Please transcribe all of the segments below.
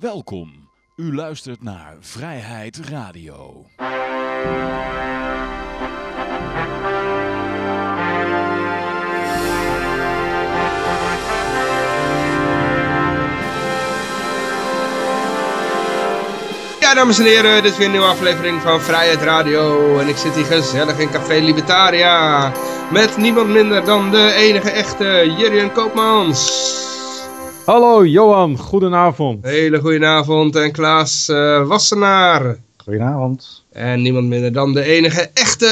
Welkom. U luistert naar Vrijheid Radio. Ja, dames en heren, dit is weer een nieuwe aflevering van Vrijheid Radio. En ik zit hier gezellig in Café Libertaria. Met niemand minder dan de enige echte Jurjen Koopmans. Hallo Johan, goedenavond. Hele goedenavond en Klaas uh, Wassenaar. Goedenavond. En niemand minder dan de enige echte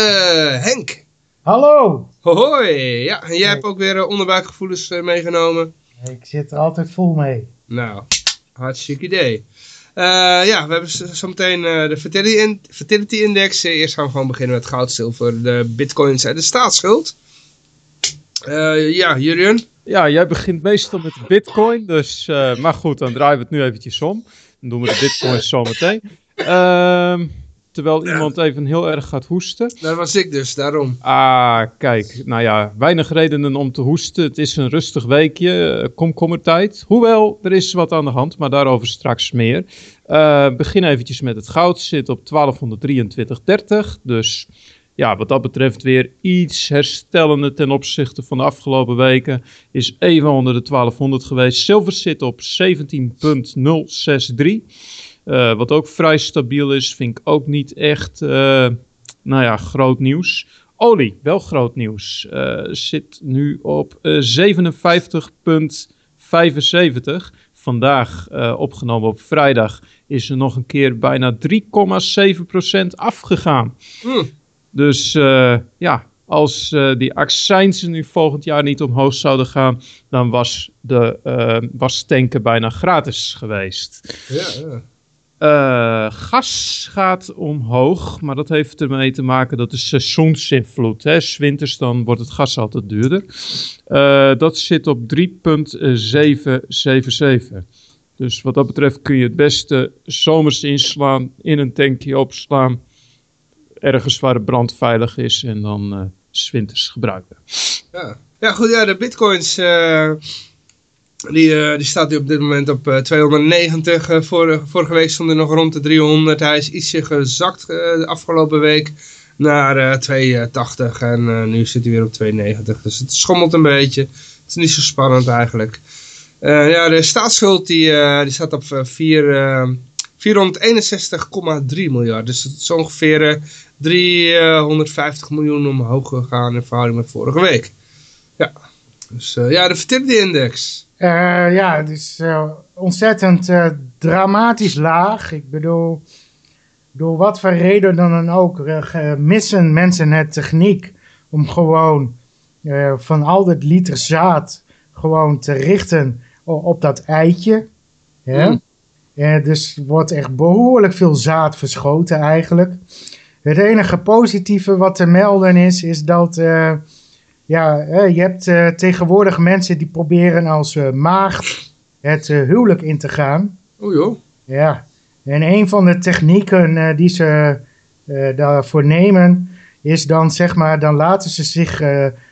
Henk. Hallo. Hoi. Ja, en jij hebt ook weer uh, onderbuikgevoelens uh, meegenomen. Ik zit er altijd vol mee. Nou, hartstikke idee. Uh, ja, we hebben zometeen uh, de fertility, in fertility Index. Eerst gaan we gewoon beginnen met goud, zilver, de bitcoins en de staatsschuld. Uh, ja, Jurjen? Ja, jij begint meestal met bitcoin. Dus, maar goed, dan draaien we het nu eventjes om. Dan doen we de bitcoins zometeen. Ehm, terwijl iemand even heel erg gaat hoesten. Dat was ik dus, daarom. Ah, kijk. Nou ja, weinig redenen om te hoesten. Het is een rustig weekje, komkommertijd. Hoewel, er is wat aan de hand, maar daarover straks meer. Uh, begin eventjes met het goud. Zit op 1223,30. Dus ja, wat dat betreft weer iets herstellende ten opzichte van de afgelopen weken. Is even onder de 1200 geweest. Zilver zit op 17,063. Uh, wat ook vrij stabiel is, vind ik ook niet echt, uh, nou ja, groot nieuws. Olie, wel groot nieuws. Uh, zit nu op 57,75. Vandaag, opgenomen op vrijdag, is er nog een keer bijna 3,7% afgegaan. Mm. Dus ja, als uh, die accijnsen nu volgend jaar niet omhoog zouden gaan, dan was, de, uh, was tanken bijna gratis geweest. Ja, ja. Uh, gas gaat omhoog, maar dat heeft ermee te maken dat de seizoensinvloed. Hè, winters dan wordt het gas altijd duurder. Dat zit op 3,777. Dus wat dat betreft kun je het beste zomers inslaan, in een tankje opslaan, ergens waar de brand veilig is en dan uh, winters gebruiken. Ja. ja, goed, ja, de bitcoins... Die, uh, die staat nu op dit moment op uh, 290. Uh, vorige, vorige week stond hij nog rond de 300. Hij is ietsje gezakt uh, de afgelopen week naar 280. En nu zit hij weer op 290. Dus het schommelt een beetje. Het is niet zo spannend eigenlijk. ja, de staatsschuld die, die staat op 4, 461,3 miljard. Dus het is ongeveer 350 miljoen omhoog gegaan in verhouding met vorige week. Ja, dus ja, de fertility index. Uh, ja, het is uh, ontzettend dramatisch laag. Ik bedoel, door wat voor reden dan ook missen mensen het techniek om gewoon van al dat liter zaad gewoon te richten op dat eitje. Ja? Mm. Dus wordt echt behoorlijk veel zaad verschoten eigenlijk. Het enige positieve wat te melden is, is dat ja, je hebt uh, tegenwoordig mensen die proberen als uh, maagd het huwelijk in te gaan. O joh. Ja, en een van de technieken die ze daarvoor nemen, is dan zeg maar, dan laten ze zich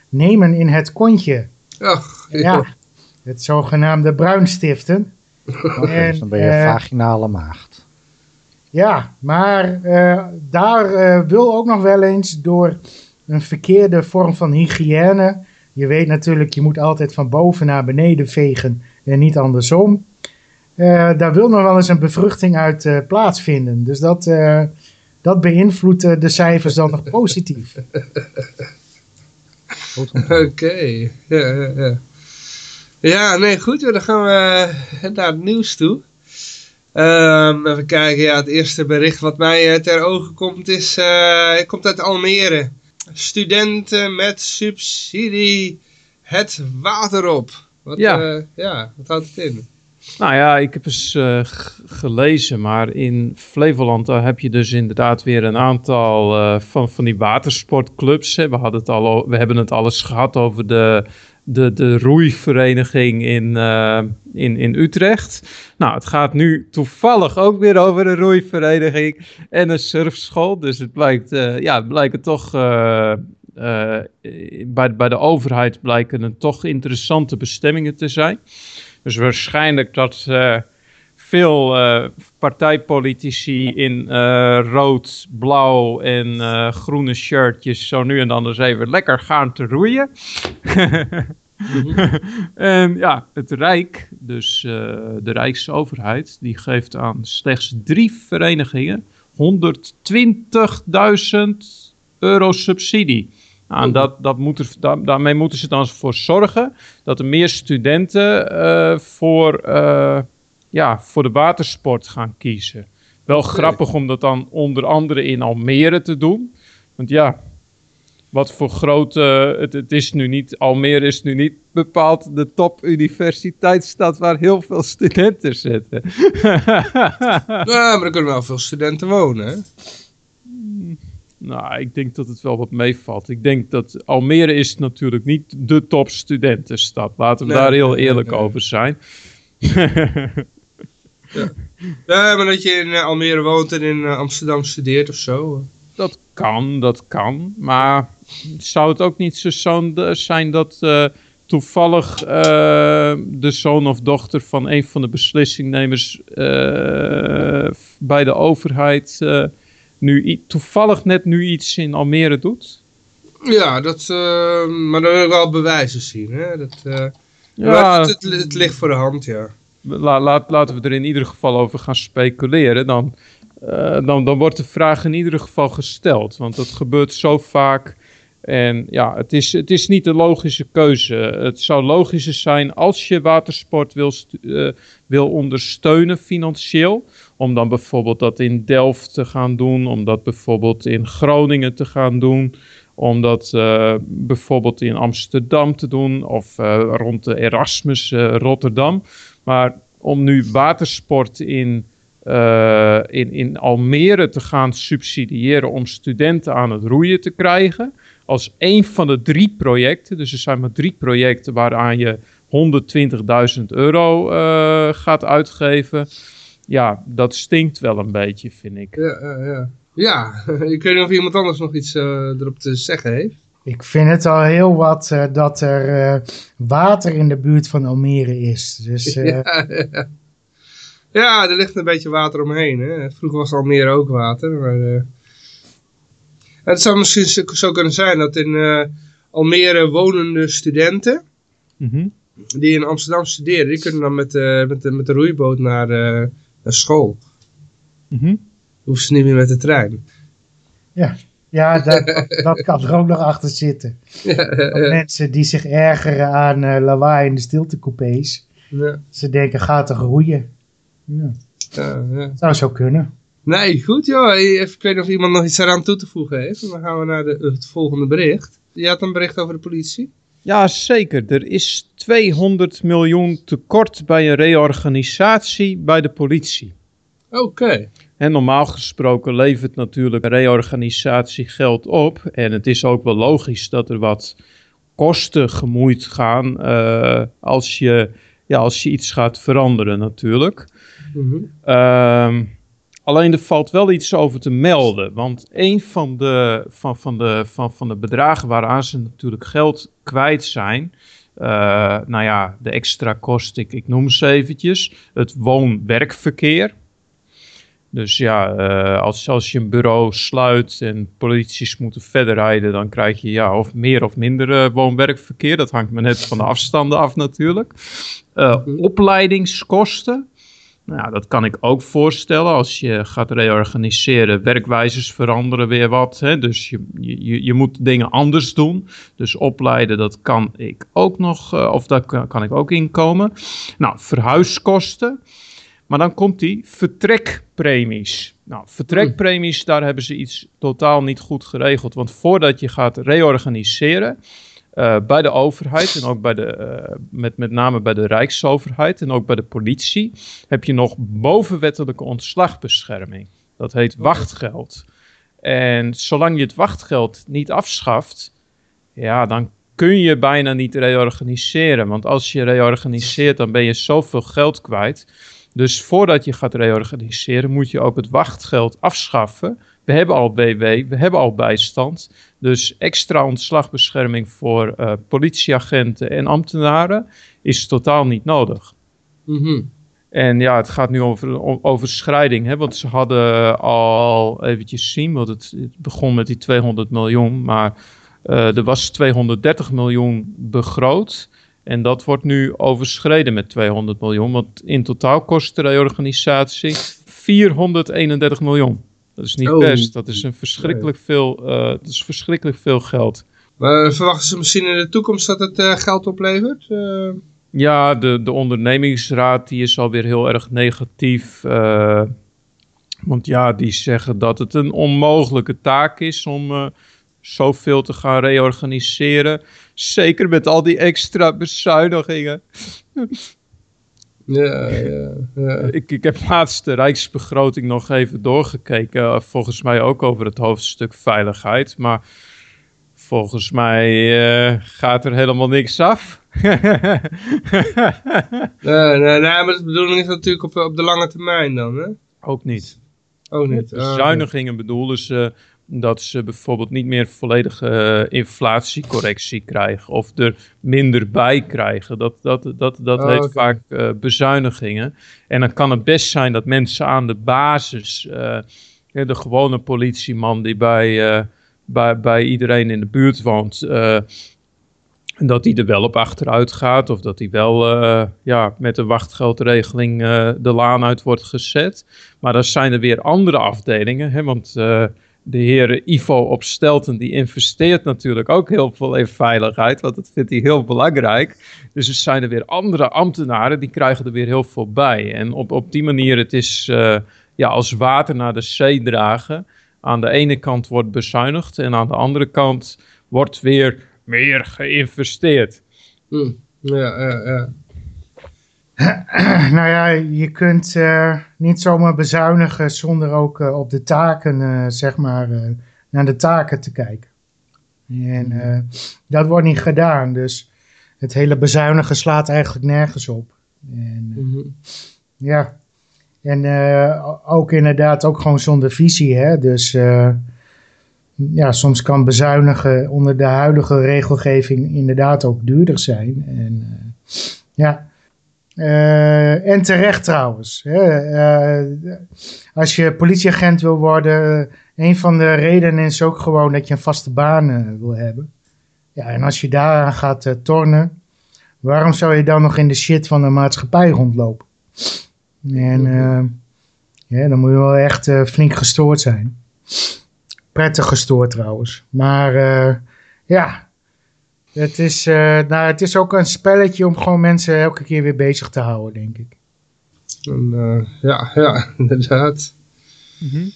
nemen in het kontje. Ach, ja. Het zogenaamde bruinstiften. En, dus dan ben je vaginale maagd. Ja, maar daar wil ook nog wel eens door een verkeerde vorm van hygiëne. Je weet natuurlijk, je moet altijd van boven naar beneden vegen en niet andersom. Uh, daar wil nog wel eens een bevruchting uit uh, plaatsvinden. Dus dat, uh, dat beïnvloedt de cijfers dan nog positief. Oké, okay. ja, ja, ja. Ja, nee, goed. Dan gaan we naar het nieuws toe. Um, even kijken, ja, het eerste bericht wat mij ter ogen komt is, komt uit Almere studenten met subsidie het water op. Wat, ja. Uh, ja, wat houdt het in? Nou ja, ik heb eens uh, gelezen, maar in Flevoland daar heb je dus inderdaad weer een aantal uh, van, van die watersportclubs. Hè. We, hadden het al, we hebben het alles gehad over de, de, de roeivereniging in, uh, in, in Utrecht. Nou, het gaat nu toevallig ook weer over een roeivereniging en een surfschool. Dus het blijkt, uh, ja, het blijken toch, uh, bij, bij de overheid blijken het toch interessante bestemmingen te zijn. Dus waarschijnlijk dat veel uh, partijpolitici in uh, rood, blauw en uh, groene shirtjes zo nu en dan eens even lekker gaan te roeien. en ja, het Rijk, dus de Rijksoverheid, die geeft aan slechts drie verenigingen 120.000 euro subsidie. Nou, en dat, dat moet er, daarmee moeten ze dan voor zorgen dat er meer studenten voor ja, voor de watersport gaan kiezen. Wel grappig om dat dan onder andere in Almere te doen. Want ja, wat voor grote... Het, het is nu niet... Almere is nu niet bepaald de topuniversiteitsstad waar heel veel studenten zitten. ja, maar er kunnen wel veel studenten wonen, hè? Nou, ik denk dat het wel wat meevalt. Ik denk dat Almere is natuurlijk niet de topstudentenstad. Laten we daar heel eerlijk over zijn. Ja. maar dat je in eh, Almere woont en in eh, Amsterdam studeert of zo. Dat kan, dat kan. Maar zou het ook niet zo zijn dat uh, toevallig uh, de zoon of dochter van een van de beslissingnemers uh, bij de overheid nu toevallig net nu iets in Almere doet? Ja, dat, maar dan wil ik wel bewijzen zien. Hè? Dat, ja, het, het, het ligt voor de hand, ja laat, laten we er in ieder geval over gaan speculeren. Dan, uh, dan, dan wordt de vraag in ieder geval gesteld. Want dat gebeurt zo vaak. En ja, het is, het is niet de logische keuze. Het zou logischer zijn als je watersport wil, uh, wil ondersteunen financieel. Om dan bijvoorbeeld dat in Delft te gaan doen. Om dat bijvoorbeeld in Groningen te gaan doen. Om dat uh, bijvoorbeeld in Amsterdam te doen. Of rond de Erasmus Rotterdam. Maar om nu watersport in, uh, in, in Almere te gaan subsidiëren om studenten aan het roeien te krijgen. Als één van de drie projecten, dus er zijn maar drie projecten waaraan je 120.000 euro uh, gaat uitgeven. Ja, dat stinkt wel een beetje, vind ik. Ja, uh, ja. ja. ik weet niet of iemand anders nog iets erop te zeggen heeft. Ik vind het al heel wat uh, dat er uh, water in de buurt van Almere is. Dus, uh... ja, ja. ja, er ligt een beetje water omheen. Hè? Vroeger was Almere ook water. Maar, het zou misschien zo kunnen zijn dat in Almere wonende studenten... Mm -hmm. die in Amsterdam studeren... die kunnen dan met, met, de, met de roeiboot naar, naar school. Mm -hmm. Hoeven ze niet meer met de trein. Ja. Ja, dat, dat kan er ook nog achter zitten. Mensen die zich ergeren aan uh, lawaai in de stiltecoupés. Ja. Ze denken, gaat er groeien. Ja. ja. Zou zo kunnen. Nee, goed joh. Even, ik weet niet of iemand nog iets eraan toe te voegen heeft. Dan gaan we naar de, het volgende bericht. Je had een bericht over de politie? Ja, zeker. Er is 200 miljoen tekort bij een reorganisatie bij de politie. Oké. En normaal gesproken levert natuurlijk reorganisatie geld op. En het is ook wel logisch dat er wat kosten gemoeid gaan uh, als, je, ja, als je iets gaat veranderen natuurlijk. Mm -hmm. uh, alleen er valt wel iets over te melden. Want een van de, van, van de, van, van de bedragen waaraan ze natuurlijk geld kwijt zijn... Uh, nou ja, de extra kosten, ik, ik noem ze eventjes. Het woon-werkverkeer. Dus ja, uh, als, als je een bureau sluit en polities moeten verder rijden, dan krijg je ja, of meer of minder uh, woon-werkverkeer. Dat hangt me net van de afstanden af natuurlijk. Uh, opleidingskosten. Nou, ja, dat kan ik ook voorstellen. Als je gaat reorganiseren, werkwijzes veranderen weer wat. Hè? Dus je, je, je moet dingen anders doen. Dus opleiden, dat kan ik ook nog, of daar kan, kan ik ook inkomen. Nou, verhuiskosten. Maar dan komt die vertrekpremies. Nou, vertrekpremies, daar hebben ze iets totaal niet goed geregeld. Want voordat je gaat reorganiseren uh, bij de overheid en ook bij de, uh, met, met name bij de Rijksoverheid en ook bij de politie, heb je nog bovenwettelijke ontslagbescherming. Dat heet wachtgeld. En zolang je het wachtgeld niet afschaft, ja, dan kun je bijna niet reorganiseren. Want als je reorganiseert, dan ben je zoveel geld kwijt dus voordat je gaat reorganiseren, moet je ook het wachtgeld afschaffen. We hebben al BW, we hebben al bijstand. Dus extra ontslagbescherming voor uh, politieagenten en ambtenaren is totaal niet nodig. Mm En ja, het gaat nu over overschrijding. Hè? Want ze hadden al eventjes zien, want het, het begon met die 200 miljoen. Maar uh, er was 230 miljoen begroot. En dat wordt nu overschreden met 200 miljoen. Want in totaal kost de reorganisatie 431 miljoen. Dat is niet oh. best. Dat is een verschrikkelijk veel, uh, dat is verschrikkelijk veel geld. Maar verwachten ze misschien in de toekomst dat het uh, geld oplevert? Uh... Ja, de, de ondernemingsraad die is alweer heel erg negatief. Want ja, die zeggen dat het een onmogelijke taak is om zoveel te gaan reorganiseren. Zeker met al die extra bezuinigingen. Ja, ja, ja. Ik, ik heb laatst de Rijksbegroting nog even doorgekeken. Volgens mij ook over het hoofdstuk veiligheid. Maar volgens mij uh, gaat er helemaal niks af. nee, nee, nee, maar de bedoeling is natuurlijk op, op de lange termijn dan, hè? Ook niet. Ook niet. Bezuinigingen bedoelen ze dat ze bijvoorbeeld niet meer volledige uh, inflatiecorrectie krijgen of er minder bij krijgen. Dat, dat, dat, dat oh, heet vaak uh, bezuinigingen. En dan kan het best zijn dat mensen aan de basis, uh, de gewone politieman die bij, bij, bij iedereen in de buurt woont, dat die er wel op achteruit gaat of dat hij wel ja, met een wachtgeldregeling de laan uit wordt gezet. Maar dan zijn er weer andere afdelingen, hè, want de heer Ivo op Stelten, die investeert natuurlijk ook heel veel in veiligheid, want dat vindt hij heel belangrijk. Dus er zijn er weer andere ambtenaren, die krijgen er weer heel veel bij. En op, op die manier, het is uh, ja, als water naar de zee dragen. Aan de ene kant wordt bezuinigd en aan de andere kant wordt weer meer geïnvesteerd. Hm. Ja, ja, ja. nou ja, je kunt uh, niet zomaar bezuinigen zonder ook uh, op de taken, uh, zeg maar, naar de taken te kijken. En dat wordt niet gedaan, dus het hele bezuinigen slaat eigenlijk nergens op. En, mm -hmm. Ja, en ook inderdaad ook gewoon zonder visie, hè. Dus ja, soms kan bezuinigen onder de huidige regelgeving inderdaad ook duurder zijn. En ja... Uh, en terecht trouwens. Uh, als je politieagent wil worden, een van de redenen is ook gewoon dat je een vaste baan uh, wil hebben. Ja, en als je daaraan gaat tornen, waarom zou je dan nog in de shit van de maatschappij rondlopen? En dan moet je wel echt flink gestoord zijn. Prettig gestoord trouwens. Maar ja, het is, uh, nou, het is ook een spelletje om gewoon mensen elke keer weer bezig te houden, denk ik. En, uh, ja, ja, inderdaad. Mm -hmm.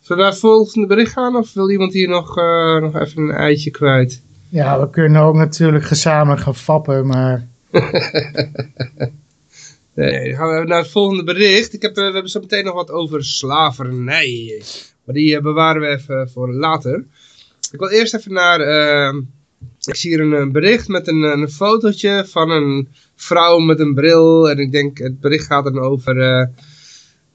Zullen we naar het volgende bericht gaan of wil iemand hier nog, uh, nog even een eitje kwijt? Ja, we kunnen ook natuurlijk gezamenlijk gaan fappen, maar... nee, dan gaan we naar het volgende bericht. Ik heb, we hebben zo meteen nog wat over slavernij. Maar die bewaren we even voor later. Ik wil eerst even naar ik zie hier een, bericht met een, een fotootje van een vrouw met een bril. En ik denk, het bericht gaat dan over uh,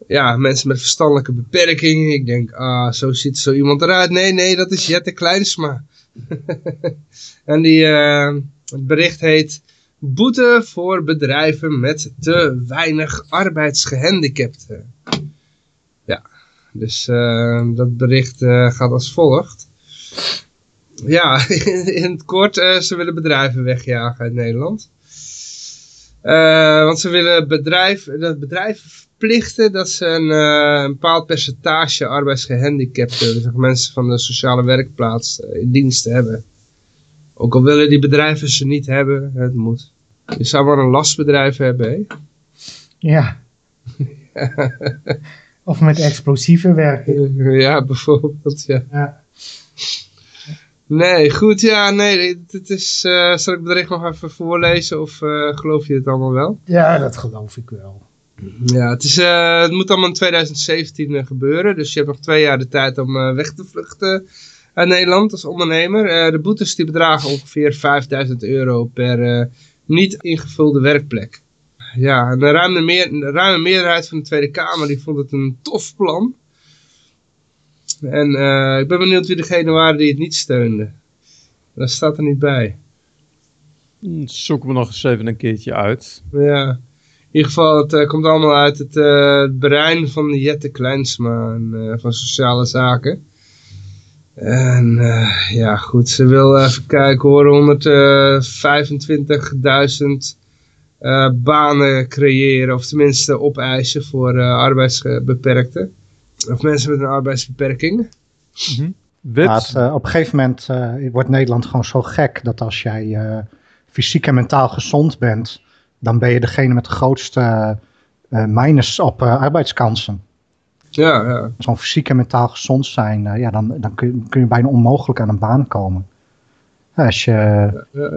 ja, mensen met verstandelijke beperkingen. Ik denk, ah, zo ziet zo iemand eruit. Nee, nee, dat is Jette Kleinsma. en die, het bericht heet... Boete voor bedrijven met te weinig arbeidsgehandicapten. Ja, dus dat bericht gaat als volgt. Ja, in het kort, uh, ze willen bedrijven wegjagen uit Nederland. Uh, want ze willen bedrijf, dat bedrijven verplichten dat ze een, uh, een bepaald percentage arbeidsgehandicapten, dus mensen van de sociale werkplaats, in dienst hebben. Ook al willen die bedrijven ze niet hebben, het moet. Je zou maar een lastbedrijf hebben, hè? Ja. of met explosieven werken. Ja, bijvoorbeeld, ja. ja. Nee, goed, ja, nee, het is, uh, zal ik het bericht nog even voorlezen of uh, geloof je het allemaal wel? Ja, dat geloof ik wel. Ja, het, is, uh, het moet allemaal in 2017 gebeuren, dus je hebt nog twee jaar de tijd om weg te vluchten uit Nederland als ondernemer. de boetes die bedragen ongeveer 5000 euro per niet ingevulde werkplek. Ja, een ruime, meer, een ruime meerderheid van de Tweede Kamer die vond het een tof plan. En uh, ik ben benieuwd wie degene waren die het niet steunde. Dat staat er niet bij. Zoeken we nog eens even een keertje uit. Ja. ieder geval, het eh, komt allemaal uit het uh, brein van Jette Kleinsma en, van Sociale Zaken. En ja, goed, ze wil even kijken hoor, 125.000 banen creëren, of tenminste opeisen voor arbeidsbeperkten. Of mensen met een arbeidsbeperking. Mm het, uh, op een gegeven moment uh, wordt Nederland gewoon zo gek dat als jij uh, fysiek en mentaal gezond bent, dan ben je degene met de grootste minus op arbeidskansen. Ja, ja. Zo'n fysiek en mentaal gezond zijn, ja, dan, dan kun, kun, je bijna onmogelijk aan een baan komen. als, je,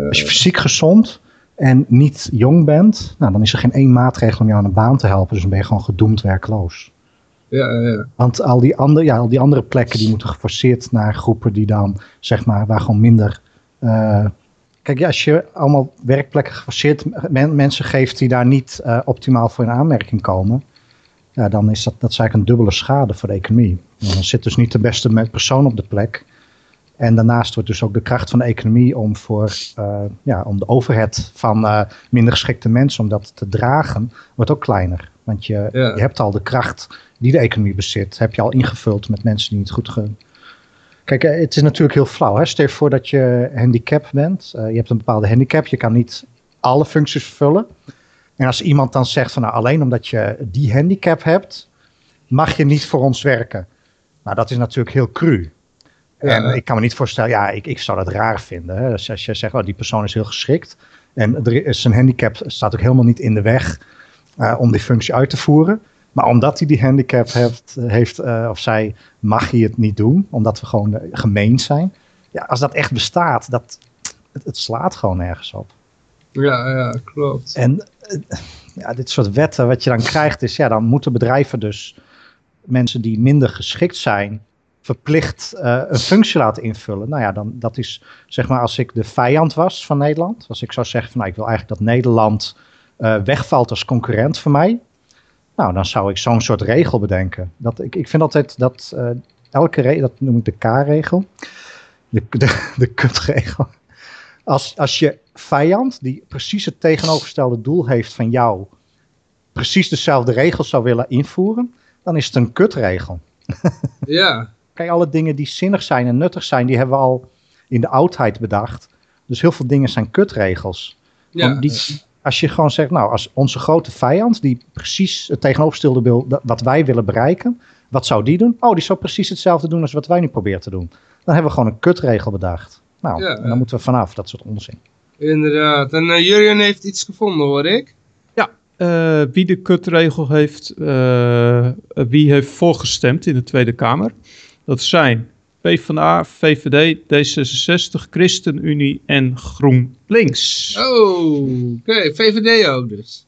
als je fysiek gezond en niet jong bent, nou, dan is er geen één maatregel om jou aan een baan te helpen. Dus dan ben je gewoon gedoemd werkloos. Ja, ja. Want al die, andere, ja, al die andere plekken die moeten geforceerd naar groepen die dan, zeg maar, waar gewoon minder... Uh, kijk, ja, als je allemaal werkplekken geforceerd mensen geeft die daar niet uh, optimaal voor in aanmerking komen... Ja, dan is dat, dat is eigenlijk een dubbele schade voor de economie. dan zit dus niet de beste persoon op de plek. En daarnaast wordt dus ook de kracht van de economie om, voor, uh, ja, om de overheid van minder geschikte mensen om dat te dragen, wordt ook kleiner. Want je, je hebt al de kracht die de economie bezit, heb je al ingevuld met mensen die niet goed gaan. Kijk, eh, het is natuurlijk heel flauw. Hè? Stel je voor dat je handicap bent. Uh, je hebt een bepaalde handicap. Je kan niet alle functies vervullen. En als iemand dan zegt van nou alleen omdat je die handicap hebt, mag je niet voor ons werken. Nou, dat is natuurlijk heel cru. En ik kan me niet voorstellen, ja, ik, ik zou dat raar vinden. Hè? Dus als je zegt, oh, die persoon is heel geschikt. En er is, zijn handicap staat ook helemaal niet in de weg uh, om die functie uit te voeren. Maar omdat hij die handicap heeft, heeft uh, of zij, mag hij het niet doen. Omdat we gewoon gemeen zijn. Ja, als dat echt bestaat, dat, het, het slaat gewoon nergens op. Ja, ja, klopt. En ja, dit soort wetten wat je dan krijgt is, ja, dan moeten bedrijven dus mensen die minder geschikt zijn, verplicht uh, een functie laten invullen. Nou ja, dan, dat is zeg maar als ik de vijand was van Nederland. Als ik zou zeggen van nou, ik wil eigenlijk dat Nederland uh, wegvalt als concurrent voor mij. Nou, dan zou ik zo'n soort regel bedenken. Dat, ik, ik vind altijd dat uh, elke regel, dat noem ik de K-regel, de, de, de kutregel. Als, als je vijand, die precies het tegenovergestelde doel heeft van jou, precies dezelfde regels zou willen invoeren, dan is het een kutregel. Ja. Kijk, alle dingen die zinnig zijn en nuttig zijn, die hebben we al in de oudheid bedacht. Dus heel veel dingen zijn kutregels. Ja. Die, als je gewoon zegt, nou, als onze grote vijand, die precies het tegenovergestelde wil, wat wij willen bereiken, wat zou die doen? Oh, die zou precies hetzelfde doen als wat wij nu proberen te doen. Dan hebben we gewoon een kutregel bedacht. Nou, en dan moeten we vanaf, dat soort onzin. Inderdaad. En uh, Jurjen heeft iets gevonden, hoor ik. Ja, uh, wie de kutregel heeft, uh, wie heeft voorgestemd in de Tweede Kamer. Dat zijn PvdA, VVD, D66, ChristenUnie en GroenLinks. Oh, oké. VVD ook dus.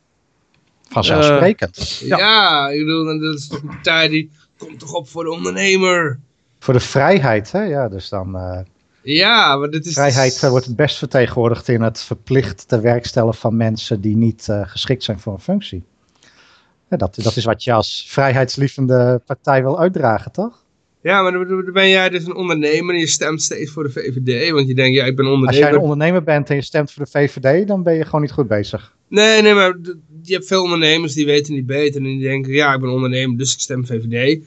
Vanzelfsprekend. Uh, ja. ja, ik bedoel, dat is toch een partij die komt toch op voor de ondernemer. Voor de vrijheid, hè? Ja, dus dan... Uh, ja, maar dit is... Vrijheid uh, wordt het best vertegenwoordigd in het verplicht te werkstellen van mensen die niet geschikt zijn voor een functie. Ja, dat, dat is wat je als vrijheidslievende partij wil uitdragen, toch? Ja, maar dan ben jij dus een ondernemer en je stemt steeds voor de VVD. Want je denkt, ja, ik ben ondernemer. Als jij een ondernemer bent en je stemt voor de VVD, dan ben je gewoon niet goed bezig. Nee, nee, maar je hebt veel ondernemers die weten niet beter. En die denken, ja, ik ben ondernemer, dus ik stem VVD.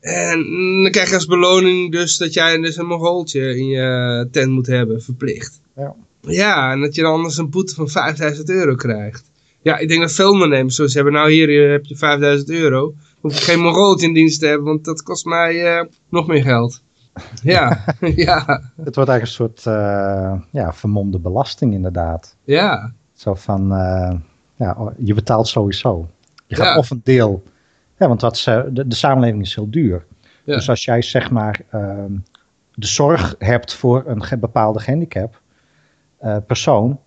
En dan krijg je als beloning dus dat jij dus een mongooltje in je tent moet hebben, verplicht. Ja. Ja, en dat je dan anders een boete van 5000 euro krijgt. Ja, ik denk dat veel ondernemers zoals hebben, nou hier heb je 5000 euro hoef ik geen Mongooltje in dienst te hebben, want dat kost mij uh, nog meer geld. Ja, ja. Het wordt eigenlijk een soort uh, ja, vermomde belasting inderdaad. Ja. Zo van, uh, ja, oh, je betaalt sowieso. Je gaat ja. of een deel, ja, want dat de, de samenleving is heel duur. Ja. Dus als jij zeg maar ehm, de zorg hebt voor een bepaalde handicap persoon,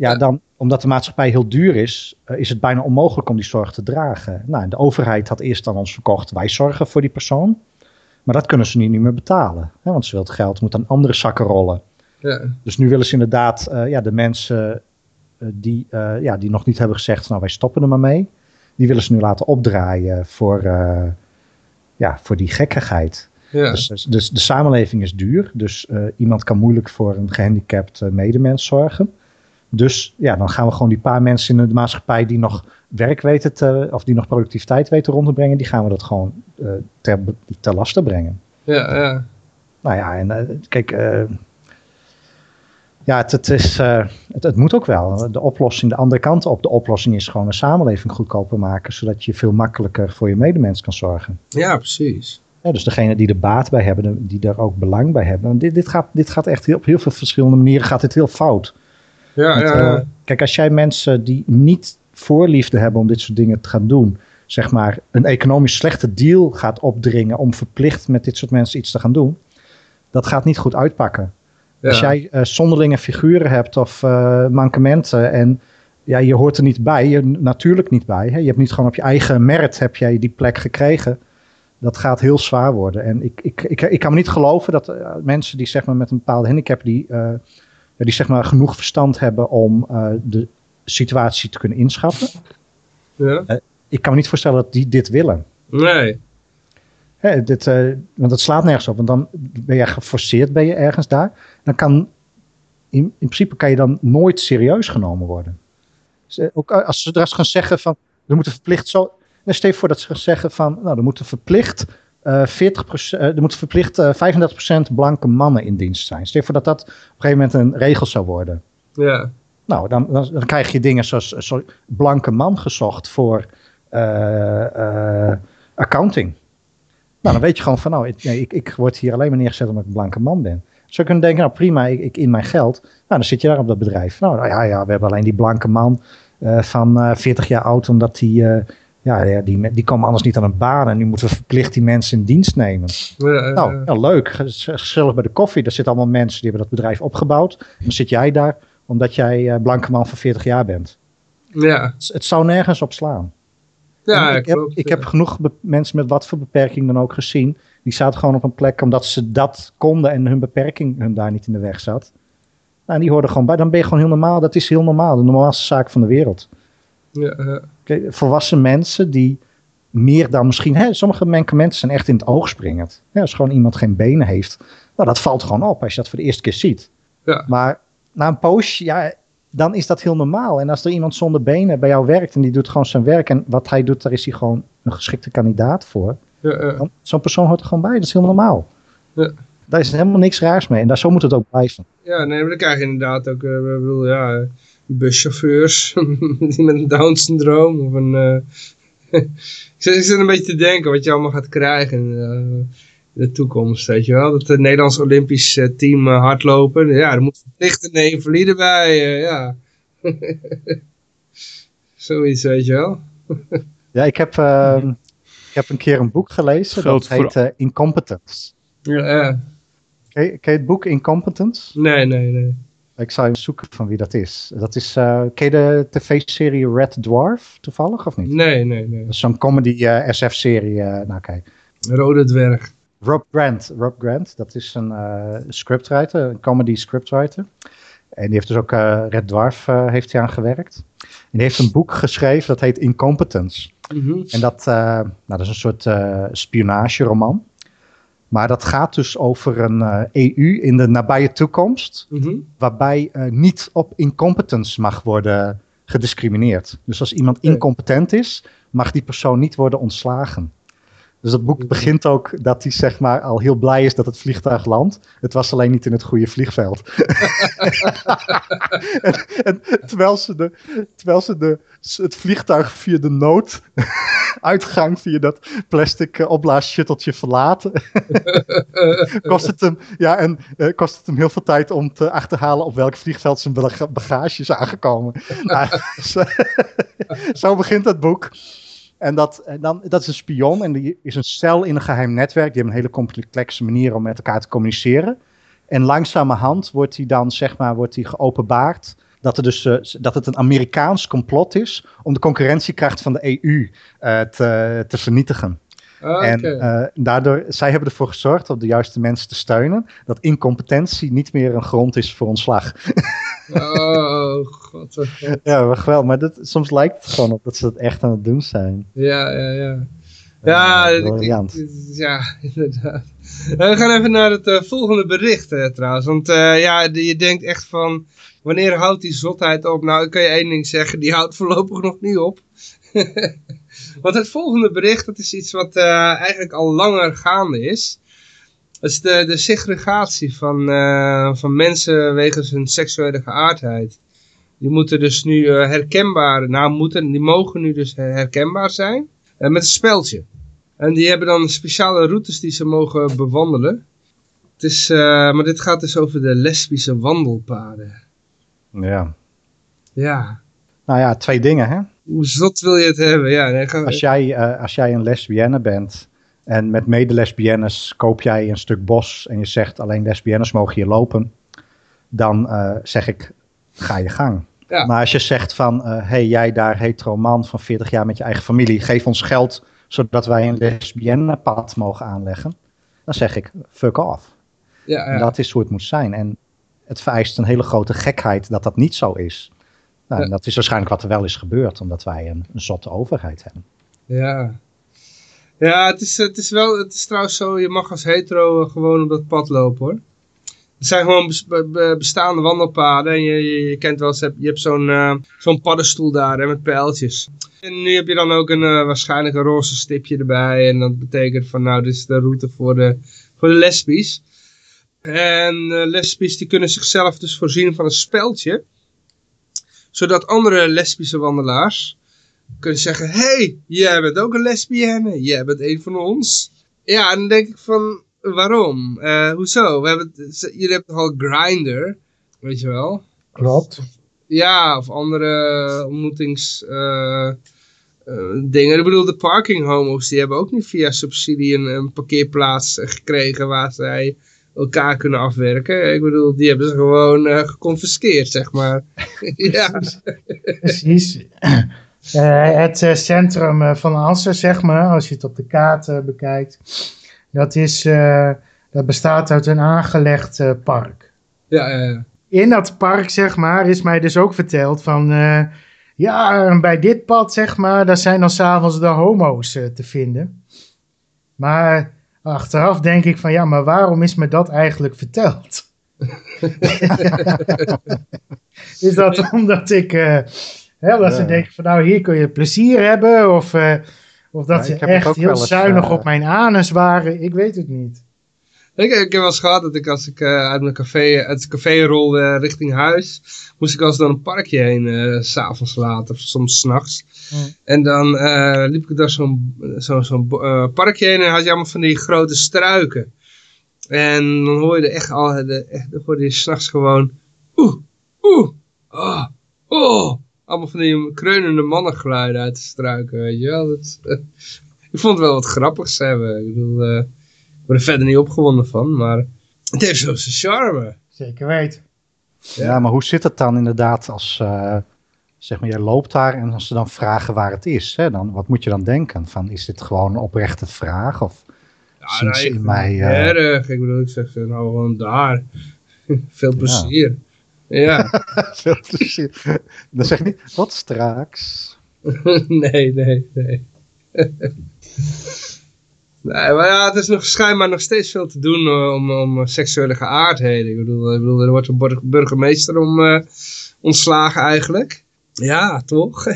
ja, dan omdat de maatschappij heel duur is, uh, is het bijna onmogelijk om die zorg te dragen. Nou, de overheid had eerst aan ons verkocht, wij zorgen voor die persoon. Maar dat kunnen ze nu niet meer betalen. Hè, want ze wil het geld, moet aan andere zakken rollen. Ja. Dus nu willen ze inderdaad uh, ja, de mensen uh, die, ja, die nog niet hebben gezegd, nou wij stoppen er maar mee. Die willen ze nu laten opdraaien voor, ja, voor die gekkigheid. Ja. Dus, dus, dus de samenleving is duur. Dus iemand kan moeilijk voor een gehandicapt medemens zorgen. Dus ja, dan gaan we gewoon die paar mensen in de maatschappij die nog werk weten te, of die nog productiviteit weten rond te brengen, die gaan we dat gewoon uh, ter, ter laste brengen. Ja, ja. Nou ja, en uh, kijk, uh, ja, het, het is, het, het, moet ook wel. De oplossing, de andere kant op de oplossing is gewoon een samenleving goedkoper maken, zodat je veel makkelijker voor je medemens kan zorgen. Ja, precies. Ja, dus degene die er baat bij hebben, die er ook belang bij hebben. Dit, dit, gaat, dit gaat echt heel, op heel veel verschillende manieren gaat dit heel fout. Ja, Want, ja, ja. kijk, als jij mensen die niet voorliefde hebben om dit soort dingen te gaan doen, zeg maar een economisch slechte deal gaat opdringen om verplicht met dit soort mensen iets te gaan doen, dat gaat niet goed uitpakken. Ja. Als jij uh, zonderlinge figuren hebt of uh, mankementen en ja, je hoort er niet bij, je natuurlijk niet bij. Hè? Je hebt niet gewoon op je eigen merit heb jij die plek gekregen. Dat gaat heel zwaar worden. En ik, ik, ik, ik kan me niet geloven dat uh, mensen die zeg maar, met een bepaalde handicap, die, die zeg maar, genoeg verstand hebben om de situatie te kunnen inschatten. Ja. Uh, ik kan me niet voorstellen dat die dit willen. Nee. Hè, dit, want het slaat nergens op. Want dan ben je geforceerd ben je ergens daar. Dan kan, in, in principe kan je dan nooit serieus genomen worden. Dus, ook als ze gaan zeggen van, er moeten verplicht zo... Stel je voor dat ze gaan zeggen van, nou, er moeten verplicht... Uh, 40%, er moeten verplicht 35% blanke mannen in dienst zijn. Stel voor dat dat op een gegeven moment een regel zou worden. Ja. Nou, dan, dan, dan, krijg je dingen zoals sorry, blanke man gezocht voor accounting. Nou, dan weet je gewoon van, nou, ik, nee, ik, ik word hier alleen maar neergezet omdat ik een blanke man ben. Zou kunnen denken, nou prima, ik, ik, in mijn geld. Nou, dan zit je daar op dat bedrijf. Nou, nou ja, ja, we hebben alleen die blanke man uh, van 40 jaar oud, omdat die, ja, die, die komen anders niet aan een baan. En nu moeten we verplicht die mensen in dienst nemen. Ja, nou, ja, leuk. Gezellig bij de koffie. Daar zitten allemaal mensen die hebben dat bedrijf opgebouwd. En dan zit jij daar omdat jij uh, blanke man van 40 jaar bent. Ja. Het, het zou nergens op slaan. Ja, ik, heb, ik ja. heb genoeg mensen met wat voor beperking dan ook gezien. Die zaten gewoon op een plek omdat ze dat konden en hun beperking hun daar niet in de weg zat. Nou, en die hoorden gewoon bij. Dan ben je gewoon heel normaal. Dat is heel normaal. De normaalste zaak van de wereld. Ja, volwassen mensen die meer dan misschien... Hè, sommige mensen zijn echt in het oog springend. Ja, als gewoon iemand geen benen heeft. Nou, dat valt gewoon op als je dat voor de eerste keer ziet. Ja. Maar na een poosje, ja, dan is dat heel normaal. En als er iemand zonder benen bij jou werkt en die doet gewoon zijn werk en wat hij doet, daar is hij gewoon een geschikte kandidaat voor. Ja, ja. Zo'n persoon hoort er gewoon bij, dat is heel normaal. Ja. Daar is helemaal niks raars mee en daar, zo moet het ook blijven. Ja, nee, maar dan krijg je inderdaad ook, uh, ik bedoel, ja, buschauffeurs die met een Down-syndroom of een... Uh, ik zit een beetje te denken wat je allemaal gaat krijgen in de toekomst, weet je wel. Dat het Nederlands Olympisch uh, team uh, hardlopen, ja, er moet verplicht een invalide bij, uh, ja. Zoiets, weet je wel. ja, ik heb, ehm, ik heb een keer een boek gelezen, dat heet Incompetence. Ja, ja. Ken je, ken je het boek Incompetence? Nee, nee, nee. Ik zou even zoeken van wie dat is. Dat is, uh, ken je de tv-serie Red Dwarf toevallig of niet? Nee, nee, nee. Dat is zo'n comedy uh, SF-serie. Uh, nou kijk, Rode dwerg. Rob Grant. Rob Grant, dat is een scriptwriter, een comedy scriptwriter. En die heeft dus ook Red Dwarf heeft hij aan gewerkt. En die heeft een boek geschreven dat heet Incompetence. Mm -hmm. En dat, nou, dat is een soort spionageroman. Maar dat gaat dus over een EU in de nabije toekomst. Mm -hmm. Waarbij niet op incompetence mag worden gediscrimineerd. Dus als iemand incompetent is, mag die persoon niet worden ontslagen. Dus dat boek begint ook dat hij zeg maar al heel blij is dat het vliegtuig landt. Het was alleen niet in het goede vliegveld. en, en, terwijl ze, de, terwijl ze de, het vliegtuig via de nooduitgang, via dat plastic uh, opblaasshutteltje verlaten, kost, het hem, ja, en, uh, kost het hem heel veel tijd om te achterhalen op welk vliegveld zijn bagage is aangekomen. nou, zo, zo begint het boek. En dat, en dan, dat is een spion en die is een cel in een geheim netwerk. Die hebben een hele complexe manier om met elkaar te communiceren. En langzamerhand wordt die dan, zeg maar, wordt die geopenbaard. Dat, er dus, uh, dat het een Amerikaans complot is om de concurrentiekracht van de EU uh, te, te vernietigen. Okay. En uh, daardoor, zij hebben ervoor gezorgd om de juiste mensen te steunen. Dat incompetentie niet meer een grond is voor ontslag. oh, god. Oh, god. Ja, maar wel. Maar dat, soms lijkt het gewoon op dat ze het echt aan het doen zijn. Ja, ja, ja. Ja, uh, ik, ik, ja, inderdaad. We gaan even naar het uh, volgende bericht trouwens. Want ja, je denkt echt van... wanneer houdt die zotheid op? Nou, ik kan je één ding zeggen, die houdt voorlopig nog niet op. Want het volgende bericht, dat is iets wat eigenlijk al langer gaande is. Dat is de, de segregatie van, uh, van mensen wegens hun seksuele geaardheid. Die moeten dus nu uh, herkenbaar, nou moeten, die mogen nu dus herkenbaar zijn met een speldje. En die hebben dan speciale routes die ze mogen bewandelen. Het is, maar dit gaat dus over de lesbische wandelpaden. Ja. Ja. Nou ja, twee dingen hè. Hoe zot wil je het hebben? Ja, nee, ga... als, jij, als jij een lesbienne bent en met medelesbiennes koop jij een stuk bos en je zegt alleen lesbiennes mogen hier lopen, dan uh, zeg ik ga je gang. Ja. Maar als je zegt van, hé uh, hey, jij daar hetero man van 40 jaar met je eigen familie, geef ons geld zodat wij een lesbienne pad mogen aanleggen, dan zeg ik fuck off. Ja, ja. En dat is hoe het moet zijn. En het vereist een hele grote gekheid dat dat niet zo is. Nou, Ja. Dat is waarschijnlijk wat er wel is gebeurd, omdat wij een, een zotte overheid hebben. Ja. Ja, het is, het is wel, het is trouwens zo, je mag als hetero eh, gewoon op dat pad lopen hoor. Het zijn gewoon bes- be- be- bestaande wandelpaden en je, je, kent wel eens, je hebt zo'n eh, zo'n paddenstoel daar hè, met pijltjes. En nu heb je dan ook een, eh, waarschijnlijk een roze stipje erbij en dat betekent van nou, dit is de route voor de, voor de lesbies. En eh lesbies die kunnen zichzelf dus voorzien van een speldje. Zodat andere lesbische wandelaars kunnen zeggen... hey, jij bent ook een lesbienne. Jij bent een van ons. Ja, en dan denk ik van... Waarom? Eh, hoezo? We hebben, jullie hebben toch al Grindr? Weet je wel? Klopt. Ja, of andere ontmoetings... eh, eh. Ik bedoel, de parking homo's, die hebben ook niet via subsidie een, een parkeerplaats gekregen waar zij elkaar kunnen afwerken. Ik bedoel, die hebben ze gewoon geconfiskeerd, zeg maar. ja, Precies. Eh, het eh, centrum eh, van Assen, zeg maar, als je het op de kaart bekijkt, dat, is, dat bestaat uit een aangelegd park. ja. In dat park, zeg maar, is mij dus ook verteld van, ja, bij dit pad, zeg maar, daar zijn dan s'avonds de homo's te vinden. Maar achteraf denk ik van, ja, maar waarom is me dat eigenlijk verteld? is dat omdat ik, hè, dat ze denken van, nou, hier kun je plezier hebben, of, eh, of dat Ja, ze echt heel eens, zuinig eh, op mijn anus waren, ik weet het niet. Ik, ik heb wel eens gehad dat ik als ik eh, uit mijn café, uit het café rolde richting huis, moest ik als door een parkje heen, eh, s s'avonds laat of soms s'nachts. Hmm. En dan eh, liep ik daar zo'n zo, zo'n eh, parkje heen en had je allemaal van die grote struiken. En dan hoor je echt al, de, echt, dan hoorde je s'nachts gewoon, oeh, oeh, oh, oh. Allemaal van die kreunende mannengeluiden uit de struiken, weet je wel. Dat, ik vond het wel wat grappigs hebben. Ik bedoel, eh, ik word er verder niet opgewonden van, maar het heeft zo zijn charme. Zeker weten. Ja, maar hoe zit het dan inderdaad als, eh, zeg maar, jij loopt daar en als ze dan vragen waar het is, hè, dan, wat moet je dan denken? Van, is dit gewoon een oprechte vraag? Of ik in vind mij... eh, niet erg. Ik bedoel, ik zeg ze nou gewoon daar. Veel plezier. Ja, veel plezier. dan zeg je niet, wat straks? nee, nee, nee. nee, maar ja, het is nog schijnbaar nog steeds veel te doen eh, om, om seksuele geaardheden. Ik bedoel, ik bedoel, er wordt een bur- burgemeester om eh, ontslagen eigenlijk. Ja, toch?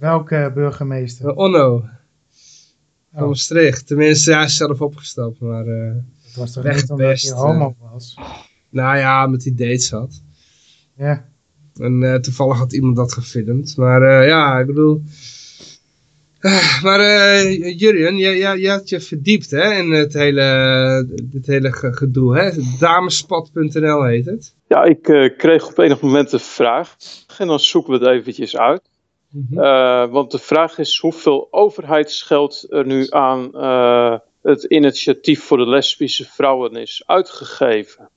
Welke burgemeester? Eh, Onno. Van Oh. Maastricht. Tenminste, hij is zelf opgestapt, maar... eh, Het was toch niet omdat hij homo was? nou ja, met die dates had. Ja. En eh, toevallig had iemand dat gefilmd. Maar eh, ja, ik bedoel... Maar eh Jurien, jij, jij, jij had je verdiept hè, in het hele, dit hele ge- gedoe. Hè? Damespad.nl heet het. Ja, ik eh, kreeg op enig moment de vraag. En dan zoeken we het eventjes uit. Eh, want de vraag is hoeveel overheidsgeld er nu aan eh, het initiatief voor de lesbische vrouwen is uitgegeven.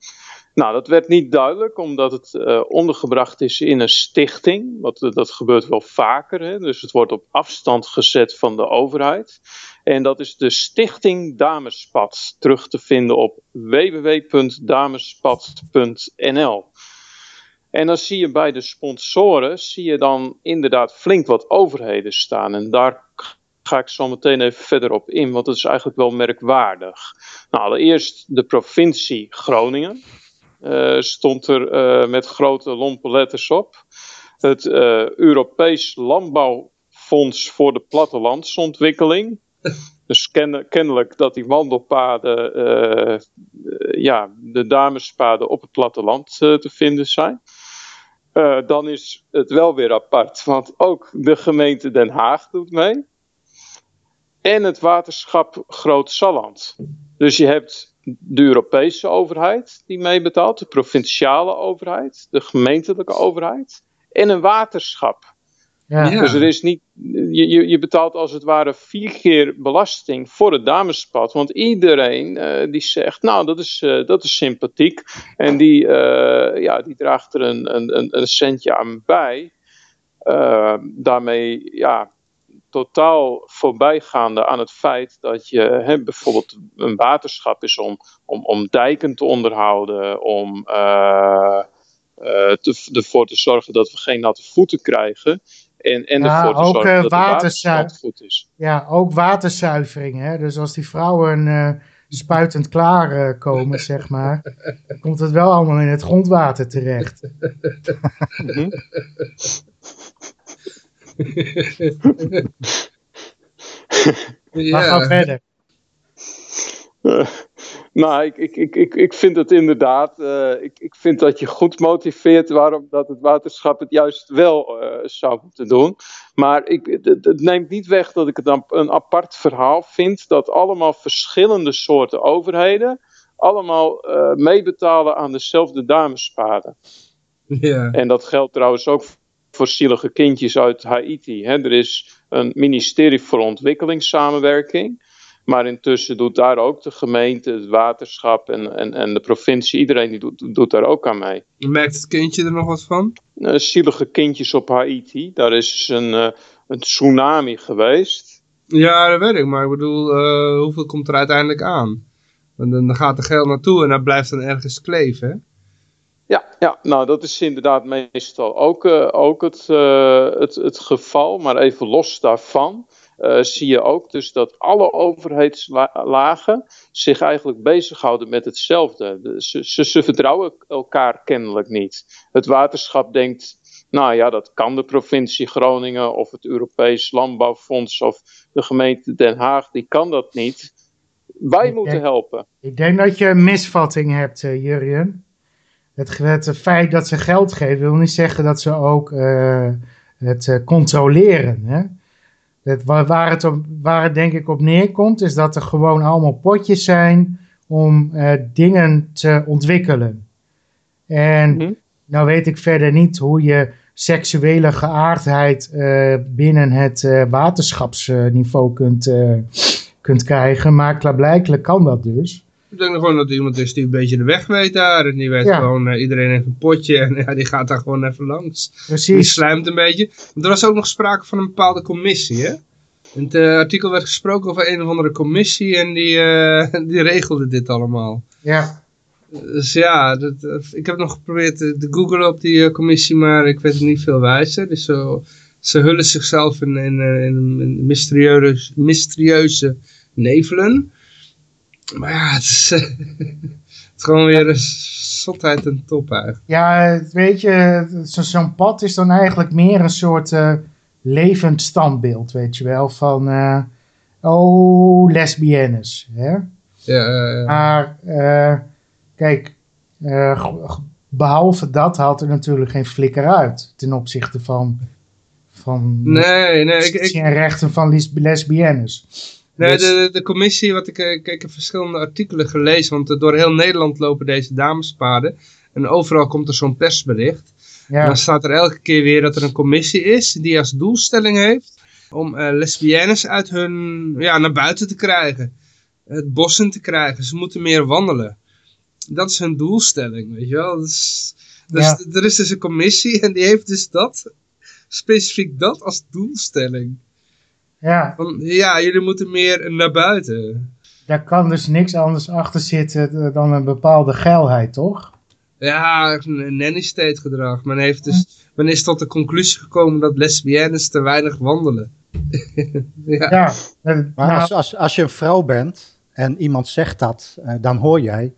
Nou, dat werd niet duidelijk, omdat het eh, ondergebracht is in een stichting. Wat, eh, dat gebeurt wel vaker, hè? dus het wordt op afstand gezet van de overheid. En dat is de Stichting Damespad, terug te vinden op www.damespad.nl. En dan zie je bij de sponsoren, zie je dan inderdaad flink wat overheden staan. En daar ga ik zo meteen even verder op in, want dat is eigenlijk wel merkwaardig. Nou, allereerst de provincie Groningen. Eh, stond er eh, met grote lompe letters op. Het eh, Europees Landbouwfonds voor de Plattelandsontwikkeling. Dus ken- kennelijk dat die wandelpaden, ja, de damespaden op het platteland te vinden zijn. Dan is het wel weer apart, want ook de gemeente Den Haag doet mee. En het waterschap Groot Salland. Dus je hebt de Europese overheid die meebetaalt, de provinciale overheid, de gemeentelijke overheid en een waterschap. Ja. Dus er is niet, je, je, je betaalt als het ware vier keer belasting voor het damespad. Want iedereen eh, die zegt, nou dat is, eh, dat is sympathiek. En die, eh, ja, die draagt er een, een, een, centje aan bij. Daarmee ja, totaal voorbijgaande aan het feit dat je hè, bijvoorbeeld een waterschap is om, om, om dijken te onderhouden. Om eh, eh, te, ervoor te zorgen dat we geen natte voeten krijgen. En, en Ja, ervoor te ook, zorgen eh, dat de waterstand goed is. Ja, ook waterzuivering. Hè? Dus als die vrouwen spuitend klaar komen, zeg maar, dan komt het wel allemaal in het grondwater terecht. Mhm. Maar ga verder. Eh, nou, ik, ik, ik, ik, ik vind het inderdaad. eh, ik, ik vind dat je goed motiveert waarom dat het waterschap het juist wel eh, zou moeten doen. Maar ik, het, het neemt niet weg dat ik het een, een apart verhaal vind dat allemaal verschillende soorten overheden allemaal eh, meebetalen aan dezelfde damespaden. Ja. En dat geldt trouwens ook voor zielige kindjes uit Haiti. Hè. Er is een ministerie voor ontwikkelingssamenwerking. Maar intussen doet daar ook de gemeente, het waterschap en, en, en de provincie, iedereen die doet, doet daar ook aan mee. Merkt het kindje er nog wat van? Eh, zielige kindjes op Haiti, daar is dus een, eh, een tsunami geweest. Ja, dat weet ik. Maar ik bedoel, eh, hoeveel komt er uiteindelijk aan? Want dan dan gaat er geld naartoe en dat blijft dan ergens kleven, hè? Ja, ja, nou dat is inderdaad meestal ook, eh, ook het, eh, het, het geval. Maar even los daarvan eh, zie je ook dus dat alle overheidslagen zich eigenlijk bezighouden met hetzelfde. De- Ze, ze, ze vertrouwen elkaar kennelijk niet. Het waterschap denkt, nou ja, dat kan de provincie Groningen of het Europees Landbouwfonds of de gemeente Den Haag, die kan dat niet. Wij Ik moeten denk- helpen. Ik denk dat je een misvatting hebt, Jurjen. Het, het feit dat ze geld geven wil niet zeggen dat ze ook eh, het eh, controleren. Hè? Het, waar, het op, waar het denk ik op neerkomt, is dat er gewoon allemaal potjes zijn om eh, dingen te ontwikkelen. En Mhm. nou weet ik verder niet hoe je seksuele geaardheid binnen het waterschapsniveau kunt, kunt krijgen. Maar klaarblijkelijk kan dat dus. Ik denk gewoon dat er iemand is die een beetje de weg weet daar. En die weet Ja. gewoon, eh, iedereen heeft een potje en ja, die gaat daar gewoon even langs. Die slijmt een beetje. Want er was ook nog sprake van een bepaalde commissie, hè? In het eh, artikel werd gesproken over een of andere commissie en die, eh, die regelde dit allemaal. Ja. Dus ja, dat, ik heb nog geprobeerd te, googlen op die commissie, maar ik weet het niet veel wijzer. Dus zo, ze hullen zichzelf in, in, in, in mysterieuze, mysterieuze nevelen. Maar ja, het is, eh, het is gewoon weer een zotheid en top eigenlijk. Ja, weet je, zo- zo'n pad is dan eigenlijk meer een soort eh, levend standbeeld, weet je wel, van, eh, oh, lesbiennes, hè? Ja, Maar, kijk, eh, behalve dat haalt er natuurlijk geen flikker uit ten opzichte van, van nee, nee, ik, ik, en rechten van les- lesbiennes. Nee, Dus- de, de commissie, wat ik, eh, ik, ik heb verschillende artikelen gelezen, want eh, door heel Nederland lopen deze damespaden. En overal komt er zo'n persbericht. En Ja, dan staat er elke keer weer dat er een commissie is die als doelstelling heeft om eh, lesbiennes uit hun, ja, naar buiten te krijgen. Het bos in te krijgen. Ze moeten meer wandelen. Dat is hun doelstelling, weet je wel. Dus, dus Ja. er is dus een commissie en die heeft dus dat, specifiek dat als doelstelling. Ja, Van, ja, jullie moeten meer naar buiten. daar kan dus niks anders achter zitten dan een bepaalde geilheid, toch? Ja, een nanny state gedrag. Men, heeft dus, men is tot de conclusie gekomen dat lesbiennes te weinig wandelen. ja. Ja, eh, Maar nou, als, als, als je een vrouw bent en iemand zegt dat, eh, dan hoor jij,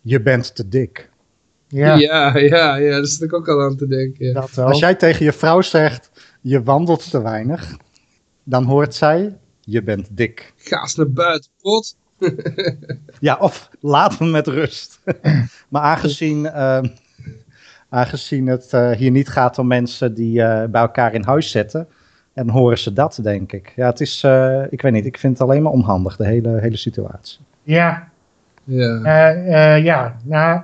je bent te dik. Ja, Ja, ja, ja, daar zit ik ook al aan te denken. Dat. Als jij tegen je vrouw zegt, je wandelt te weinig, dan hoort zij, je bent dik. Ga eens naar buiten, pot. Ja, of laat me met rust. maar aangezien, eh, aangezien het eh, hier niet gaat om mensen die eh, bij elkaar in huis zitten, en horen ze dat, denk ik. Ja, het is, eh, ik weet niet, ik vind het alleen maar onhandig, de hele, hele situatie. Ja, Ja. Eh, eh, ja, nou,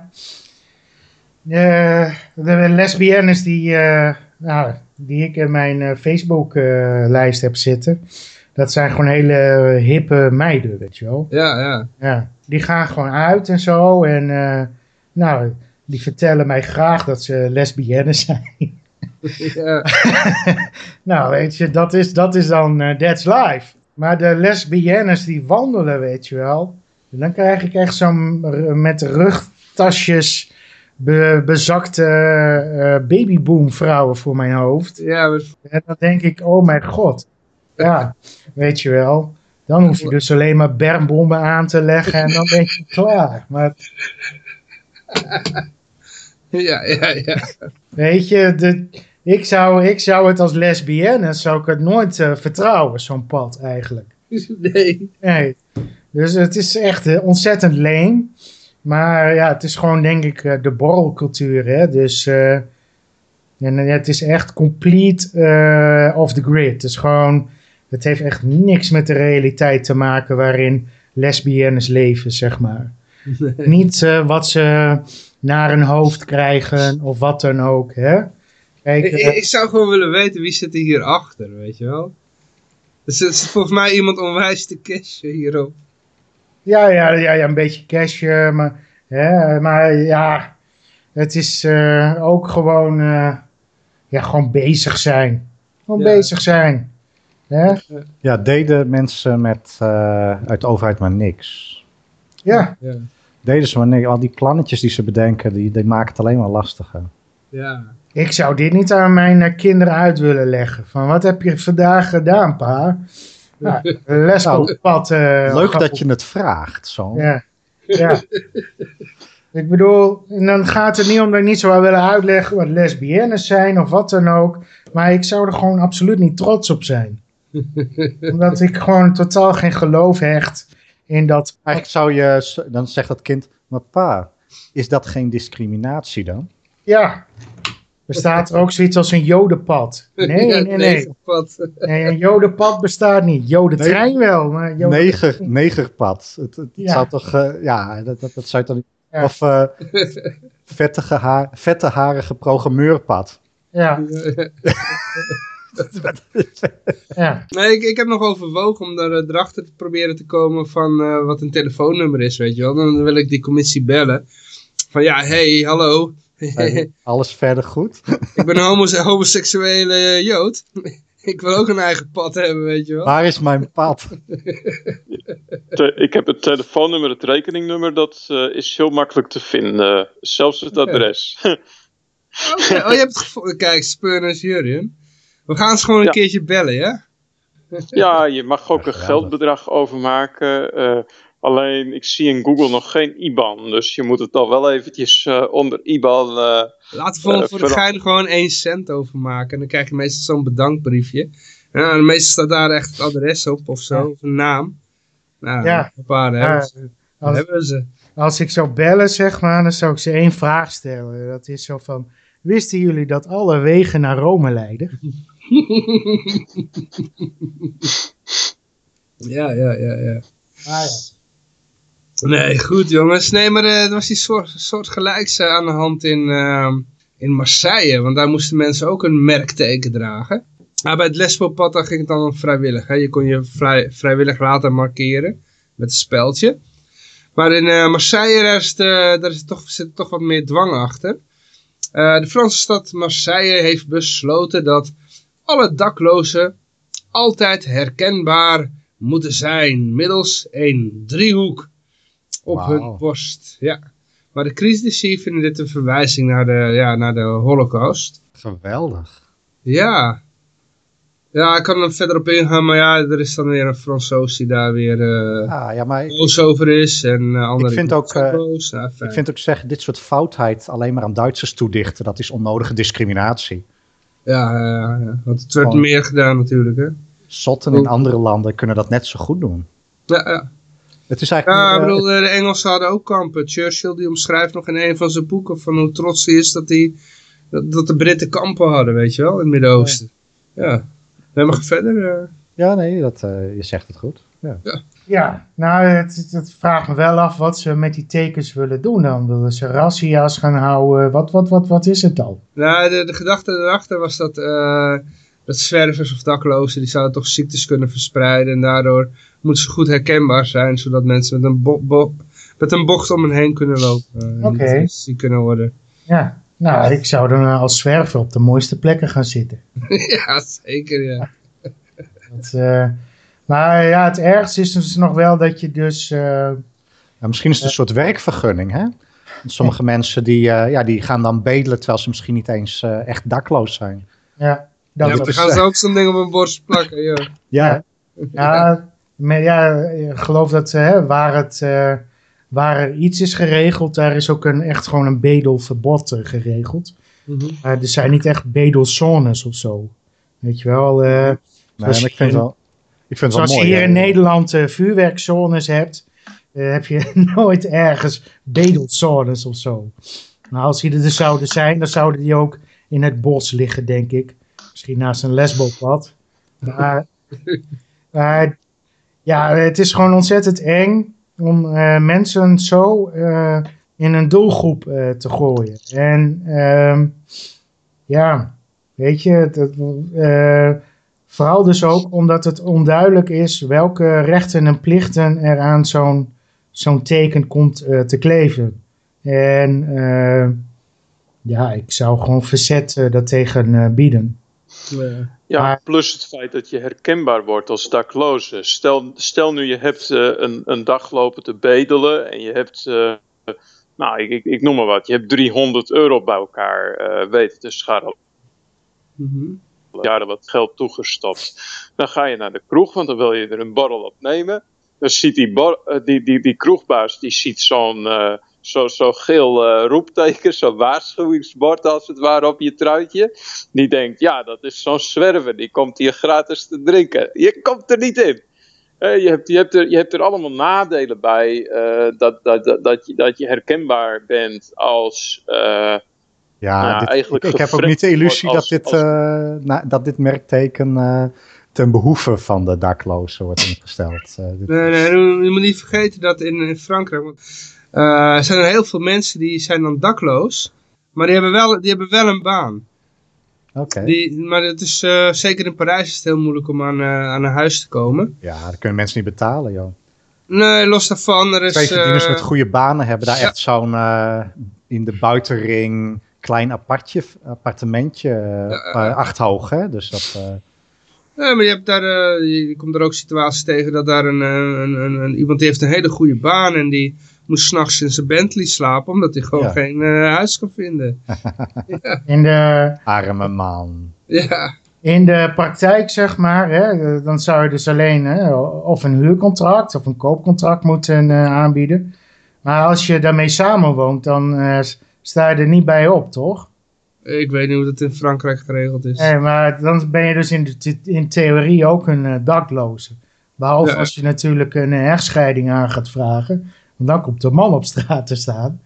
de lesbiennes die, eh, nou, die ik in mijn eh, Facebook-lijst heb zitten, dat zijn gewoon hele hippe meiden, weet je wel. ja, ja. Ja, die gaan gewoon uit en zo en eh, nou, die vertellen mij graag dat ze lesbiennes zijn. ja. nou, weet je, dat is, dat is dan, eh, that's life. Maar de lesbiennes die wandelen, weet je wel. Dan krijg ik echt zo'n met rugtasjes be- bezakte eh babyboom vrouwen voor mijn hoofd. ja En dan denk ik, oh mijn god. Ja, weet je wel. Dan hoef je dus alleen maar bermbommen aan te leggen en dan ben je klaar. Maar ja, ja, ja. weet je, de, ik, zou, ik zou het als lesbienne, zou ik het nooit eh, vertrouwen, zo'n pad eigenlijk. Nee. Nee. Dus het is echt eh, ontzettend leem. Maar ja, het is gewoon denk ik eh, de borrelcultuur. Hè? Dus eh, en, eh, het is echt complete off the grid. Het is gewoon, het heeft echt niks met de realiteit te maken waarin lesbiennes leven, zeg maar. Niet wat ze naar hun hoofd krijgen of wat dan ook. Hè? Kijk, Ik, ik zou gewoon willen weten wie zit er hierachter, weet je wel. Dus er zit volgens mij iemand onwijs te cashen hierop. Ja, ja, ja, ja, een beetje cash, maar, hè, maar ja, het is eh, ook gewoon, eh, ja, gewoon bezig zijn. Gewoon Ja. bezig zijn. Hè? Ja, deden mensen met, eh, uit de overheid maar niks. Ja, Ja. Deden ze maar niks. Al die plannetjes die ze bedenken, die, die maken het alleen maar lastiger. Ja. ik zou dit niet aan mijn kinderen uit willen leggen. Van, wat heb je vandaag gedaan, pa? Nou, les het pad. eh, Leuk dat je het vraagt, zo. Ja, ja. ik bedoel, en dan gaat het niet om dat ik niet zou willen uitleggen wat lesbiennes zijn of wat dan ook. Maar ik zou er gewoon absoluut niet trots op zijn. Omdat ik gewoon totaal geen geloof hecht in dat. Eigenlijk zou je, dan zegt dat kind, maar pa, is dat geen discriminatie dan? Ja, bestaat er ook zoiets als een jodenpad? Nee, Ja, nee, nee. Wat? nee een jodenpad bestaat niet. Jodentrein wel, maar joden... Neger, negerpad. Het, het Ja. zou toch, eh, ja, dat, dat, dat zou je toch niet... Ja. Of eh vettige, haar, vette harige programmeurpad. Ja, ja. Nee, ik, ik heb nog overwogen om daar, eh, erachter te proberen te komen van eh, wat een telefoonnummer is, weet je wel. Dan wil ik die commissie bellen. Van ja, hey, hallo. Alles verder goed. ik ben een homo- homoseksuele eh, jood. ik wil ook een eigen pad hebben, weet je wel. Waar is mijn pad? Ik heb het telefoonnummer, het rekeningnummer, dat eh, is heel makkelijk te vinden. Zelfs het adres. Oké, Oh, je hebt het gevonden. Kijk, Spurners Jurien. We gaan ze gewoon een Ja. keertje bellen, ja? ja, je mag ook een geldbedrag overmaken. eh, alleen, ik zie in Google nog geen IBAN. Dus je moet het al wel eventjes eh, onder IBAN... eh, Laten we voor, Eh, voor de gein gewoon 1 cent overmaken. En dan krijg je meestal zo'n bedankbriefje. Ja, en meestal staat daar echt het adres op of zo, Ja. of een naam. Nou, Ja. een paar Ja, hebben ze. als- hebben ze. Als ik zou bellen, zeg maar, dan zou ik ze één vraag stellen. Dat is zo van, wisten jullie dat alle wegen naar Rome leiden? Ja, ja, ja, ja. Ah ja. Nee, goed jongens. Nee, maar eh, er was die soort, soort eh, aan de hand in, ehm, in Marseille. Want daar moesten mensen ook een merkteken dragen. Maar bij het Lesbopad ging het dan om vrijwillig. Hè? Je kon je vrij, vrijwillig laten markeren met een speldje. Maar in eh, Marseille daar is, daar toch, zit toch wat meer dwang achter. De Franse stad Marseille heeft besloten dat alle daklozen altijd herkenbaar moeten zijn middels een driehoek op Wauw. hun borst. Ja. Maar de critici vinden dit een verwijzing naar de, ja, naar de holocaust. Geweldig. Ja. Ja, ik kan er verder op ingaan, maar ja, er is dan weer een Fransoos die daar weer uh, ah, ja, maar boos over is. En uh, andere ik vind ook, uh. Ja, ik vind ook zeggen, dit soort foutheid alleen maar aan Duitsers toedichten, dat is onnodige discriminatie. Ja, ja want het werd oh. meer gedaan natuurlijk. Hè? Zotten in andere landen kunnen dat net zo goed doen. Ja, ja. Het is eigenlijk, ja, ik bedoel, de Engelsen hadden ook kampen. Churchill die omschrijft nog in een van zijn boeken van hoe trots hij is dat, die, dat, dat de Britten kampen hadden, weet je wel, in het Midden-Oosten. Ja. ja. We gaan verder. Uh... Ja, nee, dat, uh, je zegt het goed. Ja, ja. ja nou, het, het, vraagt me wel af wat ze met die tekens willen doen dan. Willen ze razzia's gaan houden? Wat, wat, wat, wat is het dan? Nou, de, de gedachte erachter was dat, uh, dat zwervers of daklozen, die zouden toch ziektes kunnen verspreiden. En daardoor moeten ze goed herkenbaar zijn, zodat mensen met een, bo bo met een bocht om hen heen kunnen lopen. Oké. Okay. ziek kunnen worden. Ja, nou, ik zou dan als zwerver op de mooiste plekken gaan zitten. ja, zeker, ja. Dat, uh, maar ja, het ergste is dus nog wel dat je dus... Uh, ja, misschien is het een soort werkvergunning, hè? Sommige mensen die, uh, ja, die gaan dan bedelen terwijl ze misschien niet eens echt dakloos zijn. Ja, dat ja, dan gaan ze ook zo'n ding op hun borst plakken, ja. Ja, ja, maar ja ik geloof dat hè, waar, het, waar er iets is geregeld, daar is ook een, echt gewoon een bedelverbod geregeld. Mm -hmm. er zijn niet echt bedelzones of zo. Weet je wel, Nee, maar ik vind het wel, ik vind Zoals wel mooi, je hier in Nederland vuurwerkzones hebt, heb je nooit ergens bedelzones of zo. Nou, als die er dus zouden zijn, dan zouden die ook in het bos liggen, denk ik. Misschien naast een lesbopad. Maar, ja, het is gewoon ontzettend eng om uh, mensen zo in een doelgroep te gooien. En ehm, ja, weet je, dat, Vooral dus ook omdat het onduidelijk is welke rechten en plichten er aan zo'n zo'n teken komt te kleven. En ja, ik zou gewoon verzet daartegen uh, bieden. Ja, plus het feit dat je herkenbaar wordt als dakloze. Stel, stel nu je hebt een, een dag lopen te bedelen en je hebt, nou ik, ik, ik, noem maar wat, je hebt 300 euro bij elkaar weten te scharrelen. Mm -hmm jaren wat geld toegestopt. Dan ga je naar de kroeg, want dan wil je er een borrel op nemen. Dan ziet die, die, die, die kroegbaas die ziet zo'n uh, zo, zo geel uh, roepteken, zo'n waarschuwingsbord als het ware op je truitje. Die denkt, ja, dat is zo'n zwerver, die komt hier gratis te drinken. Je komt er niet in. Uh, je, hebt, je, hebt er, je hebt er allemaal nadelen bij dat, dat, dat, dat, je, dat je herkenbaar bent als ja, nou, dit, eigenlijk ik, ik heb ook niet de illusie als, dat, dit, als... uh, na, dat dit merkteken uh, ten behoeve van de daklozen wordt ingesteld. Uh, nee, nee, je moet niet vergeten dat in, in Frankrijk er zijn er heel veel mensen die zijn dan dakloos, maar die hebben wel, die hebben wel een baan. Okay. Maar het is, zeker in Parijs is het heel moeilijk om aan, aan een huis te komen. Ja, dat kunnen mensen niet betalen, joh. Nee, los daarvan. Er is, Twee verdieners met goede banen hebben daar ja. echt zo'n in de buitenring klein apartje, appartementje, acht hoog, hè? Dus dat... Ja, maar je, hebt daar, je komt er ook situaties tegen dat daar een, een, een, een, iemand die heeft een hele goede baan en die moet s'nachts in zijn Bentley slapen omdat hij gewoon Ja. geen eh, huis kan vinden. In de, Arme man. Ja, in de praktijk, zeg maar, hè, dan zou je dus alleen hè, of een huurcontract of een koopcontract moeten eh, aanbieden. Maar als je daarmee samenwoont, dan eh, sta je er niet bij op, toch? ik weet niet hoe dat in Frankrijk geregeld is. Nee, maar dan ben je dus in, de, in theorie ook een dakloze. Behalve Ja. als je natuurlijk een echtscheiding aan gaat vragen. Want dan komt de man op straat te staan.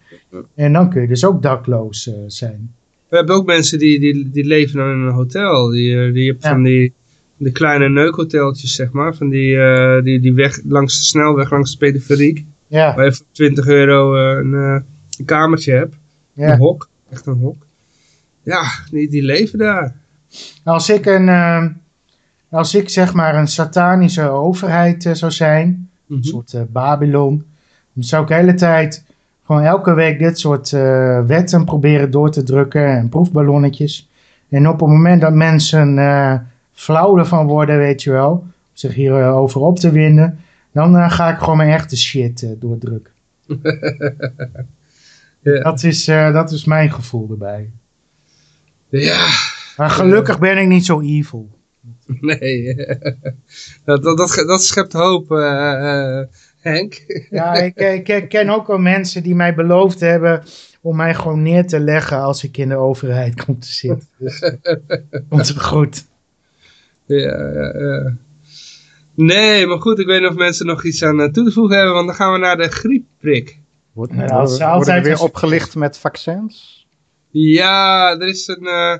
En dan kun je dus ook dakloos eh, zijn. We hebben ook mensen die, die, die leven dan in een hotel. Die, eh, die hebt Ja. van die, die kleine neukhoteltjes, zeg maar. Van die, eh, die, die weg langs de snelweg, langs de periferiek. Ja, Waar je voor 20 euro een, eh, een kamertje hebt. Een ja. hok, echt een hok. Ja, die, die leven daar. Als ik een, als ik zeg maar een satanische overheid zou zijn, Mhm. een soort eh, Babylon, dan zou ik de hele tijd gewoon elke week dit soort eh, wetten proberen door te drukken en proefballonnetjes. En op het moment dat mensen eh flauw ervan worden, weet je wel, om zich hierover over op te winden, dan eh, ga ik gewoon mijn echte shit eh, doordrukken. Ja. Dat is, eh, dat is mijn gevoel erbij. Ja, Maar gelukkig ben ik niet zo evil. Nee, dat, dat, dat, schept hoop, eh, eh, Henk. Ja, ik, ik, ik ken ook wel mensen die mij beloofd hebben om mij gewoon neer te leggen als ik in de overheid kom te zitten. Dus komt het goed. Ja, ja, ja. Nee, maar goed, ik weet niet of mensen nog iets aan eh, toe te voegen hebben, want dan gaan we naar de griepprik. Wordt, Ja, worden- als worden we weer opgelicht met vaccins? Ja, er is, een, eh,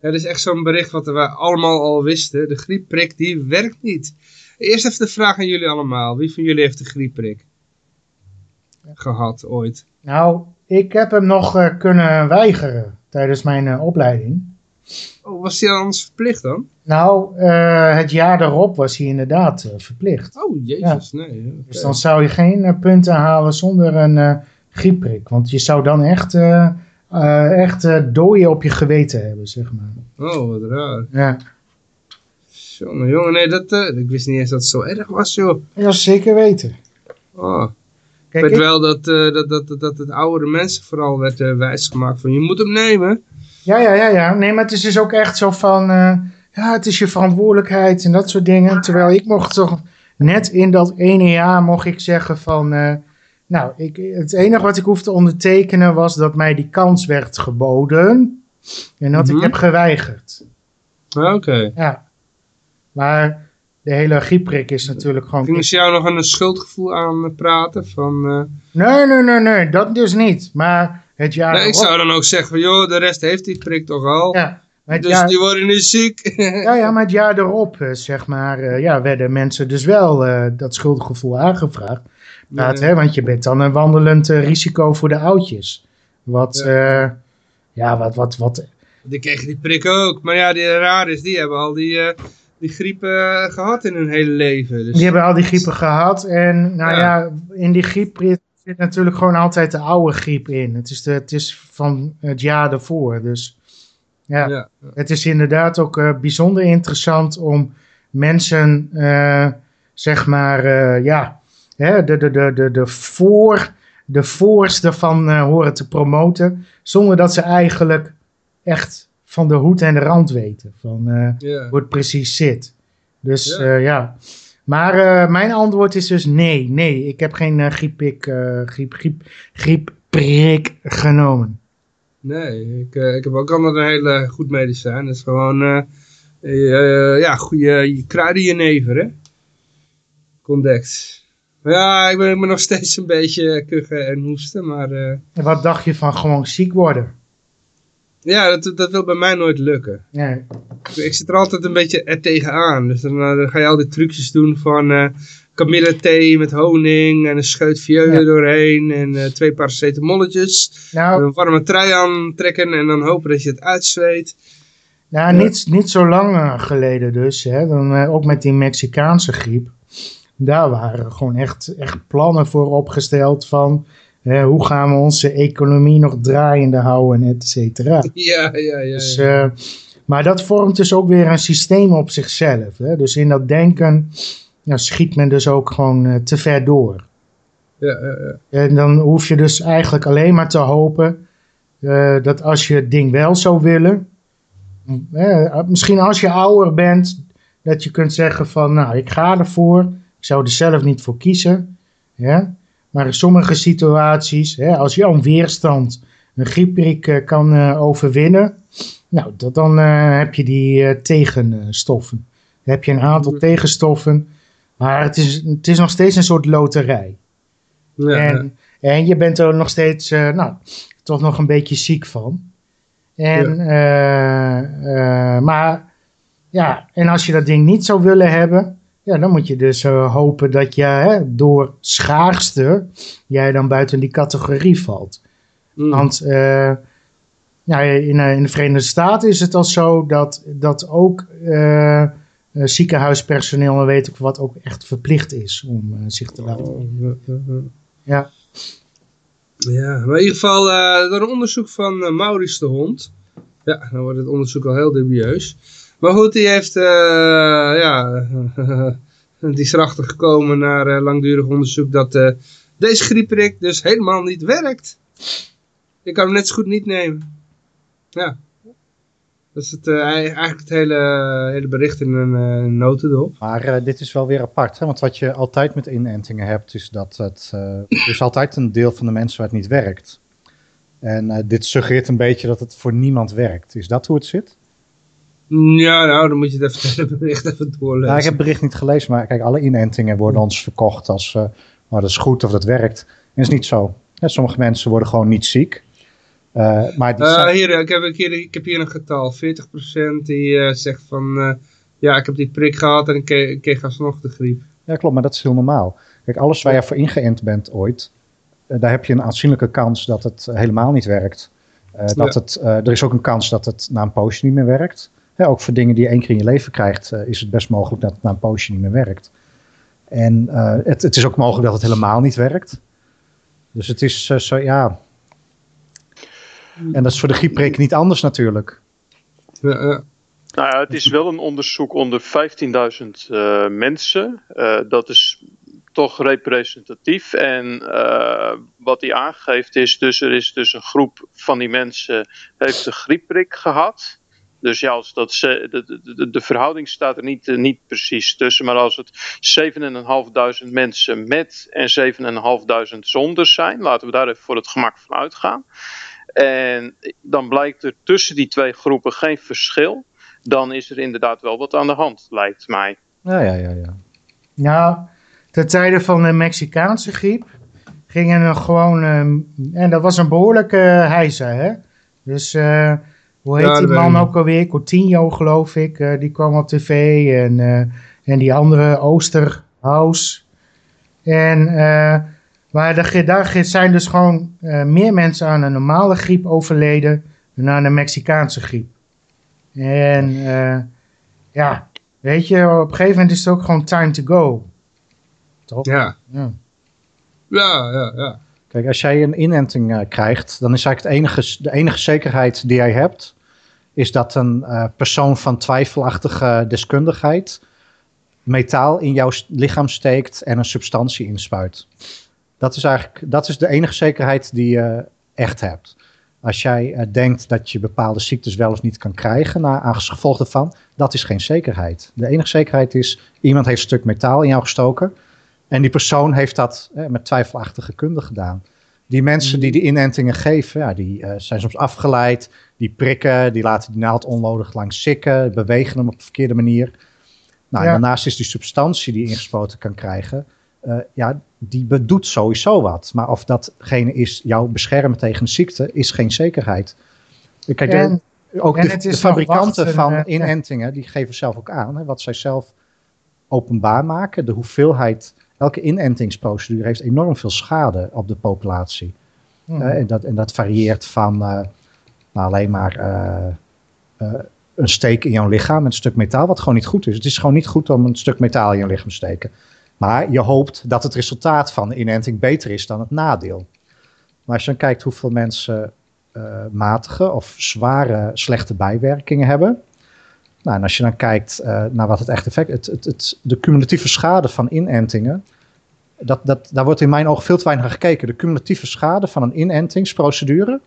er is echt zo'n bericht wat we allemaal al wisten. De griepprik, die werkt niet. Eerst even de vraag aan jullie allemaal. Wie van jullie heeft de griepprik gehad ooit? Nou, ik heb hem nog eh, kunnen weigeren tijdens mijn eh, opleiding. Oh, was die anders verplicht dan? Nou, eh, het jaar daarop was hij inderdaad verplicht. Oh, jezus, nee. oké. Dus dan zou je geen punten halen zonder een griepprik. Want je zou dan echt, echt dooien op je geweten hebben, zeg maar. Oh, wat raar. Ja, Jongen, jongen, nee, dat, eh, ik wist niet eens dat het zo erg was, joh. ja zeker weten. Oh. Ik weet wel dat, eh, dat, dat, dat, dat het oudere mensen vooral werd eh, wijsgemaakt van je moet hem nemen. Ja, ja, ja, ja. Nee, maar het is dus ook echt zo van, ja, het is je verantwoordelijkheid en dat soort dingen. Terwijl ik mocht toch net in dat ene jaar mocht ik zeggen van, nou, ik, het enige wat ik hoefde te ondertekenen was dat mij die kans werd geboden en dat Mhm. ik heb geweigerd. Ah, Oké. Ja. Maar de hele griepprik is natuurlijk gewoon... Gingen ze jou nog een schuldgevoel aan praten van... eh, Nee, nee, nee, nee, dat dus niet. Maar het jaar nee, ik zou dan ook zeggen van joh, de rest heeft die prik toch al. Ja, dus jaar- die worden nu ziek. Ja, ja, maar het jaar erop, eh, zeg maar, eh, ja, werden mensen dus wel dat schuldgevoel aangevraagd. Praat, Ja. hè, want je bent dan een wandelend risico voor de oudjes. Wat, ja, ja wat, wat, wat, Die kregen die prik ook. Maar ja, die raar is, die hebben al die, die griep eh, gehad in hun hele leven. Dus, die hebben al die griepen gehad. En nou Ja. ja, in die griep zit natuurlijk gewoon altijd de oude griep in. Het is, de, het is van het jaar ervoor. Dus ja, ja. het is inderdaad ook eh, bijzonder interessant om mensen, eh, zeg maar, ja, hè, de, de, de, de, de, voor, de voorste van horen te promoten, zonder dat ze eigenlijk echt van de hoed en de rand weten van eh, hoe het precies zit. Dus Ja. ja. Maar eh, mijn antwoord is dus nee, nee, ik heb geen eh, grieppik, eh, griep, griep, griepprik genomen. Nee, ik, eh, ik heb ook altijd een hele goed medicijn. Dat is gewoon, eh, eh, ja, goede kruidenjenever, hè. Condex. Maar Ja, ik ben, ik ben nog steeds een beetje kuchen en hoesten, maar eh, En wat dacht je van gewoon ziek worden? Ja, dat, dat wil bij mij nooit lukken. Nee. Ik zit er altijd een beetje er tegenaan. Dus dan, eh, dan ga je al die trucjes doen van eh kamillethee met honing en een scheut vieux Ja. doorheen en eh, twee paracetamolletjes. Nou, een warme trui aantrekken en dan hopen dat je het uitzweet. nou niet, niet zo lang eh, geleden dus, hè, dan, eh, ook met die Mexicaanse griep. Daar waren gewoon echt, echt plannen voor opgesteld van hoe gaan we onze economie nog draaiende houden, et cetera. Ja, ja, ja. Dus, eh, maar dat vormt dus ook weer een systeem op zichzelf. Hè? Dus in dat denken ja, schiet men dus ook gewoon eh, te ver door. ja, ja, ja. En dan hoef je dus eigenlijk alleen maar te hopen eh, dat als je het ding wel zou willen, eh, misschien als je ouder bent, dat je kunt zeggen van nou ik ga ervoor, ik zou er zelf niet voor kiezen. Ja? Maar in sommige situaties, hè, als jouw weerstand een griepprik eh, kan eh, overwinnen, nou dat, dan eh, heb je die tegenstoffen. Dan heb je een aantal tegenstoffen, maar het is, het is nog steeds een soort loterij. Ja, ja. En, en je bent er nog steeds, nou, toch nog een beetje ziek van. En, maar, ja, en als je dat ding niet zou willen hebben, ja, dan moet je dus eh, hopen dat je hè, door schaarste, jij dan buiten die categorie valt. Mm. Want ja, in, eh, in de Verenigde Staten is het al zo dat, dat ook ziekenhuispersoneel, en weet ik wat, ook echt verplicht is om zich te laten Oh, ja, ja, maar in ieder geval eh door een onderzoek van eh, Maurice de Hond. Ja, dan wordt het onderzoek al heel dubieus. Maar goed, die heeft, eh, ja, die is erachter gekomen naar eh, langdurig onderzoek dat eh, deze griepprik dus helemaal niet werkt. Je kan hem net zo goed niet nemen. Ja. Dat is het, eigenlijk het hele, hele bericht in een notendop. Maar dit is wel weer apart, hè? want wat je altijd met inentingen hebt, is dat het, er is altijd een deel van de mensen waar het niet werkt. En dit suggereert een beetje dat het voor niemand werkt. Is dat hoe het zit? Ja, nou, dan moet je het, even, het bericht even doorlezen. Nou, ik heb het bericht niet gelezen, maar kijk, alle inentingen worden ons verkocht als, uh, oh, dat is goed of dat werkt. En dat is niet zo. Ja, sommige mensen worden gewoon niet ziek. Uh, maar die uh, hier, ik, heb, hier, ik heb hier een getal. 40% die zegt van, ja, ik heb die prik gehad en ik, ik kreeg alsnog de griep. Ja, klopt, maar dat is heel normaal. Kijk, alles waar je voor ingeënt bent ooit, daar heb je een aanzienlijke kans dat het helemaal niet werkt. dat ja. het, er is ook een kans dat het na een poosje niet meer werkt. Ja, ook voor dingen die je één keer in je leven krijgt, uh, is het best mogelijk dat het na een poosje niet meer werkt. En uh, het, het, is ook mogelijk dat het helemaal niet werkt. Dus het is uh, zo, ja. En dat is voor de griepprik niet anders natuurlijk. Nou ja, het is wel een onderzoek onder 15.000 mensen. dat is toch representatief. En wat hij aangeeft is dus, er is dus een groep van die mensen heeft de griepprik gehad. Dus ja, als dat, de, de, de verhouding staat er niet, niet precies tussen. Maar als het 7.500 mensen met en 7.500 zonder zijn, laten we daar even voor het gemak van uitgaan. En dan blijkt er tussen die twee groepen geen verschil. Dan is er inderdaad wel wat aan de hand, lijkt mij. Ja, ja, ja. ja. Nou, ten tijde van de Mexicaanse griep gingen er gewoon. en dat was een behoorlijke hijza, hè? Dus. Uh, hoe heet die man ook alweer? Coutinho, geloof ik. Uh, die kwam op tv. En, uh, en die andere, Oosterhuis. En uh, maar de, daar zijn dus gewoon meer mensen aan een normale griep overleden dan aan de Mexicaanse griep. En ja, weet je, op een gegeven moment is het ook gewoon time to go. Toch? Ja. Ja, ja, ja. ja. Kijk, als jij een inenting uh, krijgt, dan is eigenlijk het enige, de enige zekerheid die jij hebt, is dat een uh, persoon van twijfelachtige deskundigheid metaal in jouw lichaam steekt en een substantie inspuit. Dat is eigenlijk dat is de enige zekerheid die je echt hebt. Als jij uh, denkt dat je bepaalde ziektes wel of niet kan krijgen na, als gevolg daarvan, dat is geen zekerheid. De enige zekerheid is, iemand heeft een stuk metaal in jou gestoken en die persoon heeft dat eh, met twijfelachtige kunde gedaan. Die mensen die die inentingen geven, ja, die uh, zijn soms afgeleid, die prikken, die laten die naald onnodig lang sikken, bewegen hem op de verkeerde manier. Nou, ja. daarnaast is die substantie die ingespoten kan krijgen, uh, ja, die doet sowieso wat. Maar of datgene is jou beschermen tegen een ziekte, is geen zekerheid. Kijk, en, de, ook de, de, fabrikanten wachten, van uh, inentingen, die geven zelf ook aan, hè, wat zij zelf openbaar maken, de hoeveelheid elke inentingsprocedure heeft enorm veel schade op de populatie. Hmm. Uh, en, dat, en dat varieert van uh, nou alleen maar uh, een steek in jouw lichaam met een stuk metaal, wat gewoon niet goed is. Het is gewoon niet goed om een stuk metaal in je lichaam te steken. Maar je hoopt dat het resultaat van de inenting beter is dan het nadeel. Maar als je dan kijkt hoeveel mensen matige of zware slechte bijwerkingen hebben, nou, en als je dan kijkt uh, naar wat het echt effect het, het, het, de cumulatieve schade van inentingen, dat, dat, daar wordt in mijn ogen veel te weinig naar gekeken. De cumulatieve schade van een inentingsprocedure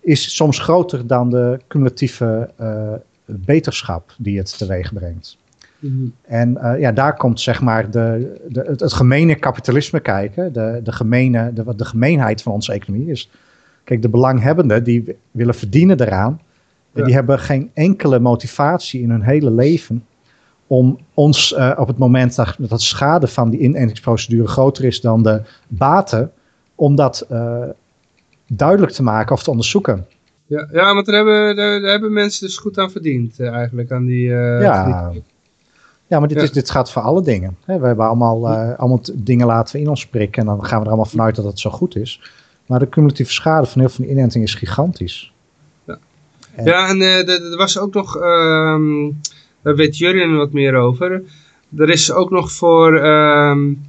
is soms groter dan de cumulatieve uh, beterschap die het teweeg brengt. Mm-hmm. En uh, ja, daar komt zeg maar de, de, het, het gemene kapitalisme kijken, de, de, gemene, de, de gemeenheid van onze economie is. Kijk, de belanghebbenden die willen verdienen eraan ja. Die hebben geen enkele motivatie in hun hele leven om ons uh, op het moment dat, dat de schade van die inentingsprocedure groter is dan de baten, om dat uh, duidelijk te maken of te onderzoeken. Ja, ja want daar hebben, daar, daar hebben mensen dus goed aan verdiend uh, eigenlijk, aan die... ja. ja, maar dit, Is, dit gaat voor alle dingen. Hè, we hebben allemaal, allemaal dingen laten we in ons prikken en dan gaan we er allemaal vanuit dat het zo goed is. Maar de cumulatieve schade van heel veel inentingen is gigantisch. Ja, en uh, er was ook nog, um, daar weet Jurjen wat meer over. Er is ook nog voor um,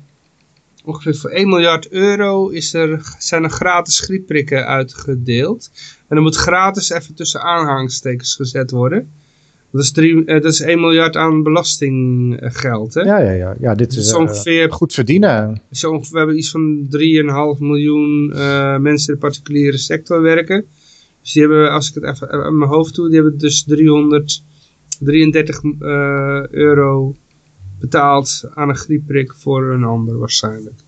ongeveer voor 1 miljard euro is er, zijn er gratis griepprikken uitgedeeld. En er moet gratis even tussen aanhangstekens gezet worden. Dat is, drie, uh, dat is 1 miljard aan belastinggeld. Hè? Ja, ja, ja. ja dit is, uh, ongeveer goed verdienen. Zo, we hebben iets van 3,5 miljoen mensen in de particuliere sector werken. Dus die hebben, als ik het even aan mijn hoofd doe, die hebben dus 333 uh, euro betaald aan een griepprik voor een ander waarschijnlijk.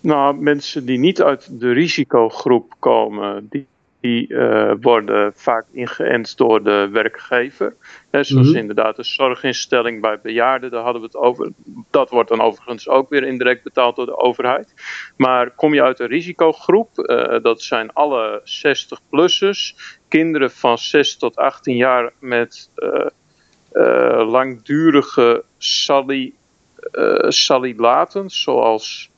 Nou, mensen die niet uit de risicogroep komen, die, die uh, worden vaak ingeënt door de werkgever. Zoals mm -hmm. inderdaad de zorginstelling bij bejaarden, daar hadden we het over. Dat wordt dan overigens ook weer indirect betaald door de overheid. Maar kom je uit de risicogroep, uh, dat zijn alle 60-plussers, kinderen van 6 tot 18 jaar met uh, langdurige sali, salilaten, zoals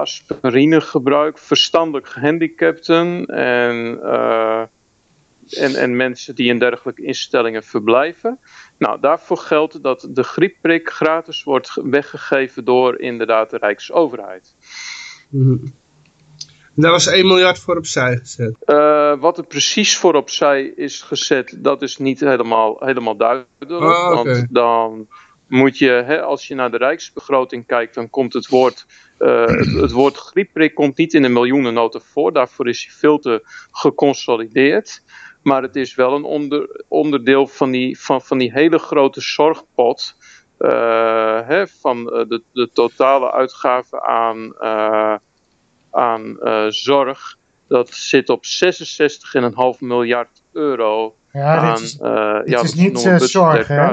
aspirinegebruik, verstandelijk gehandicapten en, uh, en, en mensen die in dergelijke instellingen verblijven. Nou, daarvoor geldt dat de griepprik gratis wordt weggegeven door inderdaad de Rijksoverheid. Mm. Daar was 1 miljard voor opzij gezet. Uh, wat er precies voor opzij is gezet, dat is niet helemaal, helemaal duidelijk. Okay. Want dan moet je, hè, als je naar de rijksbegroting kijkt, dan komt het woord, uh, het, het, woord griepprik komt niet in de miljoenennota voor. Daarvoor is hij veel te geconsolideerd. Maar het is wel een onder, onderdeel van die, van, van die hele grote zorgpot. Uh, hè, van de, de totale uitgaven aan, uh, aan zorg. Dat zit op 66,5 miljard euro. Ja, aan, dit is, dit ja, is niet zorg, hè?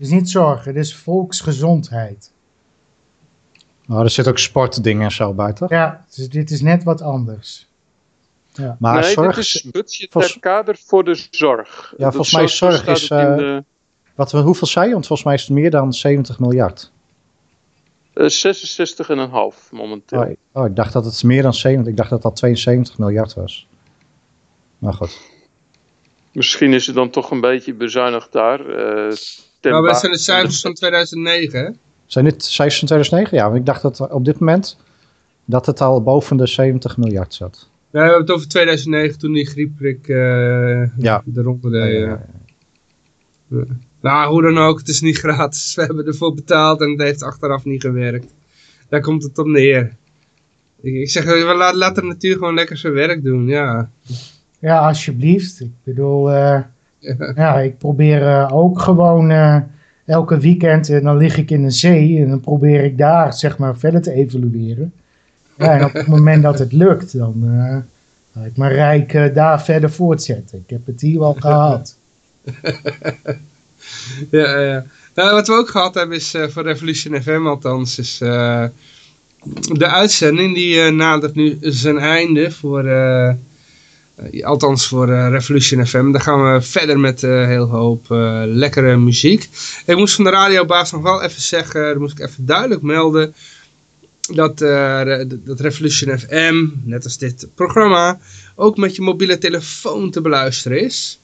Het is niet zorgen, het is volksgezondheid. Nou, er zit ook sportdingen en zo buiten. Ja, dus dit is net wat anders. Ja. Maar nee, zorg, dit is budget volgens... kader voor de zorg. Ja, volgens mij zorg is... Uh, de... wat, hoeveel zei je? Want volgens mij is het meer dan 70 miljard. Uh, 66,5 momenteel. Oh, oh, ik dacht dat het meer dan 70... Ik dacht dat dat 72 miljard was. Maar goed. Misschien is het dan toch een beetje bezuinigd daar. Uh, maar dat zijn de cijfers van 2009, hè? Zijn dit cijfers van 2009? Ja, want ik dacht dat op dit moment dat het al boven de 70 miljard zat. Ja, we hebben het over 2009 toen die griepprik uh, ja. de ronde deed. Ja, ja, ja. Nou, hoe dan ook, het is niet gratis. We hebben ervoor betaald en het heeft achteraf niet gewerkt. Daar komt het op neer. Ik, ik zeg, laat, laat de natuur gewoon lekker zijn werk doen, ja. Ja, alsjeblieft. Ik bedoel... Uh... Ja, ik probeer uh, ook gewoon uh, elke weekend, en dan lig ik in de zee en dan probeer ik daar zeg maar verder te evalueren. Ja, en op het moment dat het lukt, dan uh, ga ik mijn rijk daar verder voortzetten. Ik heb het hier al gehad. ja, ja. Nou, wat we ook gehad hebben is voor Revolution FM althans, is de uitzending die nadert nu zijn einde voor uh, althans voor uh, Revolution FM. Daar gaan we verder met uh, heel hoop lekkere muziek. Ik moest van de radiobaas nog wel even zeggen, dat moet ik even duidelijk melden, dat, dat Revolution FM, net als dit programma, ook met je mobiele telefoon te beluisteren is.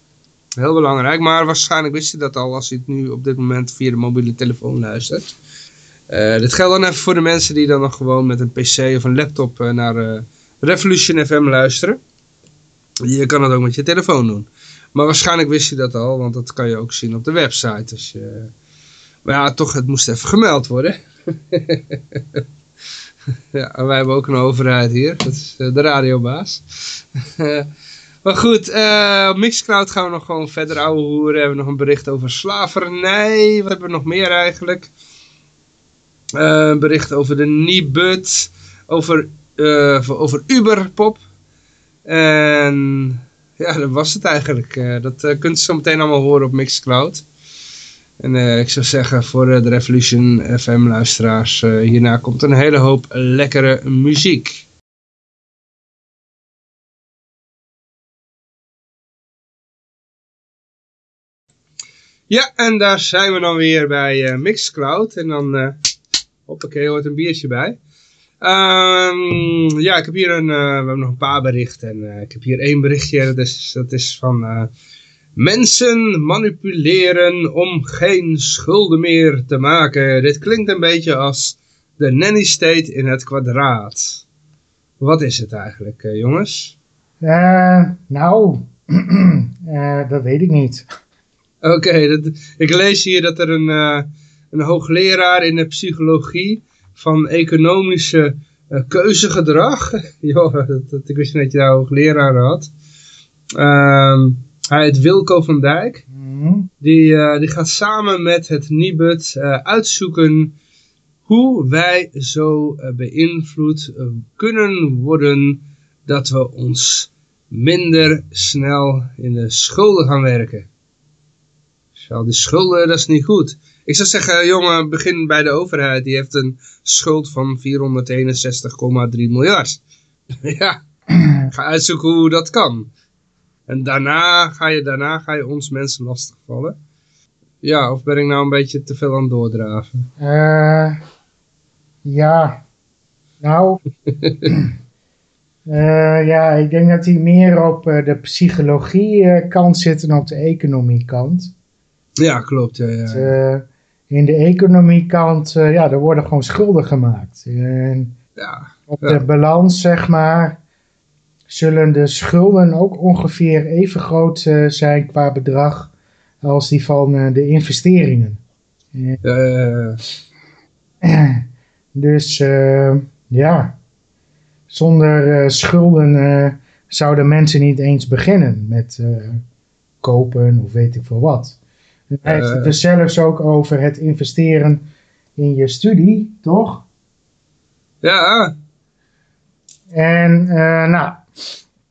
Heel belangrijk, maar waarschijnlijk wist je dat al als je het nu op dit moment via de mobiele telefoon luistert. dit geldt dan even voor de mensen die dan nog gewoon met een pc of een laptop naar Revolution FM luisteren. Je kan het ook met je telefoon doen. Maar waarschijnlijk wist je dat al, want dat kan je ook zien op de website. Dus. Maar ja, toch, het moest even gemeld worden. ja, wij hebben ook een overheid hier. Dat is eh, de radiobaas. maar goed, uh, op Mixcloud gaan we nog gewoon verder ouwe hoeren. We hebben nog een bericht over slavernij. Wat hebben we nog meer eigenlijk? Uh, een bericht over de Nibud. Over, uh, over Uberpop. En ja, dat was het eigenlijk. Uh, dat uh, kunt u zo meteen allemaal horen op Mixcloud. En uh, ik zou zeggen voor de Revolution FM luisteraars, hierna komt een hele hoop lekkere muziek. Ja, en daar zijn we dan weer bij Mixcloud. En dan, hoppakee, hoort een biertje bij. Um, ja, ik heb hier een, uh, we hebben nog een paar berichten. En, uh, ik heb hier één berichtje, dat is, dat is van... Uh, mensen manipuleren om geen schulden meer te maken. Dit klinkt een beetje als de nanny state in het kwadraat. Wat is het eigenlijk, jongens? nou, dat weet ik niet. Oké, okay, ik lees hier dat er een, een hoogleraar in de psychologie van economische uh, keuzegedrag. Joh, dat, dat, ik wist niet dat je daar hoogleraar had. Ehm, hij heet Wilco van Dijk. Mhm. Die, eh, die gaat samen met het Nibud eh, uitzoeken hoe wij zo eh, beïnvloed eh, kunnen worden dat we ons minder snel in de schulden gaan werken. Zo, die schulden, dat is niet goed. Ik zou zeggen, jongen, begin bij de overheid. Die heeft een schuld van 461,3 miljard. ja, ga uitzoeken hoe dat kan. En daarna ga je, daarna ga je ons mensen lastigvallen. Ja, of ben ik nou een beetje te veel aan het doordraven? Eh, ja, nou, eh, ja, ik denk dat hij meer op eh, de psychologie eh, kant zit dan op de economie kant. Ja, klopt. Ja, ja. Eh, in de economie kant, eh, ja, er worden gewoon schulden gemaakt. En ja. op Ja. de balans, zeg maar, zullen de schulden ook ongeveer even groot eh, zijn qua bedrag als die van eh, de investeringen. Dus ja, zonder schulden zouden mensen niet eens beginnen met kopen of weet ik veel wat. Hij heeft het zelfs ook over het investeren in je studie, toch? ja, En eh, nou,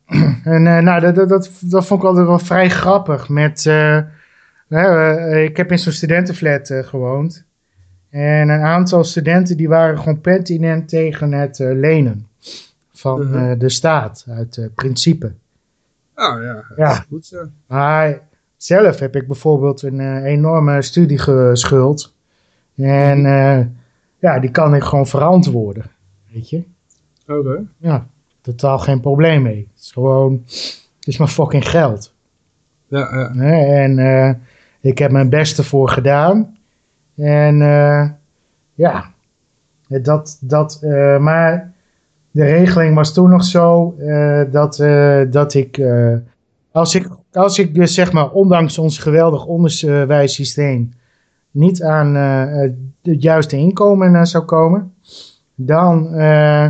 en, eh, nou dat, dat, dat, dat vond ik altijd wel vrij grappig. Met, eh, ik heb in zo'n studentenflat gewoond. En een aantal studenten die waren gewoon pertinent tegen het lenen van Mhm. de staat uit principe. oh ja, Ja. goed zo. Maar zelf heb ik bijvoorbeeld een eh, enorme studieschuld. En eh, ja, die kan ik gewoon verantwoorden. Weet je? Oké. Ja, totaal geen probleem mee. Het is gewoon, het is maar fucking geld. Ja, ja. En eh, ik heb mijn beste voor gedaan. En ja, dat, dat, maar de regeling was toen nog zo dat, dat ik, als ik, als ik dus zeg maar, ondanks ons geweldig onderwijssysteem, niet aan eh, het juiste inkomen eh, zou komen, dan, eh,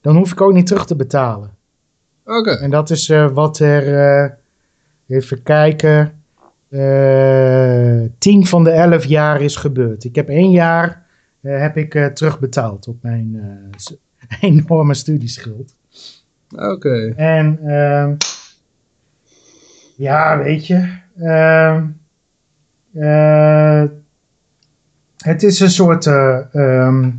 dan hoef ik ook niet terug te betalen. Oké. En dat is eh, wat er, eh, even kijken, eh, tien van de elf jaar is gebeurd. Ik heb één jaar eh, heb ik, eh, terugbetaald op mijn eh, enorme studieschuld. Oké. En ehm, ja, weet je, ehm, eh, het is een soort, eh, ehm,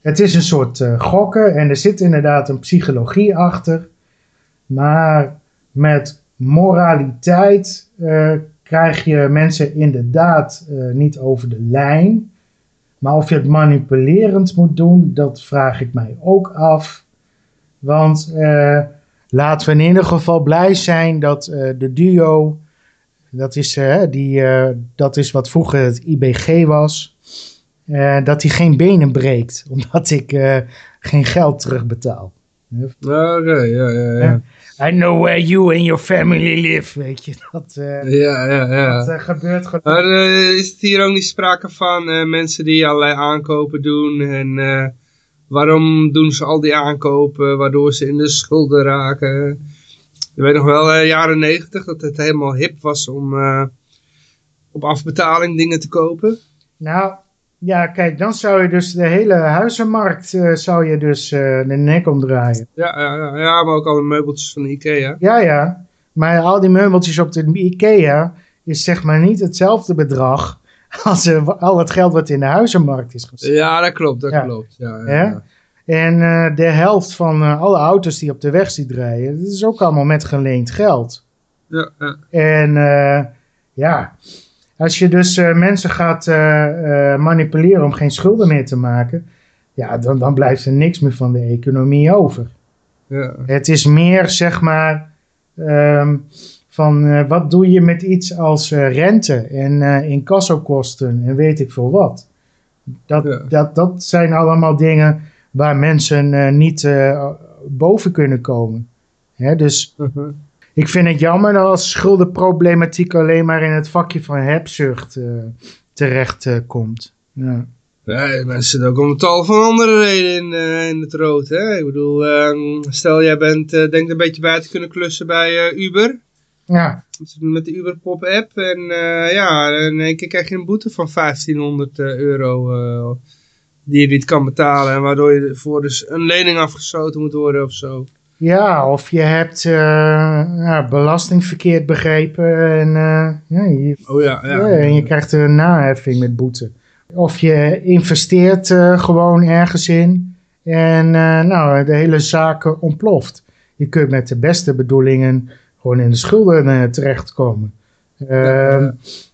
het is een soort eh, gokken en er zit inderdaad een psychologie achter. Maar met moraliteit krijg je mensen inderdaad niet over de lijn. Maar of je het manipulerend moet doen, dat vraag ik mij ook af. Want eh, laten we in ieder geval blij zijn dat eh, de duo, dat is, eh, die, eh, dat is wat vroeger het IBG was, dat hij geen benen breekt, omdat ik geen geld terugbetaal. Oké, ja, ja, ja. I know where you and your family live, weet je. Dat, Ja, ja, ja. dat gebeurt gewoon. Maar is het hier ook niet sprake van mensen die allerlei aankopen doen en waarom doen ze al die aankopen waardoor ze in de schulden raken? Je weet nog wel, eh, jaren negentig, dat het helemaal hip was om eh, op afbetaling dingen te kopen. Nou, ja, kijk, dan zou je dus de hele huizenmarkt eh, zou je dus eh, de nek omdraaien. Ja, ja, ja, ja, maar ook alle meubeltjes van de Ikea. Ja, ja. Maar al die meubeltjes op de IKEA is zeg maar niet hetzelfde bedrag als eh, al het geld wat in de huizenmarkt is gezet. Ja, dat klopt, dat Ja. klopt. Ja. En eh, de helft van eh, alle auto's die op de weg ziet rijden, dat is ook allemaal met geleend geld. Ja. En eh, ja, als je dus mensen gaat manipuleren om geen schulden meer te maken, ja, dan, dan blijft er niks meer van de economie over. ja. Het is meer, zeg maar, ehm, van eh, wat doe je met iets als eh, rente en eh incassokosten en weet ik veel wat. Dat, Ja. dat, dat zijn allemaal dingen waar mensen niet boven kunnen komen. Hè, dus Mhm. ik vind het jammer dat als schuldenproblematiek alleen maar in het vakje van hebzucht terecht komt. Ja. Ja, mensen zitten ook om een tal van andere redenen in, in het rood. Hè? Ik bedoel, ehm, stel jij bent, denkt een beetje bij te kunnen klussen bij Uber. Ja, Met de Uber Pop app. En eh, ja, in één keer krijg je een boete van 1500 euro eh, die je niet kan betalen. En waardoor je voor dus een lening afgesloten moet worden of zo. ja of je hebt eh, ja, belasting verkeerd begrepen en, eh, ja, je, Oh ja, ja, en je krijgt een naheffing met boete. Of je investeert eh, gewoon ergens in en eh, nou, de hele zaak ontploft. Je kunt met de beste bedoelingen gewoon in de schulden eh, terechtkomen. Ehm,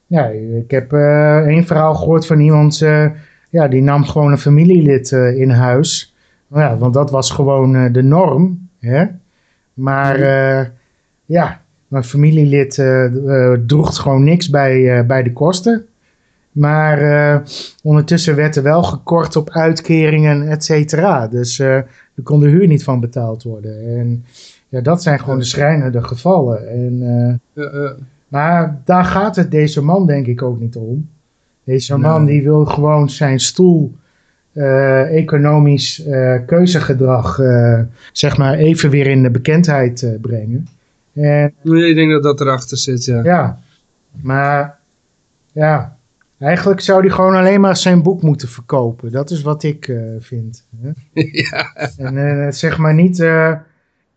ja, ik heb eh één verhaal gehoord van iemand, eh, ja, die nam gewoon een familielid in huis. Nou ja, want dat was gewoon de norm. Hè? Maar ja, mijn familielid eh, droeg gewoon niks bij, bij de kosten. Maar ondertussen werd er wel gekort op uitkeringen, et cetera. Dus er kon de huur niet van betaald worden. En ja, dat zijn gewoon de schrijnende gevallen. En, eh, maar daar gaat het deze man denk ik ook niet om. Deze Nee. man die wil gewoon zijn stoel, eh, economisch eh, keuzegedrag, zeg maar even weer in de bekendheid brengen. En Ik denk dat dat erachter zit, ja. ja, maar ja, eigenlijk zou hij gewoon alleen maar zijn boek moeten verkopen. Dat is wat ik vind. Hè? ja. En zeg maar niet,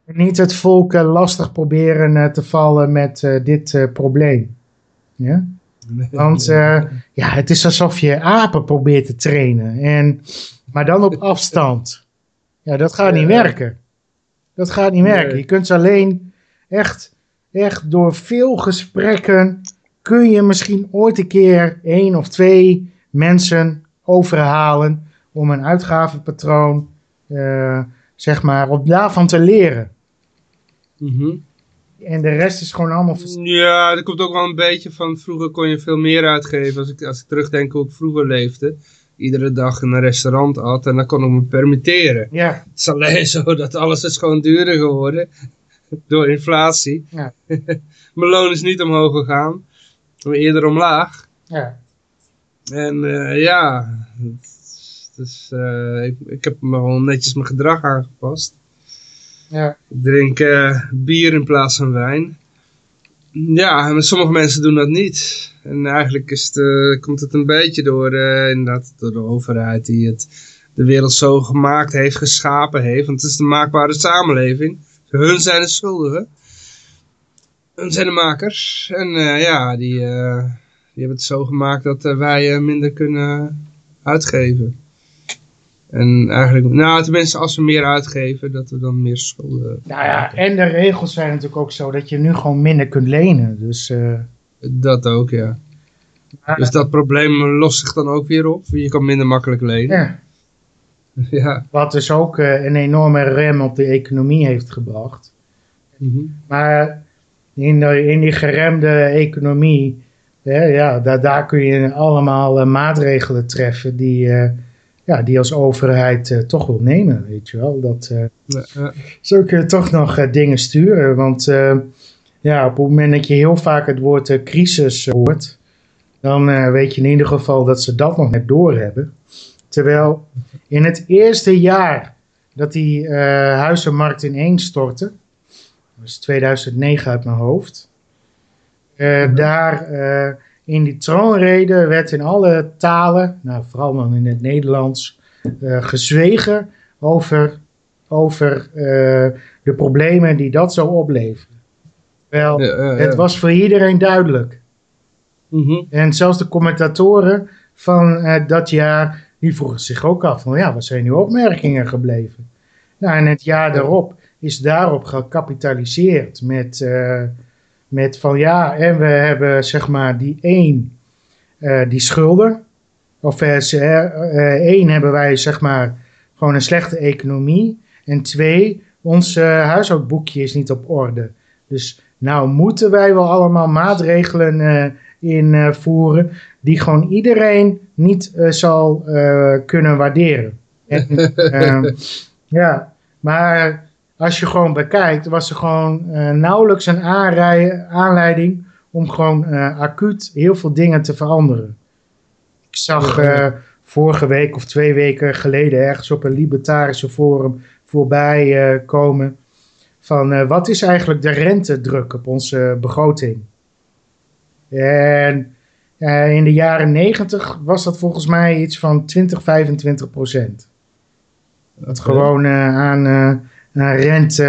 niet het volk eh, lastig proberen eh, te vallen met eh, dit probleem. Ja? Want ja, het is alsof je apen probeert te trainen. En, maar dan op afstand. Ja, dat gaat niet werken. Dat gaat niet werken. Je kunt ze alleen echt, echt door veel gesprekken... kun je misschien ooit een keer één of twee mensen overhalen... om een uitgavenpatroon, zeg maar, op daarvan te leren. Mhm. En de rest is gewoon allemaal... Ja, dat komt ook wel een beetje van vroeger kon je veel meer uitgeven. Als ik, als ik terugdenk hoe ik vroeger leefde. Iedere dag in een restaurant at en dan kon ik me permitteren. Ja, Het is alleen zo dat alles is gewoon duurder geworden. Door inflatie. Ja. Mijn loon is niet omhoog gegaan. Maar eerder omlaag. ja. En eh, ja, dus, eh, ik, ik heb me gewoon netjes mijn gedrag aangepast. Ja. Ik drink eh, bier in plaats van wijn. Ja, maar sommige mensen doen dat niet. En eigenlijk is het, eh, komt het een beetje door, inderdaad, door de overheid die het, de wereld zo gemaakt heeft, geschapen heeft. Want het is de maakbare samenleving. Hun zijn de schuldigen. Hun zijn de makers. En ja, die, die hebben het zo gemaakt dat wij minder kunnen uitgeven. En eigenlijk, nou tenminste als we meer uitgeven, dat we dan meer schulden Nou ja, en de regels zijn natuurlijk ook zo dat je nu gewoon minder kunt lenen. Dus eh, Dat ook, ja. maar- Dus dat probleem lost zich dan ook weer op. Je kan minder makkelijk lenen. ja, Ja. wat dus ook eh, een enorme rem op de economie heeft gebracht. Mhm. Maar in, de, in die geremde economie, hè, ja, daar, daar kun je allemaal eh, maatregelen treffen die, ja, die als overheid eh, toch wil nemen. Weet je wel, dat, eh, Ja, ja. Zo kun je toch nog eh, dingen sturen. Want ja, op het moment dat je heel vaak het woord crisis hoort, dan weet je in ieder geval dat ze dat nog net doorhebben. Terwijl in het eerste jaar dat die huizenmarkt ineenstortte, dat is 2009 uit mijn hoofd, eh, daar in die troonrede werd in alle talen, nou, vooral dan in het Nederlands, eh, gezwegen over over eh, de problemen die dat zou opleveren. Wel, het was voor iedereen duidelijk. Mhm. En zelfs de commentatoren van eh, dat jaar, die vroegen zich ook af van ja, wat zijn uw opmerkingen gebleven? Nou, en het jaar daarop is daarop gecapitaliseerd met, met van ja, en we hebben zeg maar die één, eh, die schulden. Of eh, één hebben wij zeg maar gewoon een slechte economie. En twee, ons huishoudboekje is niet op orde. Dus nou moeten wij wel allemaal maatregelen invoeren die gewoon iedereen niet zal kunnen waarderen. En, ja, maar als je gewoon bekijkt, was er gewoon eh, nauwelijks een aanleiding om gewoon eh, acuut heel veel dingen te veranderen. Ik zag eh, vorige week of twee weken geleden ergens op een libertarische forum voorbij uh, komen. Van uh, wat is eigenlijk de rentedruk op onze begroting? En uh, in de jaren 90 was dat volgens mij iets van 20, 25 procent. Dat gewoon aan, aan rente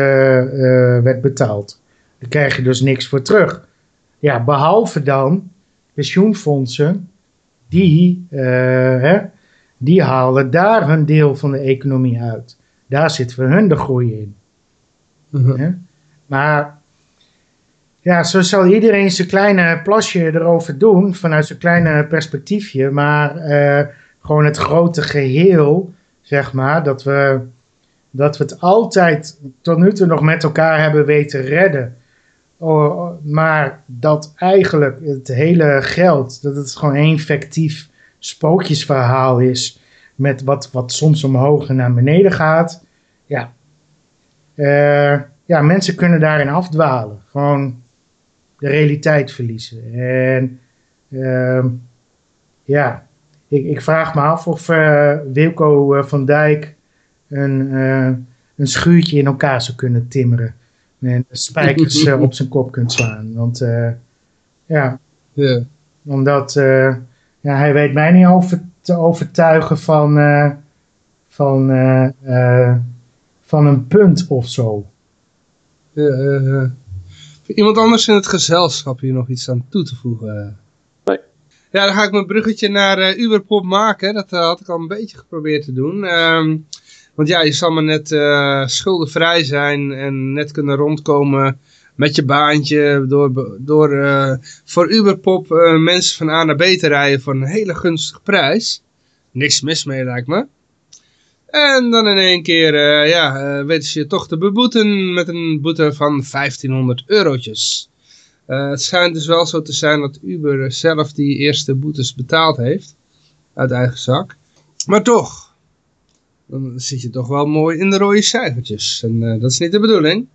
werd betaald. Daar krijg je dus niks voor terug. Ja, behalve dan pensioenfondsen, die, uh, hè, die halen daar hun deel van de economie uit. Daar zit voor hun de groei in. Uh Maar ja, zo zal iedereen zijn kleine plasje erover doen, vanuit zijn kleine perspectiefje. Maar uh, gewoon het grote geheel, zeg maar, dat we, dat we het altijd tot nu toe nog met elkaar hebben weten redden. Maar dat eigenlijk het hele geld, dat het gewoon één fictief spookjesverhaal is. Met wat, wat soms omhoog en naar beneden gaat. Ja. Uh, ja, mensen kunnen daarin afdwalen. Gewoon de realiteit verliezen. En uh, ja, ik, ik vraag me af of uh, Wilco van Dijk een, een schuurtje in elkaar zou kunnen timmeren en spijkers uh, op zijn kop kunt slaan. Want uh, ja, yeah. omdat uh, ja, hij weet mij niet over te overtuigen van, van, van een punt of zo. Ja, Iemand anders in het gezelschap hier nog iets aan toe te voegen? Nee. Ja, dan ga ik mijn bruggetje naar Uberpop maken. Dat had ik al een beetje geprobeerd te doen. Um, want ja, je zal maar net uh, schuldenvrij zijn en net kunnen rondkomen met je baantje. Door, door uh, voor Uberpop uh, mensen van A naar B te rijden voor een hele gunstige prijs. Niks mis mee lijkt me. En dan in één keer ja, weten ze je toch te beboeten met een boete van 1500 eurotjes. het schijnt dus wel zo te zijn dat Uber zelf die eerste boetes betaald heeft. Uit eigen zak. Maar toch, dan zit je toch wel mooi in de rode cijfertjes. En uh, dat is niet de bedoeling.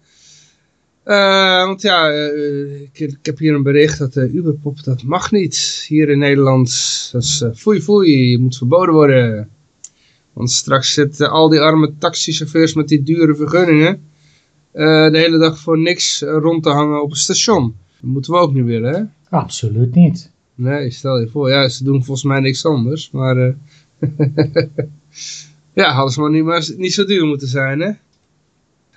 Uh, want ja, uh, ik, ik, heb hier een bericht dat Uberpop, dat mag niet hier in Nederland. Dat is foei foei, je moet verboden worden. Want straks zitten al die arme taxichauffeurs met die dure vergunningen de hele dag voor niks rond te hangen op een station. Dat moeten we ook niet willen, hè? Absoluut niet. Nee, stel je voor. Ja, ze doen volgens mij niks anders, maar... Ja, hadden ze maar niet, maar niet zo duur moeten zijn, hè?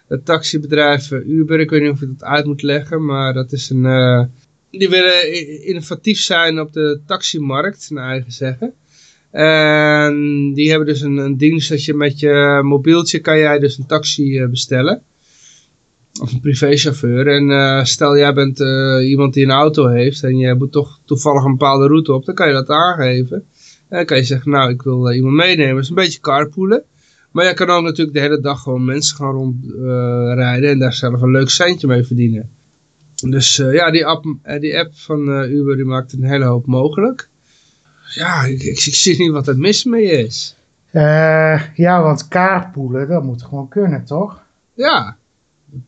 Het taxibedrijf eh, Uber, ik weet niet of ik dat uit moet leggen, maar dat is een... Uh, die willen innovatief zijn op de taximarkt, naar eigen zeggen. En die hebben dus een, een, dienst dat je met je mobieltje kan jij dus een taxi uh, bestellen. Of een privéchauffeur. En uh, stel jij bent iemand die een auto heeft en je moet toch toevallig een bepaalde route op, dan kan je dat aangeven. En dan kan je zeggen, nou, ik wil uh, iemand meenemen. Dat is een beetje carpoolen. Maar je kan ook natuurlijk de hele dag gewoon mensen gaan rondrijden uh, en daar zelf een leuk centje mee verdienen. Dus uh, ja, die app, die app van Uber die maakt een hele hoop mogelijk. Ja, ik, ik, ik zie niet wat er mis mee is. ja, want carpoolen, dat moet gewoon kunnen, toch? Ja,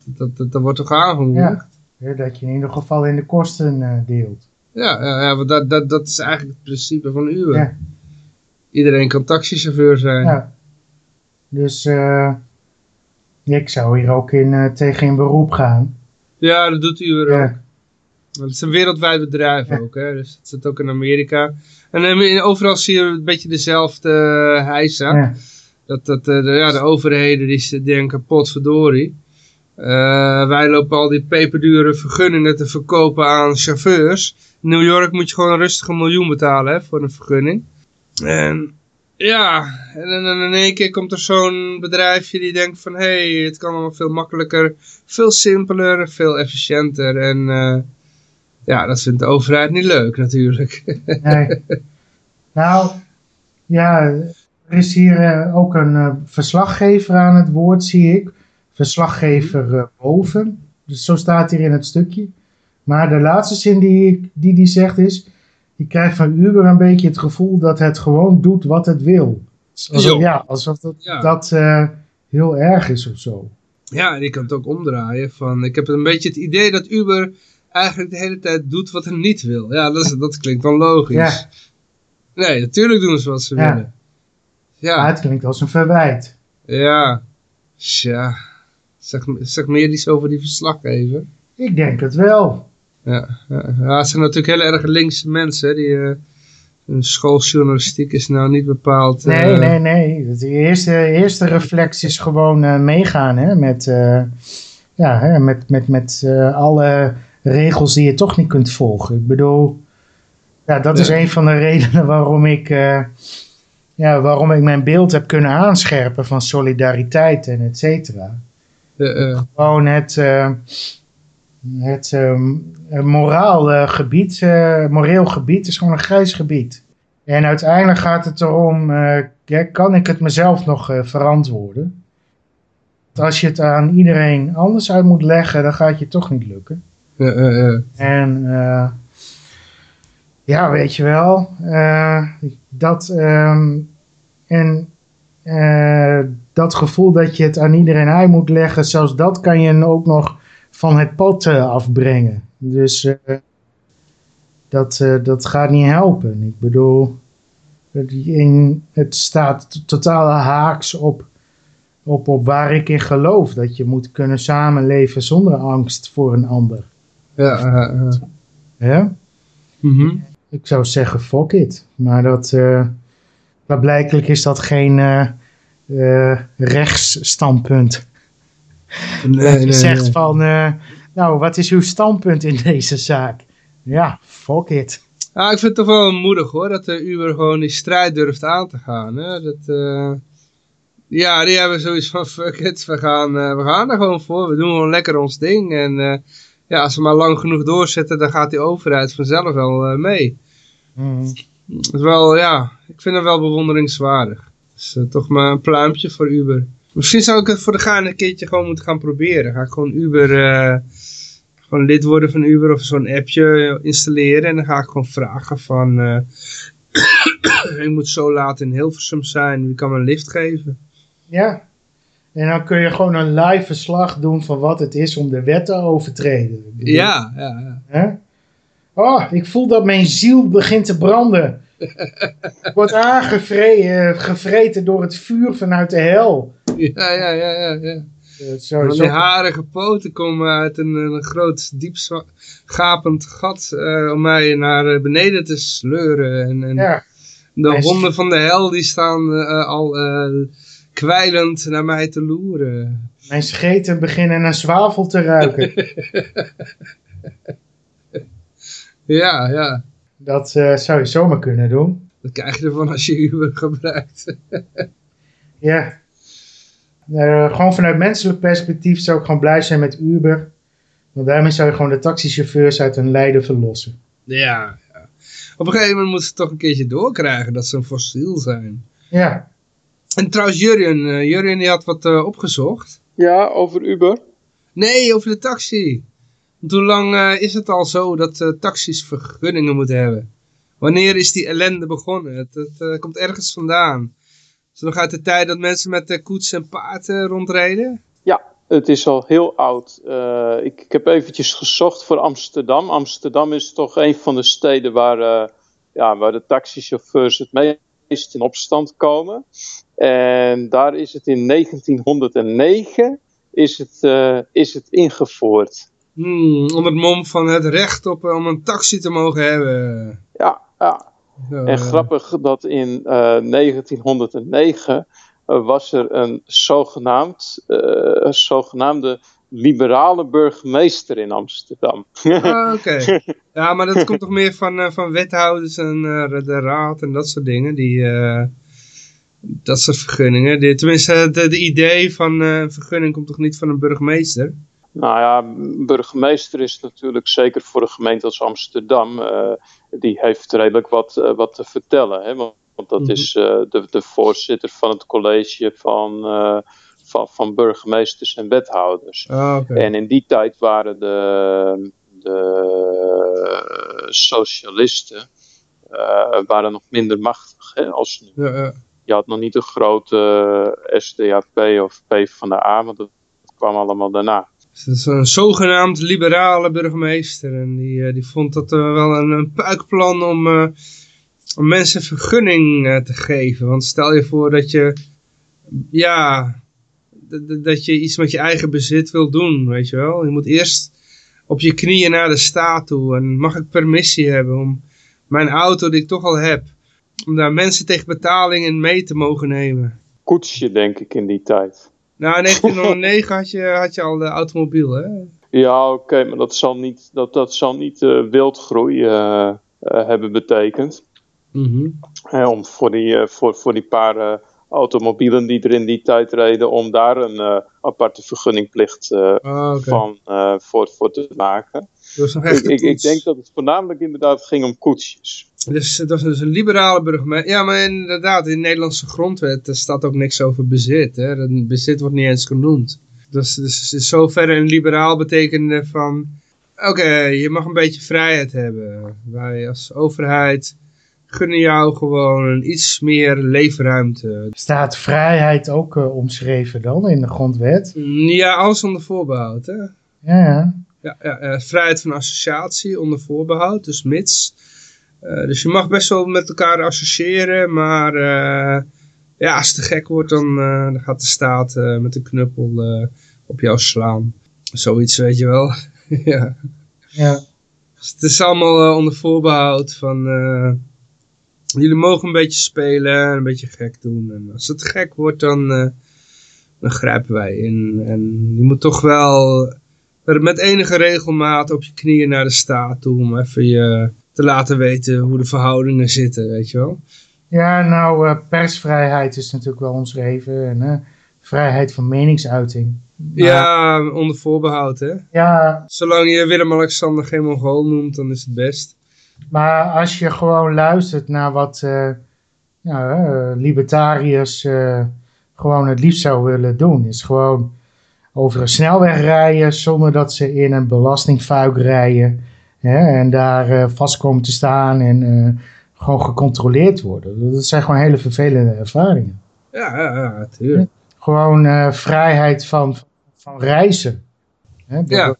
dat, dat, dat, wordt toch aangemoedigd? Ja, dat je in ieder geval in de kosten deelt. Ja, ja, want dat, dat, dat is eigenlijk het principe van Uber. Ja. Iedereen kan taxichauffeur zijn. Ja. Dus uh, ik zou hier ook in, uh, tegen in beroep gaan. Ja, dat doet Uber ja. ook. Het is een wereldwijd bedrijf ook, hè? dus het zit ook in Amerika. En uh, overal zie je een beetje dezelfde. Ja. Dat, dat de, ja, de overheden die denken, potverdorie. Uh, wij lopen al die peperdure vergunningen te verkopen aan chauffeurs. In New York moet je gewoon rustig een miljoen betalen hè, voor een vergunning. En ja, en dan in één keer komt er zo'n bedrijfje die denkt van... hé, hey, het kan allemaal veel makkelijker, veel simpeler, veel efficiënter. En uh, ja, dat vindt de overheid niet leuk natuurlijk. Nee. Nou, ja, er is hier uh, ook een verslaggever aan het woord, zie ik. Verslaggever boven. Dus zo staat hier in het stukje. Maar de laatste zin die, die die zegt is... Je krijgt van Uber een beetje het gevoel dat het gewoon doet wat het wil. Alsof, ja, alsof dat, dat uh, heel erg is of zo. Ja, en je kan het ook omdraaien. Van, ik heb een beetje het idee dat Uber eigenlijk de hele tijd doet wat het niet wil. Ja, dat, is, dat klinkt dan logisch. Ja. Nee, natuurlijk doen ze wat ze willen. Ja, het klinkt als een verwijt. ja. Tja. Zeg, zeg meer iets over die verslaggever. Ik denk het wel. Ja, ja. ja, het zijn natuurlijk heel erg linkse mensen. hè, Die, eh, hun schooljournalistiek is nou niet bepaald... eh, Nee, nee, nee. De eerste, eerste reflex is gewoon eh, meegaan hè, met, ja, hè, met, met, met alle regels die je toch niet kunt volgen. Ik bedoel, ja, dat is een van de redenen waarom ik, ja, waarom ik mijn beeld heb kunnen aanscherpen van solidariteit en et cetera. Eh, eh, Gewoon het, eh, het eh, moraal gebied, moreel gebied is gewoon een grijs gebied. En uiteindelijk gaat het erom, ja, kan ik het mezelf nog verantwoorden? Als je het aan iedereen anders uit moet leggen, dan gaat je toch niet lukken. En ja, weet je wel, dat, ehm, en, dat gevoel dat je het aan iedereen uit moet leggen, zelfs dat kan je ook nog van het pad eh, afbrengen. Dus eh, dat, eh, dat gaat niet helpen. Ik bedoel, het, in, het staat t- totaal haaks op, op, op waar ik in geloof. Dat je moet kunnen samenleven zonder angst voor een ander. Ja, eh, eh. Hè? Mhm. Ik zou zeggen, fuck it. Maar dat, eh blijkelijk is dat geen rechtsstandpunt. Nee, dat je nee, zegt van, eh, nou, wat is uw standpunt in deze zaak? Ja, fuck it. Ja, ik vind het toch wel moedig hoor, dat de Uber gewoon die strijd durft aan te gaan. Hè? Dat, eh, ja, die hebben zoiets van, fuck it, we gaan, eh, we gaan er gewoon voor. We doen gewoon lekker ons ding. En eh, ja, als we maar lang genoeg doorzetten, dan gaat die overheid vanzelf wel eh, mee. Is wel, ja, ik vind het wel bewonderingswaardig. Dus eh, toch maar een pluimpje voor Uber. Misschien zou ik het voor de gaan een keertje gewoon moeten gaan proberen. Ga ik gewoon Uber, eh, gewoon lid worden van Uber of zo'n appje installeren. En dan ga ik gewoon vragen van, eh, ik moet zo laat in Hilversum zijn, wie kan me een lift geven? Ja. En dan kun je gewoon een live verslag doen van wat het is om de wet te overtreden. Ja, ja, ja. Oh, ik voel dat mijn ziel begint te branden. Ik word aangevreten gevreten door het vuur vanuit de hel. Ja, ja, ja, ja. ja. Eh, Zo, die harige poten komen uit een, een groot, diep gapend gat eh, om mij naar eh, beneden te sleuren. En, en ja. de honden van de hel die staan eh, al eh, kwijlend naar mij te loeren. Mijn scheten beginnen naar zwavel te ruiken. Ja, ja. Dat eh, zou je zomaar kunnen doen. Dat krijg je ervan als je Uber gebruikt. Ja. Eh, gewoon vanuit menselijk perspectief zou ik gewoon blij zijn met Uber. Want daarmee zou je gewoon de taxichauffeurs uit hun lijden verlossen. ja, ja. Op een gegeven moment moeten ze toch een keertje doorkrijgen dat ze een fossiel zijn. Ja. En trouwens, Jurjen, Jurjen die had wat opgezocht. Ja, over Uber. Nee, over de taxi. Hoe lang eh, is het al zo dat eh, taxis vergunningen moeten hebben? Wanneer is die ellende begonnen? Het, het eh, komt ergens vandaan. Is het nog uit de tijd dat mensen met uh, koets en paard eh, rondreden? Ja, het is al heel oud. Ik, ik heb eventjes gezocht voor Amsterdam. Amsterdam is toch een van de steden waar, ja, waar de taxichauffeurs het meest in opstand komen. En daar is het in 1909 is het, is het ingevoerd. Hmm, onder het mom van het recht op, eh, om een taxi te mogen hebben. Ja, ja. Zo, En eh, grappig dat in eh, 1909 eh, was er een zogenaamd, eh, zogenaamde liberale burgemeester in Amsterdam. ah, Oké. Ja, maar dat komt toch meer van, van wethouders en de raad en dat soort dingen. Die, dat soort vergunningen. Die, tenminste, het de, de idee van een vergunning komt toch niet van een burgemeester? Nou ja, burgemeester is natuurlijk zeker voor een gemeente als Amsterdam, eh, die heeft redelijk wat, eh, wat te vertellen. Hè? Want, want dat Mhm. is eh, de, de voorzitter van het college van, van, van burgemeesters en wethouders. Ah. En in die tijd waren de, de socialisten waren nog minder machtig hè, als nu. Ja, ja. Je had nog niet een grote SDAP of P van de A, want dat kwam allemaal daarna. Dat is een zogenaamd liberale burgemeester. En die, eh, die vond dat eh, wel een, puikplan om, eh, om mensen vergunning te geven. Want stel je voor dat je, ja, dat je iets met je eigen bezit wil doen, weet je wel. Je moet eerst op je knieën naar de staat toe en mag ik permissie hebben om mijn auto die ik toch al heb, om daar mensen tegen betaling in mee te mogen nemen. Koetsje, denk ik, in die tijd. Nou, in 1909 had je, had je al de automobiel, hè? Ja, oké, maar dat zal niet, dat, dat zal niet eh, wildgroei eh, eh, hebben betekend. Mhm. Om voor die, voor, voor die paar automobielen die er in die tijd reden, om daar een aparte vergunningplicht oké. van voor, voor te maken. Dat was nog Ik, echt ik, denk dat het voornamelijk inderdaad ging om koetsjes. Dus dat was dus een liberale burgemeester. Ja, maar inderdaad, in de Nederlandse grondwet er staat ook niks over bezit. Hè? Dat bezit wordt niet eens genoemd. Dus, dus is zover een liberaal betekende van... Oké, je mag een beetje vrijheid hebben. Wij als overheid gunnen jou gewoon iets meer leefruimte. Staat vrijheid ook eh, omschreven dan in de grondwet? Ja, alles onder voorbehoud. Hè? Ja, ja. Ja, ja, eh, vrijheid van associatie onder voorbehoud, dus mits. Eh, dus je mag best wel met elkaar associëren, maar eh, ja, als het te gek wordt, dan, dan gaat de staat met een knuppel op jou slaan. Zoiets, weet je wel. ja. ja. Dus het is allemaal onder voorbehoud van... jullie mogen een beetje spelen en een beetje gek doen. En als het gek wordt, dan, dan grijpen wij in. En je moet toch wel met enige regelmaat op je knieën naar de staat toe... om even je te laten weten hoe de verhoudingen zitten, weet je wel. Ja, nou, eh, persvrijheid is natuurlijk wel omschreven. En, eh, vrijheid van meningsuiting. Maar- Ja, onder voorbehoud, hè. Ja, Zolang je Willem-Alexander geen Mongool noemt, dan is het best. maar als je gewoon luistert naar wat eh, nou, libertariërs gewoon het liefst zou willen doen, is gewoon over een snelweg rijden zonder dat ze in een belastingfuik rijden. Hè, en daar eh, vast komen te staan en eh, gewoon gecontroleerd worden. Dat zijn gewoon hele vervelende ervaringen. Ja, ja, ja, natuurlijk. Gewoon eh, vrijheid van, van reizen. Hè, dat, Ja.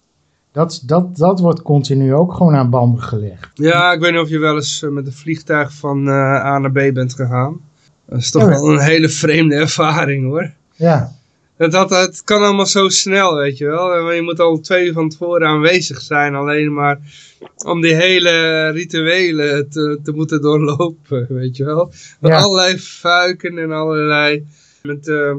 dat, dat, dat wordt continu ook gewoon aan banden gelegd. Ja, ik weet niet of je wel eens met een vliegtuig van A naar B bent gegaan. Dat is toch Ja. wel een hele vreemde ervaring hoor. Ja, Het, dat, het kan allemaal zo snel, weet je wel. Je moet al twee uur van tevoren aanwezig zijn. Alleen maar om die hele rituelen te, te moeten doorlopen, weet je wel. Met Ja. allerlei fuiken en allerlei met eh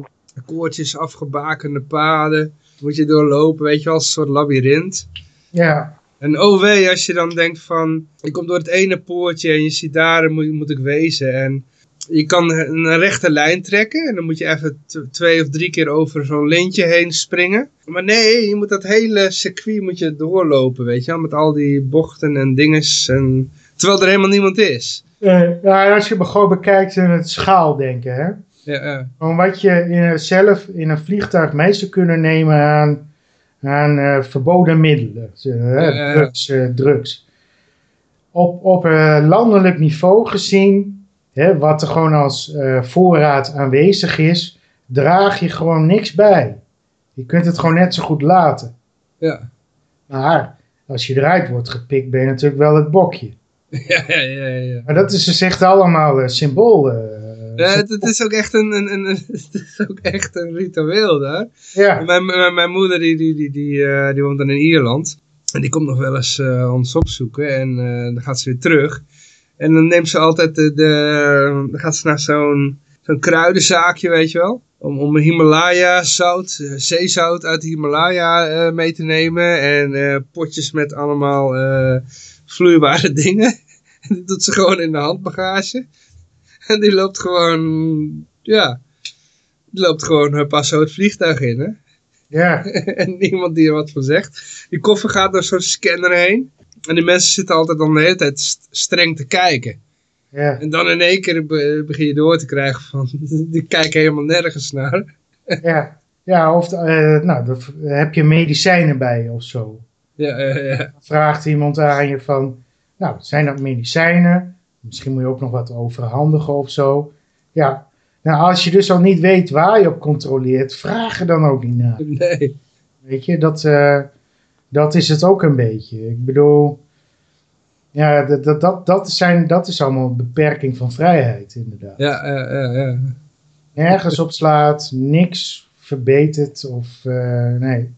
koortjes afgebakende paden. Moet je doorlopen, weet je wel, als een soort labyrint. ja, En oh wee, als je dan denkt van, je komt door het ene poortje en je ziet daar moet, moet ik wezen. En je kan een rechte lijn trekken en dan moet je even twee of drie keer over zo'n lintje heen springen. Maar nee, je moet dat hele circuit moet je doorlopen, weet je wel, met al die bochten en dinges. En, terwijl er helemaal niemand is. Ja, als je het gewoon bekijkt in het schaaldenken, hè. Ja, wat je in, zelf in een vliegtuig mee zou kunnen nemen aan, aan eh, verboden middelen. eh, drugs, eh, drugs. Op, op landelijk niveau gezien, hè, wat er gewoon als eh, voorraad aanwezig is, draag je gewoon niks bij. Je kunt het gewoon net zo goed laten. ja. Maar als je eruit wordt gepikt, ben je natuurlijk wel het bokje. Ja, ja, ja, ja. Maar dat is dus echt allemaal eh, symbool. eh, Ja, het, het is ook echt een, een, een, het is ook echt een ritueel daar. ja. Mijn, mijn, mijn moeder die, die, die, die, die woont dan in Ierland. En die komt nog wel eens ons opzoeken. En dan gaat ze weer terug. En dan neemt ze altijd de... de dan gaat ze naar zo'n zo'n kruidenzaakje, weet je wel. Om, om Himalaya zout, eh, zeezout uit de Himalaya eh, mee te nemen. En eh, potjes met allemaal vloeibare dingen. En die doet ze gewoon in de handbagage. En die loopt gewoon... Ja, die loopt gewoon pas zo het vliegtuig in, hè. ja. en niemand die er wat van zegt. Die koffer gaat door zo'n scanner heen. En die mensen zitten altijd dan de hele tijd st- streng te kijken. ja. En dan in één keer be- begin je door te krijgen van, die kijken helemaal nergens naar. Ja, ja of eh, nou, heb je medicijnen bij of zo. Ja, ja, ja. Dan vraagt iemand aan je van, nou, zijn dat medicijnen? Misschien moet je ook nog wat overhandigen of zo. Ja, nou, als je dus al niet weet waar je op controleert, vraag er dan ook niet naar. Nee. Weet je, dat, eh, dat is het ook een beetje. Ik bedoel, Ja, dat, dat, dat, dat, zijn, dat is allemaal een beperking van vrijheid, inderdaad. Ja, ja, ja, ja. Nergens op slaat, niks verbetert of eh, nee.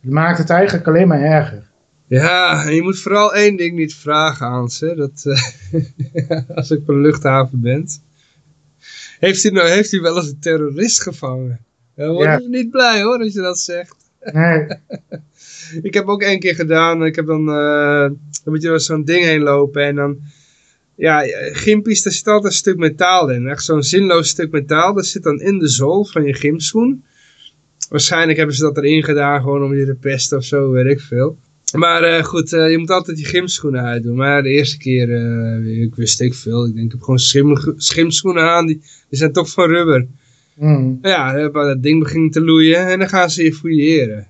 Het maakt het eigenlijk alleen maar erger. Ja, en je moet vooral één ding niet vragen aan ze. Dat, eh, als ik op een luchthaven bent. Heeft u, nou, heeft u wel eens een terrorist gevangen? Dan worden Ja. we niet blij hoor, als je dat zegt. Nee, Ik heb ook één keer gedaan. Ik heb dan, eh, dan moet je door zo'n ding heen lopen en dan... Ja, gimpies, daar zit altijd een stuk metaal in. Echt zo'n zinloos stuk metaal. Dat zit dan in de zool van je gymschoen. Waarschijnlijk hebben ze dat erin gedaan gewoon om je te pesten of zo, weet ik veel. Maar eh, goed, eh, je moet altijd je gymschoenen uitdoen. Maar de eerste keer, eh, ik wist ik veel. Ik denk, ik heb gewoon schim, schimschoenen aan. Die, die zijn toch van rubber. Mm, Ja, eh, dat ding begint te loeien en dan gaan ze je fouilleren.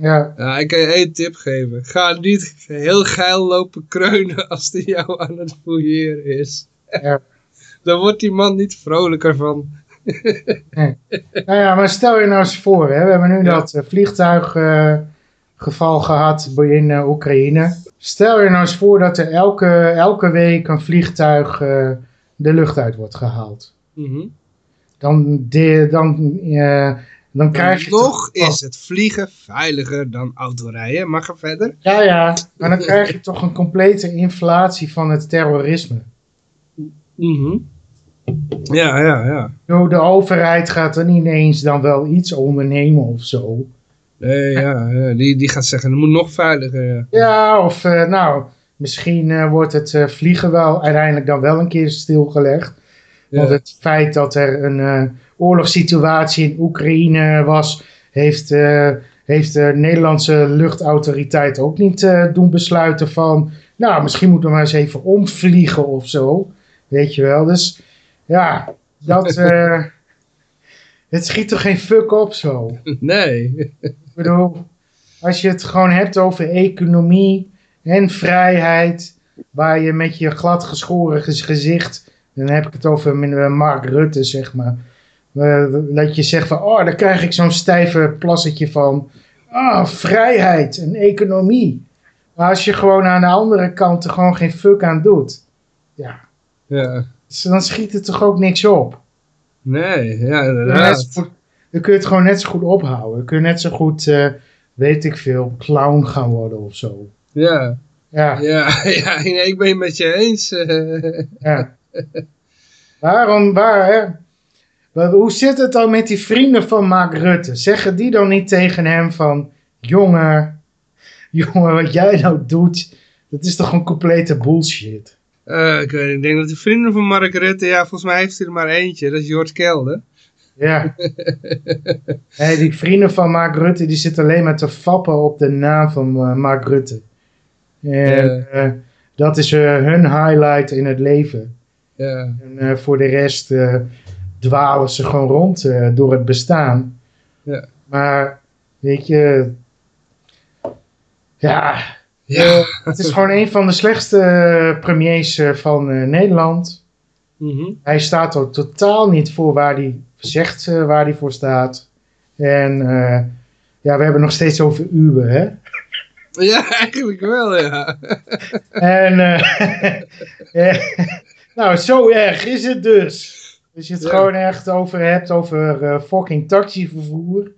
Ja, Ja, ik kan je één tip geven. Ga niet heel geil lopen kreunen als die jou aan het fouilleren is. Ja. Dan wordt die man niet vrolijker van. Nou ja, maar stel je nou eens voor, hè, we hebben nu Ja. dat eh, vliegtuiggeval gehad in eh, Oekraïne. Stel je nou eens voor dat er elke, elke week een vliegtuig eh, de lucht uit wordt gehaald. Mhm. Dan, de, dan, eh, dan krijg je... Nog toch- is het vliegen veiliger dan autorijden. Mag er verder? Ja, ja, maar dan krijg je toch een complete inflatie van het terrorisme. Mhm. Ja, ja, ja. Yo, De overheid gaat dan ineens dan wel iets ondernemen of zo. Nee, ja, ja. Die, die gaat zeggen, het moet nog veiliger. Ja. Ja, of eh, nou, misschien eh, wordt het eh, vliegen wel uiteindelijk dan wel een keer stilgelegd. Want het feit dat er een oorlogssituatie in Oekraïne was, heeft, eh, heeft de Nederlandse luchtautoriteit ook niet eh, doen besluiten van, nou, misschien moeten we maar eens even omvliegen of zo. Weet je wel, dus ja, dat, eh, het schiet er geen fuck op zo. Nee. Ik bedoel, als je het gewoon hebt over economie en vrijheid, waar je met je gladgeschoren gez- gezicht, dan heb ik het over Mark Rutte, zeg maar. Eh, dat je zegt van, oh, daar krijg ik zo'n stijve plassetje van. Ah, vrijheid en economie. Maar als je gewoon aan de andere kant er gewoon geen fuck aan doet, ja, Ja. dan schiet het toch ook niks op. Nee, ja, inderdaad. dan kun je het gewoon net zo goed ophouden. Dan kun je net zo goed, eh, weet ik veel, clown gaan worden of zo. Ja, Ja, ja, ja nee, ik ben het met je eens. ja. Waarom, waar, hè? Maar Hoe zit het dan met die vrienden van Mark Rutte? Zeggen die dan niet tegen hem van, jongen, jongen, wat jij nou doet, dat is toch een complete bullshit. Eh, ik, weet niet, ik denk dat de vrienden van Mark Rutte, ja, volgens mij heeft hij er maar eentje. Dat is Jort Kelder. Ja. hey, die vrienden van Mark Rutte, die zitten alleen maar te fappen op de naam van eh, Mark Rutte. En eh, dat is hun highlight in het leven. En voor de rest dwalen ze gewoon rond eh, door het bestaan. Ja. Maar, weet je... Ja, ja. eh, het is gewoon een van de slechtste premiers eh, van Nederland. Mhm. Hij staat er totaal niet voor waar hij zegt waar hij voor staat. En ja, we hebben nog steeds over Uber, hè? ja eigenlijk wel, ja. En nou, zo erg is het dus. Als je het Ja. gewoon echt over hebt, over eh, fucking taxivervoer.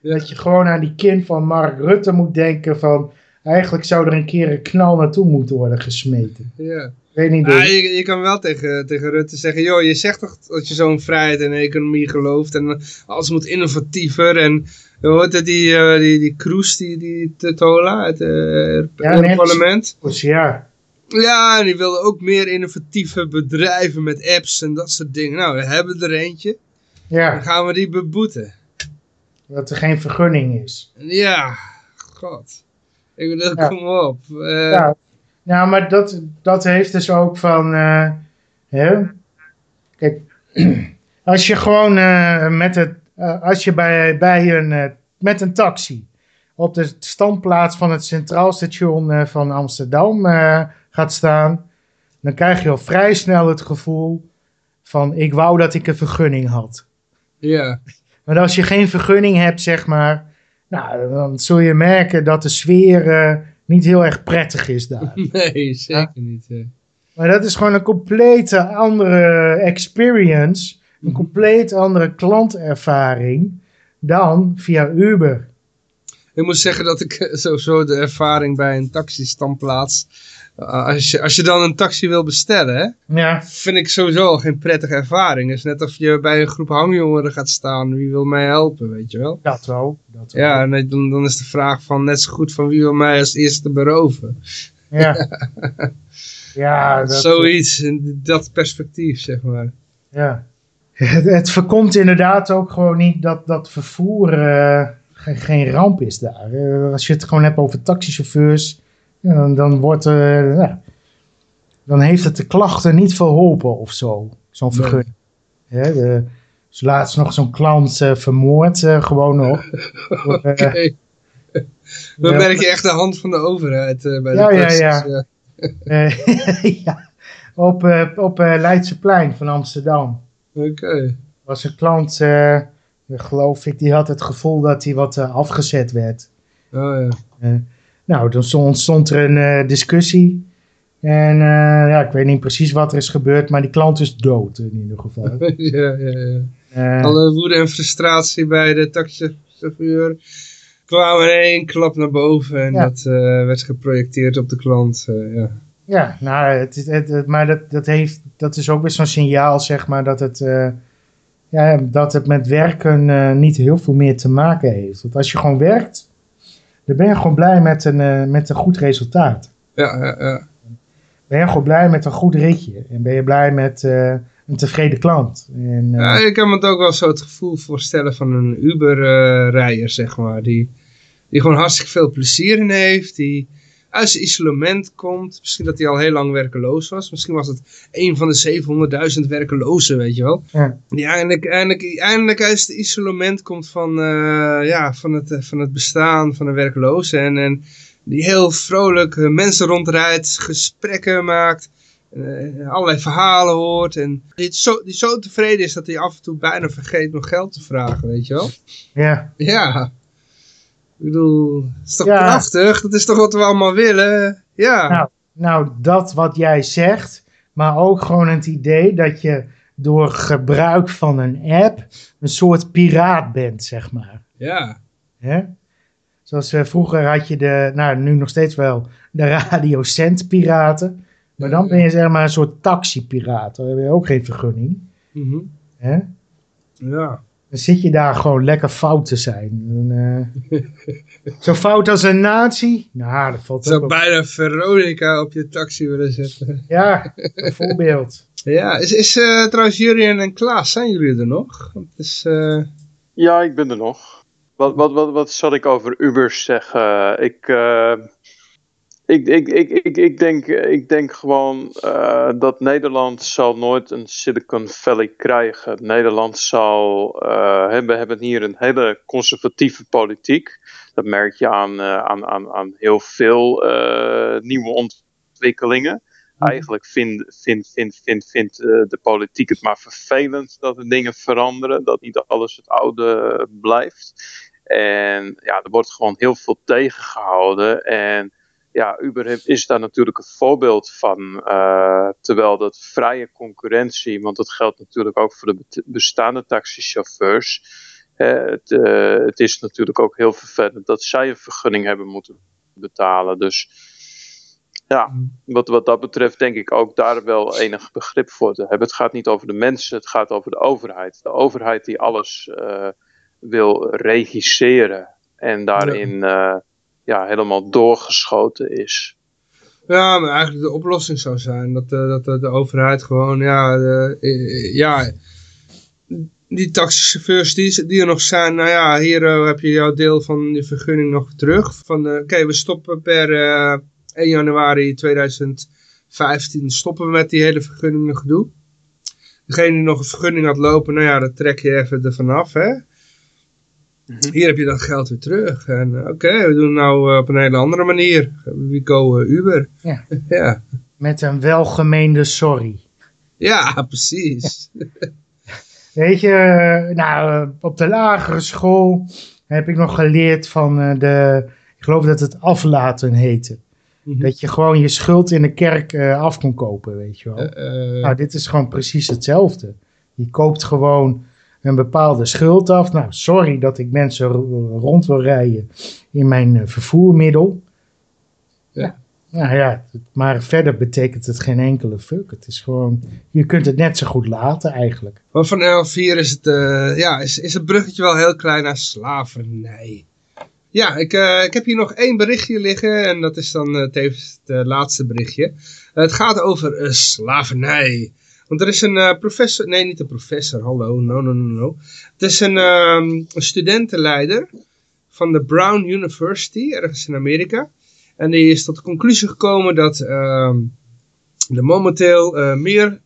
Ja. Dat je gewoon aan die kind van Mark Rutte moet denken van... Eigenlijk zou er een keer een knal naartoe moeten worden gesmeten. ja. Weet niet, Ah, je, je kan wel tegen, tegen Rutte zeggen, joh, je zegt toch dat je zo'n vrijheid en economie gelooft en alles moet innovatiever en je hoort die, eh, die, die Kroes, die, die Totola uit eh, het Ja, parlement. ja. Ja, en die wilde ook meer innovatieve bedrijven met apps en dat soort dingen. Nou, we hebben er eentje. Dan Ja, gaan we die beboeten. dat er geen vergunning is. Ja, god. Ik bedoel, Ja. kom op. Eh, Ja. Nou, maar dat, dat heeft dus ook van. eh, hè? Kijk, als je gewoon eh, met het. als je bij, bij een. met een taxi. op de standplaats van het Centraal Station van Amsterdam gaat staan. dan krijg je al vrij snel het gevoel. van. ik wou dat ik een vergunning had. Ja, Maar als je geen vergunning hebt, zeg maar. Nou, dan zul je merken dat de sfeer eh, niet heel erg prettig is daar. Nee, zeker niet. hè. Maar dat is gewoon een complete andere experience. Een compleet andere klantervaring dan via Uber. Ik moet zeggen dat ik eh, sowieso de ervaring bij een taxistandplaats... als, je, als je dan een taxi wil bestellen, hè, Ja, vind ik sowieso al geen prettige ervaring. Het is net of je bij een groep hangjongeren gaat staan. Wie wil mij helpen, weet je wel? dat wel. Dat wel. Ja, en dan, dan is de vraag van net zo goed van wie wil mij als eerste beroven. Ja, ja, dat, Zoiets, in dat perspectief, zeg maar. ja. Het, het voorkomt inderdaad ook gewoon niet dat, dat vervoer eh, geen, geen ramp is daar. Eh, als je het gewoon hebt over taxichauffeurs, dan, wordt, eh, ja, dan heeft het de klachten niet verholpen of zo, zo'n Nee. vergunning. Hè, de, dus laatst nog zo'n klant eh, vermoord, eh, gewoon nog. Oké. Dan ja. merk je echt de hand van de overheid bij de Ja, ja, ja. Eh, ja, op, eh, op Leidseplein van Amsterdam. Oké. was een klant, geloof ik, die had het gevoel dat hij wat afgezet werd. Oh ja. Nou, dan ontstond er een eh, discussie. En eh, ja, ik weet niet precies wat er is gebeurd, maar die klant is dood in ieder geval. ja, ja, ja. Eh, Alle woede en frustratie bij de taxichauffeur kwamen in één klap naar boven. En Ja. dat werd geprojecteerd op de klant. ja. ja, nou, het, het, het- maar dat, dat, heeft, dat is ook weer zo'n signaal, zeg maar, dat het, ja, dat het met werken niet heel veel meer te maken heeft. Want als je gewoon werkt, dan ben je gewoon blij met een, eh, met een goed resultaat. Ja, ja, ja. ben je gewoon blij met een goed ritje. En ben je blij met eh, een tevreden klant. En, eh, Ja, ik kan me het ook wel zo het gevoel voorstellen van een Uber-rijder, zeg maar. Die, die gewoon hartstikke veel plezier in heeft. Die uit zijn isolement komt. Misschien dat hij al heel lang werkeloos was. Misschien was het een van de 700.000 werkelozen, weet je wel. Ja. Die eindelijk, eindelijk, eindelijk uit het isolement komt van, eh, ja, van, het, eh, van het bestaan van een werkeloze. En, en die heel vrolijk eh, mensen rondrijdt, gesprekken maakt. allerlei verhalen hoort. En die zo, die zo tevreden is dat hij af en toe bijna vergeet nog geld te vragen, weet je wel. ja, Ja. Ik bedoel, dat is toch Ja. prachtig? Dat is toch wat we allemaal willen? Ja. Nou. nou, dat wat jij zegt, maar ook gewoon het idee dat je door gebruik van een app een soort piraat bent, zeg maar. Ja. Hè? Zoals eh, vroeger had je de, nou nu nog steeds wel, de radiocent-piraten. Maar dan ben je zeg maar een soort taxi-piraat. Dan heb je ook geen vergunning. Mhm. Hè? Ja. Dan zit je daar gewoon lekker fout te zijn. Eh, zo fout als een nazi? Nou, dat valt zou bijna Veronica op je taxi willen zetten. Ja, bijvoorbeeld. Ja, is, is eh, trouwens Jurien en Klaas, zijn jullie er nog? Want het is, eh, Ja, ik ben er nog. Wat, wat, wat, wat zal ik over Uber zeggen? Ik, eh, ik, ik, ik, ik, ik, denk, ik denk gewoon eh, dat Nederland zal nooit een Silicon Valley krijgen. Nederland zal eh, hebben, hebben hier een hele conservatieve politiek. Dat merk je aan, eh, aan, aan, aan heel veel nieuwe ontwikkelingen. Eigenlijk vindt vind, vind, vind, vind, de politiek het maar vervelend dat er dingen veranderen, dat niet alles het oude blijft. En ja, er wordt gewoon heel veel tegengehouden. En ja, Uber heeft- is daar natuurlijk een voorbeeld van. eh, terwijl dat vrije concurrentie, want dat geldt natuurlijk ook voor de bestaande taxichauffeurs. Eh, het, het is natuurlijk ook heel vervelend dat zij een vergunning hebben moeten betalen. Dus ja, wat, wat dat betreft denk ik ook daar wel enig begrip voor te hebben. Het gaat niet over de mensen, het gaat over de overheid. De overheid die alles eh, wil regisseren en daarin ja. Ja, helemaal doorgeschoten is. Ja, maar eigenlijk de oplossing zou zijn dat, uh, dat de, de, overheid gewoon, ja, de, uh, ja die taxichauffeurs die, die er nog zijn, nou ja, hier heb je jouw deel van je vergunning nog terug. Van, oké, we stoppen per 1 januari 2015, stoppen we met die hele vergunningen gedoe. Degene die nog een vergunning had lopen, nou ja, dat trek je even ervan af, hè. Mm -hmm. Hier heb je dat geld weer terug. En oké, okay, we doen het nou op een hele andere manier. We go Uber. Ja. ja. Met een welgemeende sorry. Ja, precies. Weet je, nou, op de lagere school heb ik nog geleerd van de ik geloof dat het aflaten heette. Mhm. Dat je gewoon je schuld in de kerk eh, af kon kopen, weet je wel. Eh, eh, Nou, dit is gewoon precies hetzelfde. Je koopt gewoon een bepaalde schuld af. Nou, sorry dat ik mensen ro- rond wil rijden in mijn eh, vervoermiddel. Ja. Nou ja, het- maar verder betekent het geen enkele fuck. Het is gewoon, je kunt het net zo goed laten eigenlijk. Maar van L4 is het, eh, ja, is, is het bruggetje wel heel klein naar slavernij. Ja, ik, eh, ik heb hier nog één berichtje liggen en dat is dan eh, tevens het laatste berichtje. het gaat over slavernij. Want er is een eh, professor, nee niet een professor, hallo, no, no, no, no. Het is een, ehm, een studentenleider van de Brown University, ergens in Amerika. En die is tot de conclusie gekomen dat ehm, er momenteel eh, meer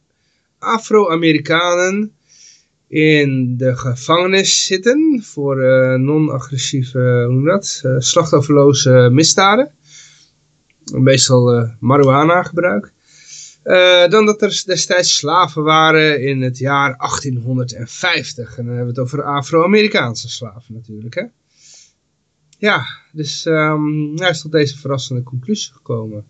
Afro-Amerikanen in de gevangenis zitten voor eh, non-agressieve, hoe noem dat, slachtofferloze misdaden. Meestal marijuana gebruik. Eh, dan dat er destijds slaven waren in het jaar 1850. En dan hebben we het over Afro-Amerikaanse slaven natuurlijk. Hè? Ja, dus ehm hij is tot deze verrassende conclusie gekomen.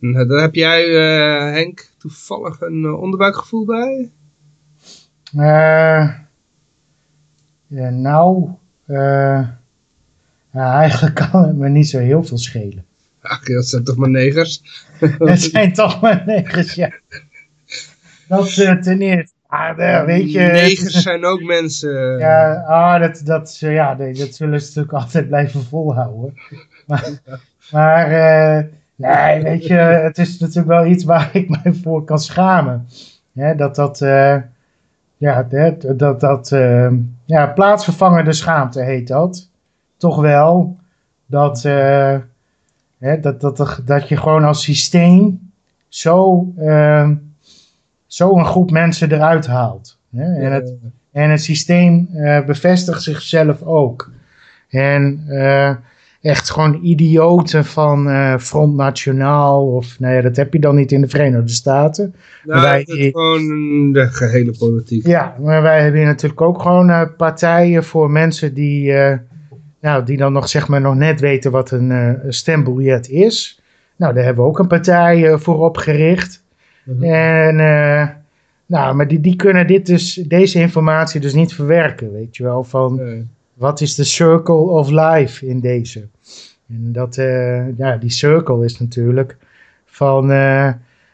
En, eh, daar heb jij, eh, Henk, toevallig een onderbuikgevoel bij? Eh, ja, nou, eigenlijk kan het me niet zo heel veel schelen. Ach, dat zijn toch maar negers? Het zijn toch maar negers, ja. Dat eh, ten eerste. Ah, de- weet je, negers zijn ook mensen. Ja, ah, dat, dat, eh, ja nee, dat zullen ze natuurlijk altijd blijven volhouden. Maar, maar nee, weet je, het is natuurlijk wel iets waar ik mij voor kan schamen. Dat dat, eh, ja, dat, dat, dat ja, plaatsvervangende schaamte heet dat. Toch wel dat, hè, dat, dat, dat, dat je gewoon als systeem zo, eh, zo een groep mensen eruit haalt. Hè? En het, en het systeem eh, bevestigt zichzelf ook. En eh, echt gewoon idioten van eh, Front Nationaal, of nou ja, dat heb je dan niet in de Verenigde Staten. Nou, wij- het is gewoon de gehele politiek. Ja, maar wij hebben hier natuurlijk ook gewoon partijen voor mensen die, nou, die dan nog, zeg maar, nog net weten wat een eh, stembiljet is. Nou, daar hebben we ook een partij eh, voor opgericht. Mhm. En, eh, nou, maar die, die kunnen dit dus, deze informatie dus niet verwerken, weet je wel, van Nee. wat is de circle of life in deze? En dat, ja, die circle is natuurlijk van,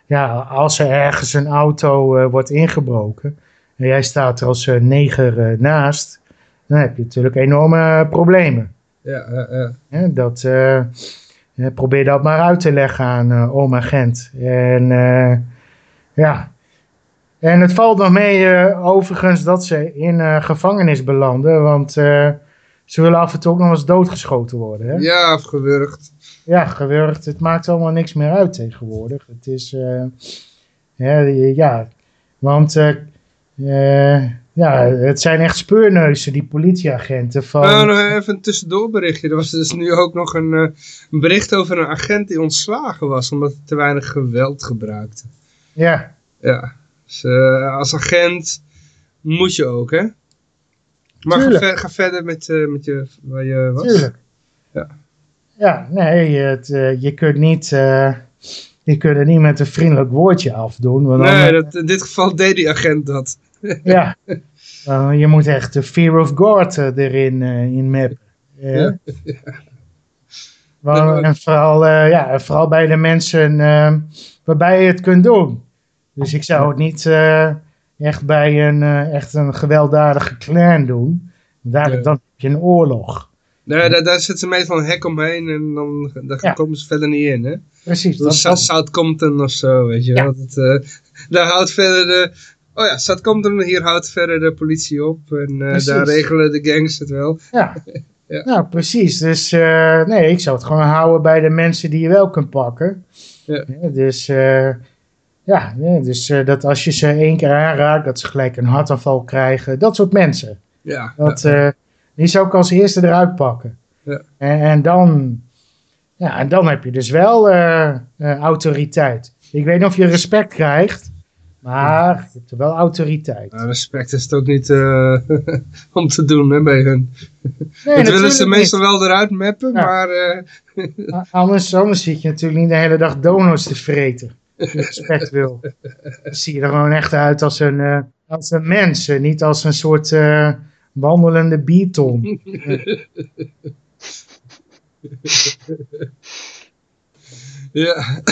ja, als er ergens een auto wordt ingebroken en jij staat er als neger naast, dan heb je natuurlijk enorme problemen. Ja, ja, ja. Dat, eh, probeer dat maar uit te leggen aan eh oma Gent. En ja, en het valt nog mee overigens dat ze in gevangenis belanden, want eh, ze willen af en toe ook nog eens doodgeschoten worden. Hè? ja afgewurgd. Ja, gewurgd. Het maakt allemaal niks meer uit tegenwoordig. Het is, eh, ja, ja, want ja, het zijn echt speurneuzen, die politieagenten van... Nou, nog even een tussendoorberichtje. Er was dus nu ook nog een, eh, een bericht over een agent die ontslagen was omdat hij te weinig geweld gebruikte. Ja, Ja, dus eh, als agent moet je ook, hè? Maar ga, ver- ga verder met, eh, met je, waar je was. Tuurlijk. Ja. Ja, nee, het, je kunt niet, je kunt er niet met een vriendelijk woordje afdoen. Want Nee, dat, in dit geval deed die agent dat. Ja, Eh, je moet echt de fear of God eh, erin eh, in mappen. Want- en vooral, ja, vooral bij de mensen waarbij je het kunt doen. Dus ik zou het niet echt bij een, echt een gewelddadige clan doen. Daar, Ja. Dan heb je een oorlog. Nee, daar, daar zetten ze meestal een hek omheen en dan daar Ja. komen ze verder niet in, hè? Precies. Dat Dat, South Compton of zo, weet je wel. Dat het, eh, daar houdt verder de... Oh ja, South Compton, hier houdt verder de politie op. En eh, daar regelen de gangs het wel. ja. Ja. Nou, precies. Dus eh, nee, ik zou het gewoon houden bij de mensen die je wel kunt pakken. Ja. dus ja, nee, dus eh, dat als je ze één keer aanraakt, dat ze gelijk een hartaanval krijgen. Dat soort mensen. Ja, Dat, die zou ik als eerste eruit pakken. Ja. En, en, dan, ja, en dan heb je dus wel autoriteit. Ik weet niet of je respect krijgt, Maar je hebt wel autoriteit. Nou, respect is het ook niet eh, om te doen hè, bij hun. Nee, dat willen ze niet. meestal wel eruit mappen, maar A- Anders, anders zit je natuurlijk niet de hele dag donuts te vreten. Als je respect wil. Dan zie je er gewoon echt uit als een, eh, als een mens. niet als een soort wandelende bieton. ja.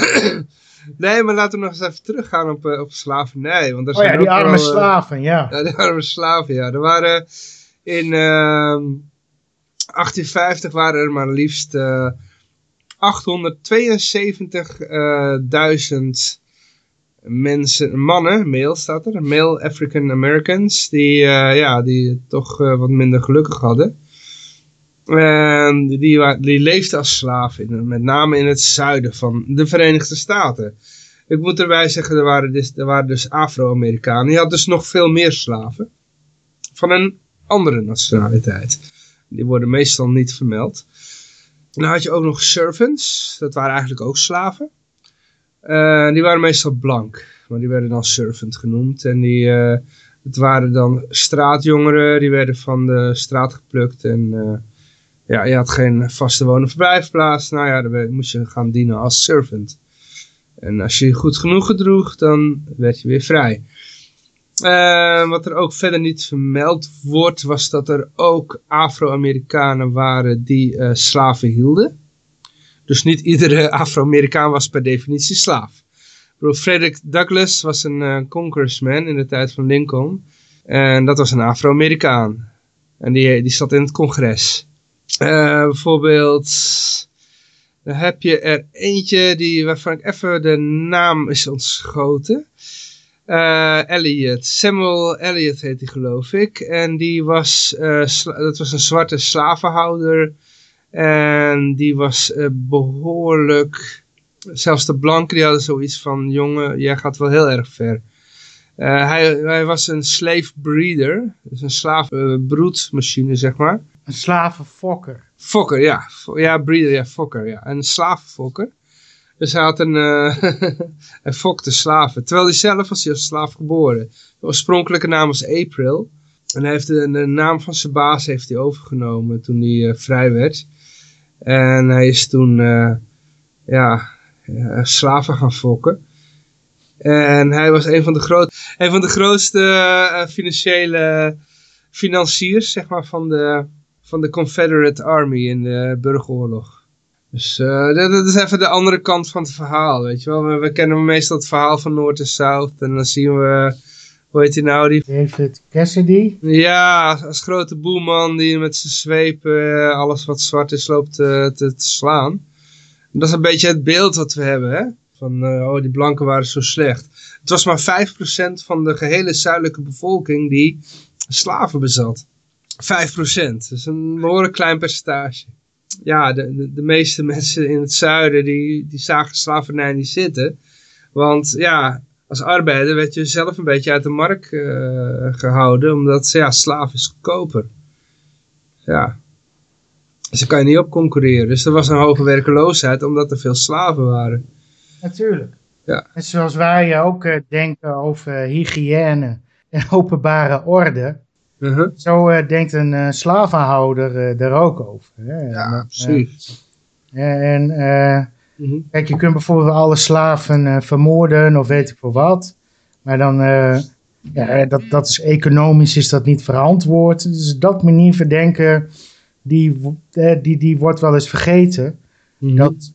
Nee, maar laten we nog eens even teruggaan op, eh, op slavernij. Want er Oh ja, zijn die ook arme wel, eh, slaven, ja. Ja, de arme slaven, ja. Er waren in ehm 1850 waren er maar liefst eh 872.000 mensen, mannen, male staat er, male African Americans, die, eh, ja, die toch eh, wat minder gelukkig hadden. En die, die, leefden als slaven, in, met name in het zuiden van de Verenigde Staten. Ik moet erbij zeggen, er waren dus, er waren dus Afro-Amerikanen. Die hadden dus nog veel meer slaven. Van een andere nationaliteit. Die worden meestal niet vermeld. Dan had je ook nog servants. Dat waren eigenlijk ook slaven. Eh, die waren meestal blank. Maar die werden dan servant genoemd. En die, eh, het waren dan straatjongeren. Die werden van de straat geplukt. En eh, ja, je had geen vaste woon- verblijfplaats. Nou ja, dan moest je gaan dienen als servant. En als je goed genoeg gedroeg, dan werd je weer vrij. Eh, wat er ook verder niet vermeld wordt, was dat er ook Afro-Amerikanen waren die eh, slaven hielden. Dus niet iedere Afro-Amerikaan was per definitie slaaf. Frederick Douglass was een eh, congressman in de tijd van Lincoln. En dat was een Afro-Amerikaan. En die, die zat in het congres. Eh, bijvoorbeeld, dan heb je er eentje die, waarvan ik even de naam is ontschoten. Eh Elliot, Samuel Elliot heet hij geloof ik. En die was, eh, dat was een zwarte slavenhouder. En die was eh, behoorlijk, zelfs de blanken die hadden zoiets van, jongen, jij gaat wel heel erg ver. Hij, hij was een slave breeder, dus een slavenbroedmachine zeg maar. Een slavenfokker. Fokker, ja. Ja, breeder, ja, fokker, ja. Een slavenfokker. Dus hij had een, eh hij fokte slaven. Terwijl hij zelf was hij als slaaf geboren. De oorspronkelijke naam was April. En hij heeft de, de naam van zijn baas heeft hij overgenomen toen hij eh, vrij werd. En hij is toen, eh, ja, slaven gaan fokken. En hij was een van de, groot, een van de grootste financiële financiers, zeg maar, van de, van de Confederate Army in de burgeroorlog. Dus eh, dat, dat is even de andere kant van het verhaal, weet je wel. We, we kennen meestal het verhaal van Noord en Zuid. En dan zien we, hoe heet hij nou, die... David Cassidy. Ja, als, grote boeman die met zijn zweep eh, alles wat zwart is loopt eh, te, te slaan. En dat is een beetje het beeld wat we hebben, hè. Van, oh, die blanken waren zo slecht. Het was maar 5% van de gehele zuidelijke bevolking die slaven bezat. 5%, dat is een behoorlijk klein percentage. Ja, de, de, de meeste mensen in het zuiden die, die zagen slavernij niet zitten. Want ja, als arbeider werd je zelf een beetje uit de markt eh, gehouden. Omdat ja, slaaf is goedkoper. Ja. Dus daar kan je niet op concurreren. Dus er was een hoge werkeloosheid omdat er veel slaven waren. Natuurlijk. Ja. En zoals wij ook eh, denken over hygiëne en openbare orde. Uh-huh. Zo eh, denkt een eh, slavenhouder eh, er ook over. Hè? Ja, precies. en Mhm. kijk, je kunt bijvoorbeeld alle slaven vermoorden of weet ik veel wat. Maar dan, ja, dat, dat is economisch is dat niet verantwoord. Dus dat manier van denken, die, die, die wordt wel eens vergeten. Mhm. Dat,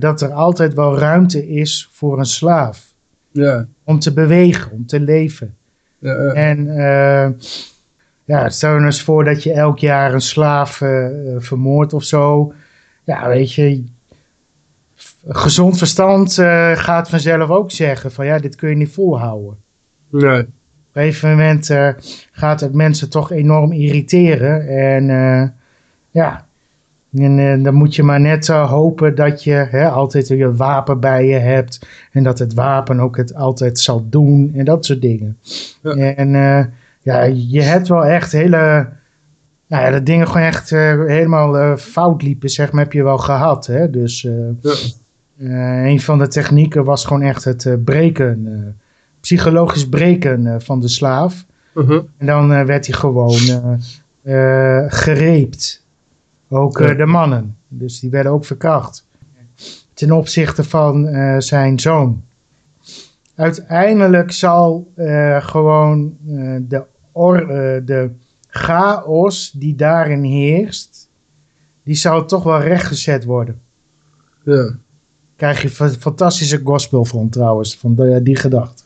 dat er altijd wel ruimte is voor een slaaf. Ja. Om te bewegen, om te leven. Ja, ja. En ja, stel je eens voor dat je elk jaar een slaaf eh, vermoordt of zo. Ja, weet je, gezond verstand eh, gaat vanzelf ook zeggen van ja, dit kun je niet volhouden. Nee. Op een gegeven moment gaat het mensen toch enorm irriteren. En ja, en, dan moet je maar net hopen dat je hè, altijd je wapen bij je hebt. En dat het wapen ook het altijd zal doen en dat soort dingen. Ja. En ja, je hebt wel echt hele... Nou ja, dat dingen gewoon echt eh, helemaal eh, fout liepen, zeg maar, heb je wel gehad. Hè? Dus eh, Ja. een van de technieken was gewoon echt het breken psychologisch breken van de slaaf. Mhm. En dan werd hij gewoon gereept. Ook Ja. de mannen. Dus die werden ook verkracht. Ten opzichte van zijn zoon. Uiteindelijk zal gewoon de, or, eh, de chaos die daarin heerst, die zal toch wel rechtgezet worden. Ja. Krijg je fa- fantastische gospel van trouwens, van de- die gedachte.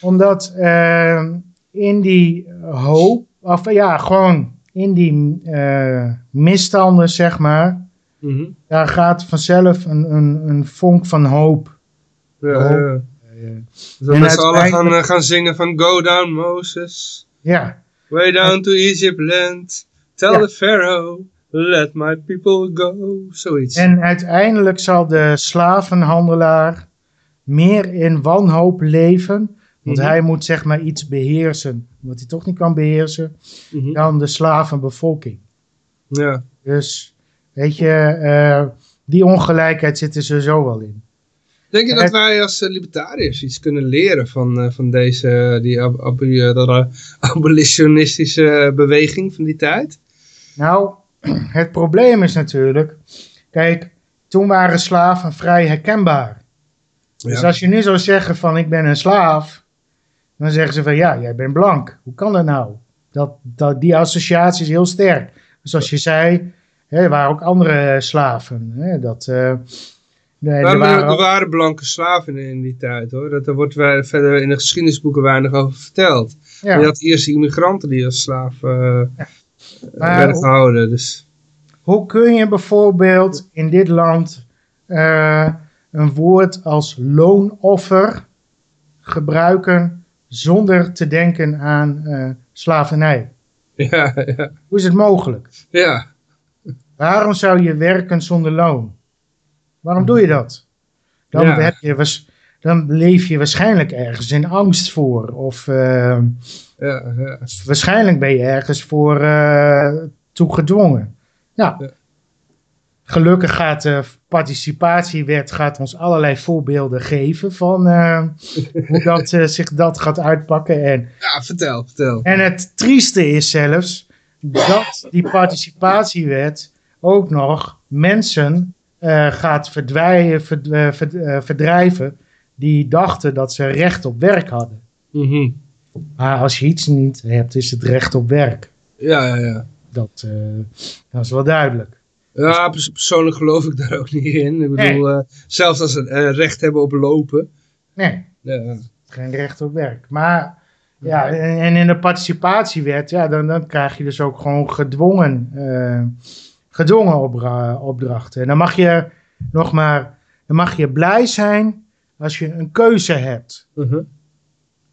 Omdat eh, in die hoop, of ja, gewoon in die eh, misstanden, zeg maar, Mhm. daar gaat vanzelf een, een, een vonk van hoop. Ja, ja. Eh, Dat we met z'n allen gaan, eh, gaan zingen van Go down Moses, ja, way down to Egypt land, tell Ja. the Pharaoh, let my people go, zoiets. en uiteindelijk zal de slavenhandelaar meer in wanhoop leven. Want Mhm. hij moet zeg maar iets beheersen, wat hij toch niet kan beheersen, Mhm. dan de slavenbevolking. Ja. Dus, weet je, eh, die ongelijkheid zit er sowieso wel in. Denk je dat wij als eh, libertariërs iets kunnen leren van, eh, van deze eh, die ab- ab- dat, abolitionistische beweging van die tijd? Nou, het probleem is natuurlijk, kijk, toen waren slaven vrij herkenbaar. Dus als je nu zou zeggen van ik ben een slaaf, dan zeggen ze van ja, jij bent blank. Hoe kan dat nou? Dat, dat, die associatie is heel sterk. Dus zoals je zei, hè, er waren ook andere slaven. Hè, dat, nee, er waren er blanke slaven in die tijd hoor. Dat, daar wordt verder in de geschiedenisboeken weinig over verteld. ja. Je had eerst immigranten die als slaaf eh, werden hoe- gehouden. Dus. Hoe kun je bijvoorbeeld in dit land eh, een woord als loonoffer gebruiken zonder te denken aan eh, slavernij? Ja, ja, Hoe is het mogelijk? ja. Waarom zou je werken zonder loon? Waarom doe je dat? Dan, Ja. heb je, waars- dan leef je waarschijnlijk ergens in angst voor. Of eh, ja, ja. waarschijnlijk ben je ergens voor eh toe gedwongen. Nou, Ja. gelukkig gaat de participatiewet gaat ons allerlei voorbeelden geven van eh, hoe dat, zich dat gaat uitpakken. En, ja vertel, vertel. en het trieste is zelfs dat die participatiewet ook nog mensen eh, gaat verdwijnen, verd- eh, verd- eh, verdrijven die dachten dat ze recht op werk hadden. Mhm. Maar als je iets niet hebt, is het recht op werk. Ja, ja, ja. Dat, dat is wel duidelijk. Ja, pers- persoonlijk geloof ik daar ook niet in. Ik bedoel, zelfs als ze recht hebben op lopen. Nee, Ja, geen recht op werk. Maar ja, en, en in de participatiewet, ja, dan, dan krijg je dus ook gewoon gedwongen, gedwongen opdra- opdrachten. En dan mag je nog maar, dan mag je blij zijn als je een keuze hebt. Mhm.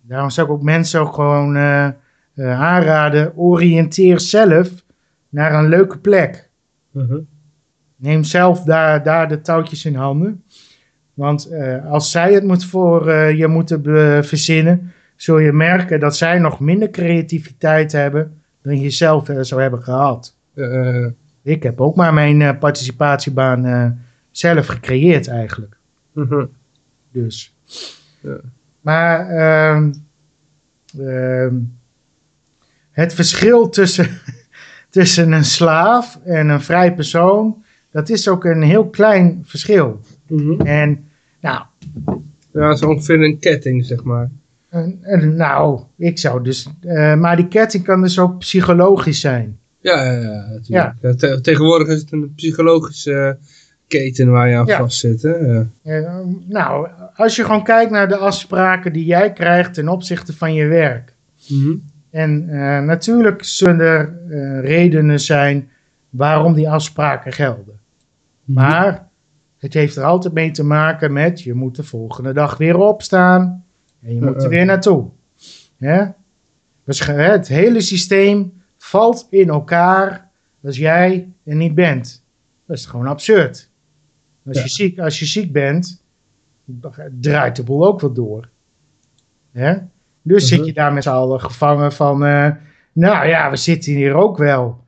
Daarom zou ik ook mensen ook gewoon eh, eh, aanraden, oriënteer zelf naar een leuke plek. Mhm. Neem zelf daar, daar de touwtjes in handen. Want eh, als zij het moet voor je moeten verzinnen, zul je merken dat zij nog minder creativiteit hebben dan je zelf zou hebben gehad. Ik heb ook maar mijn eh, participatiebaan eh, zelf gecreëerd eigenlijk. mhm. Dus. Ja. Maar ehm, ehm, het verschil tussen, tussen een slaaf en een vrij persoon, dat is ook een heel klein verschil. Mhm. En nou, Ja, zo ongeveer een ketting, zeg maar. nou ik zou dus, eh, maar die ketting kan dus ook psychologisch zijn. Ja, ja, ja, natuurlijk. Ja, te- tegenwoordig is het een psychologische keten waar je aan Ja. vast zit. Hè? Ja. Eh, nou, als je gewoon kijkt naar de afspraken die jij krijgt ten opzichte van je werk. Mhm. En eh, natuurlijk zullen er eh, redenen zijn waarom die afspraken gelden. Maar het heeft er altijd mee te maken met je moet de volgende dag weer opstaan en je moet er weer naartoe. Hè? Dus het hele systeem valt in elkaar als jij er niet bent. Dat is gewoon absurd. Als, Ja. je, ziek, als je ziek bent, draait de boel ook wel door. Hè? Dus zit Mhm. je daar met z'n allen gevangen van, eh, nou ja, we zitten hier ook wel.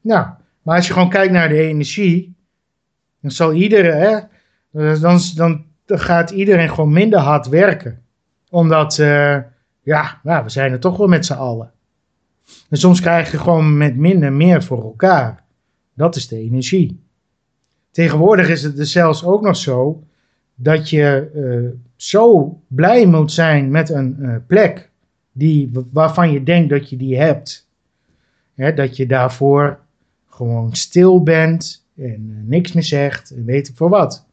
Nou, maar als je gewoon kijkt naar de energie, dan zal iedereen, hè, eh, dan, dan, dan gaat iedereen gewoon minder hard werken. Omdat, uh, ja, nou, we zijn er toch wel met z'n allen. En soms krijg je gewoon met minder meer voor elkaar. Dat is de energie. Tegenwoordig is het dus zelfs ook nog zo dat je uh, zo blij moet zijn met een uh, plek die, waarvan je denkt dat je die hebt. Hè, dat je daarvoor gewoon stil bent en uh, niks meer zegt en weet ik voor wat.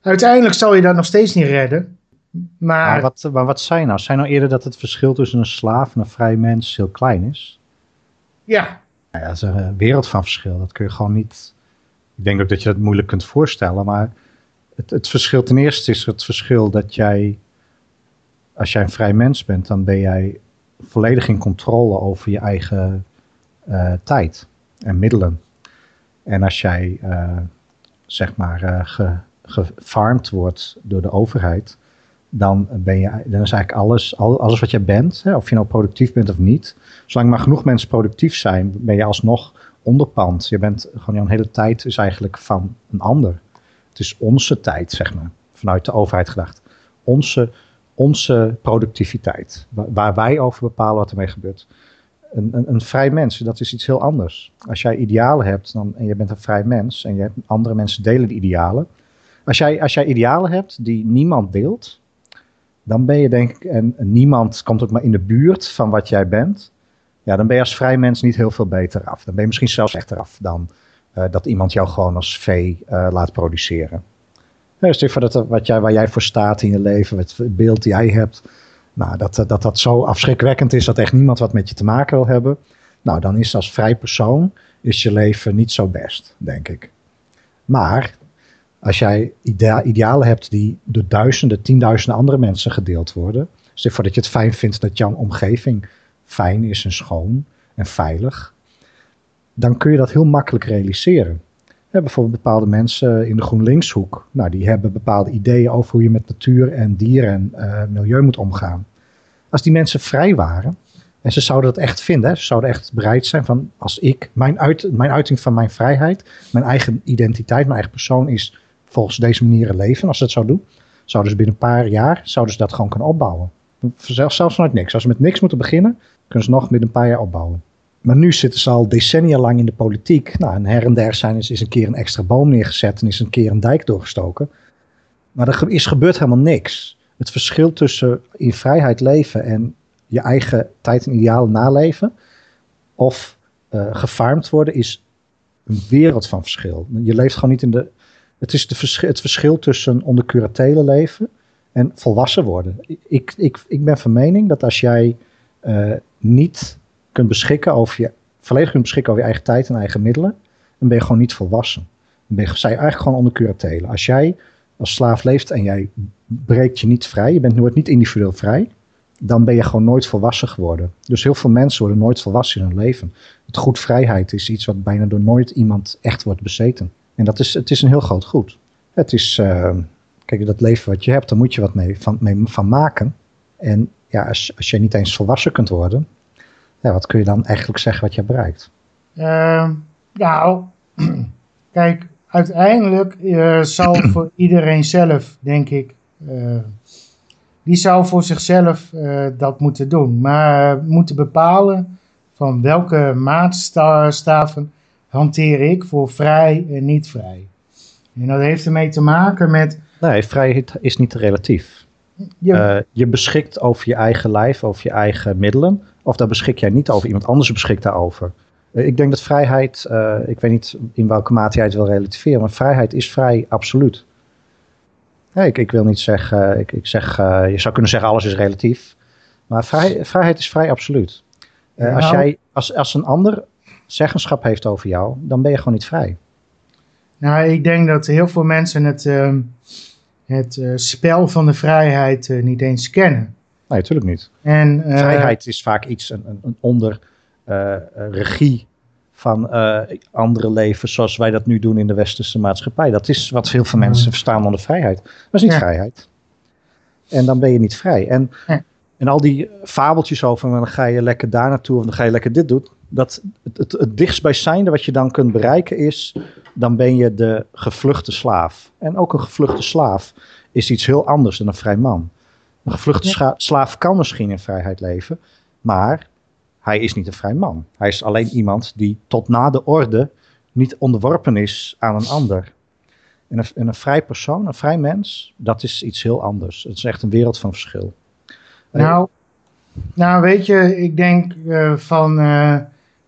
Uiteindelijk zal je dat nog steeds niet redden. Maar, maar wat, maar wat zei nou? Zijn nou eerder dat het verschil tussen een slaaf en een vrij mens heel klein is? Ja. Nou ja, dat is een wereld van verschil. Dat kun je gewoon niet... Ik denk ook dat je dat moeilijk kunt voorstellen, maar het, het verschil ten eerste is het verschil dat jij, als jij een vrij mens bent, dan ben jij volledig in controle over je eigen uh, tijd en middelen. En als jij, uh, zeg maar, uh, ge, gefarmd wordt door de overheid, dan, ben je, dan is eigenlijk alles, alles wat jij bent, hè, of je nou productief bent of niet, zolang maar genoeg mensen productief zijn, ben je alsnog onderpand. Je bent gewoon je hele tijd is eigenlijk van een ander. Het is onze tijd, zeg maar, vanuit de overheid gedacht. Onze, onze productiviteit, waar wij over bepalen wat ermee gebeurt. Een, een, een, vrij mens, dat is iets heel anders. Als jij idealen hebt dan, en je bent een vrij mens en je andere mensen delen die idealen. Als jij, als jij idealen hebt die niemand deelt, dan ben je denk ik, en, niemand komt ook maar in de buurt van wat jij bent, ja, dan ben je als vrij mens niet heel veel beter af. Dan ben je misschien zelfs slechter af dan uh, dat iemand jou gewoon als vee uh, laat produceren. Ja, stel voor dat wat jij, waar jij voor staat in je leven, het beeld die jij hebt, nou, dat, dat dat zo afschrikwekkend is dat echt niemand wat met je te maken wil hebben. Nou, dan is als vrij persoon is je leven niet zo best, denk ik. Maar als jij idea idealen hebt die door duizenden, tienduizenden andere mensen gedeeld worden. Stel voor dat je het fijn vindt dat jouw omgeving fijn is en schoon en veilig. Dan kun je dat heel makkelijk realiseren. Bijvoorbeeld bepaalde mensen in de GroenLinkshoek. Nou, die hebben bepaalde ideeën over hoe je met natuur en dieren en uh, milieu moet omgaan. Als die mensen vrij waren, en ze zouden dat echt vinden, ze zouden echt bereid zijn van als ik, mijn, uit, mijn uiting van mijn vrijheid, mijn eigen identiteit, mijn eigen persoon is volgens deze manieren leven. Als ze dat zou doen, zouden ze binnen een paar jaar zouden ze dat gewoon kunnen opbouwen. Zelfs, zelfs vanuit niks. Als ze met niks moeten beginnen, kunnen ze nog binnen een paar jaar opbouwen. Maar nu zitten ze al decennia lang in de politiek. Nou, en her en der zijn is, is een keer een extra boom neergezet en is een keer een dijk doorgestoken. Maar er is gebeurd helemaal niks. Het verschil tussen in vrijheid leven en je eigen tijd en idealen naleven, of uh, gefarmd worden, is een wereld van verschil. Je leeft gewoon niet in de. Het is het verschil tussen onder curatele leven en volwassen worden. Ik, ik, ik ben van mening dat als jij uh, niet kunt beschikken over je, volledig kunt beschikken over je eigen tijd en eigen middelen, dan ben je gewoon niet volwassen. Dan ben je, eigenlijk gewoon onder curatele. Als jij als slaaf leeft en jij breekt je niet vrij, je bent nooit niet individueel vrij, dan ben je gewoon nooit volwassen geworden. Dus heel veel mensen worden nooit volwassen in hun leven. Het goed vrijheid is iets wat bijna door nooit iemand echt wordt bezeten. En dat is, het is een heel groot goed. Het is, uh, kijk, dat leven wat je hebt, daar moet je wat mee van, mee van maken. En ja, als, als je niet eens volwassen kunt worden, ja, wat kun je dan eigenlijk zeggen wat je hebt bereikt? Uh, nou, kijk, uiteindelijk uh, zal voor iedereen zelf, denk ik, uh, die zou voor zichzelf dat moeten doen. Maar moeten bepalen van welke maatstaven hanteer ik voor vrij en niet vrij. En dat heeft ermee te maken met... Nee, vrijheid is niet relatief. Je, uh, je beschikt over je eigen lijf, over je eigen middelen. Of daar beschik jij niet over. Iemand anders beschikt daarover. Uh, ik denk dat vrijheid, uh, ik weet niet in welke mate jij het wil relativeren, maar vrijheid is vrij absoluut. Ik, ik, wil niet zeggen, ik, ik zeg, je zou kunnen zeggen alles is relatief. Maar vrij, vrijheid is vrij absoluut. Nou, als, jij, als, als een ander zeggenschap heeft over jou, dan ben je gewoon niet vrij. Nou, ik denk dat heel veel mensen het, uh, het uh, spel van de vrijheid uh, niet eens kennen. Nee, natuurlijk niet. En, vrijheid is vaak iets een, een, onder regie van andere levens zoals wij dat nu doen in de westerse maatschappij. Dat is wat heel veel mensen verstaan onder vrijheid. Maar is niet ja. vrijheid. En dan ben je niet vrij. En, ja. En al die fabeltjes over, dan ga je lekker daar naartoe of dan ga je lekker dit doen dat het, het, het dichtstbijzijnde wat je dan kunt bereiken is, dan ben je de gevluchte slaaf. En ook een gevluchte slaaf is iets heel anders dan een vrij man. Een gevluchte slaaf kan misschien in vrijheid leven, maar hij is niet een vrij man. Hij is alleen iemand die tot na de orde niet onderworpen is aan een ander. En een, een vrij persoon, een vrij mens, dat is iets heel anders. Het is echt een wereld van verschil. Nou, nou weet je, ik denk uh, van, uh,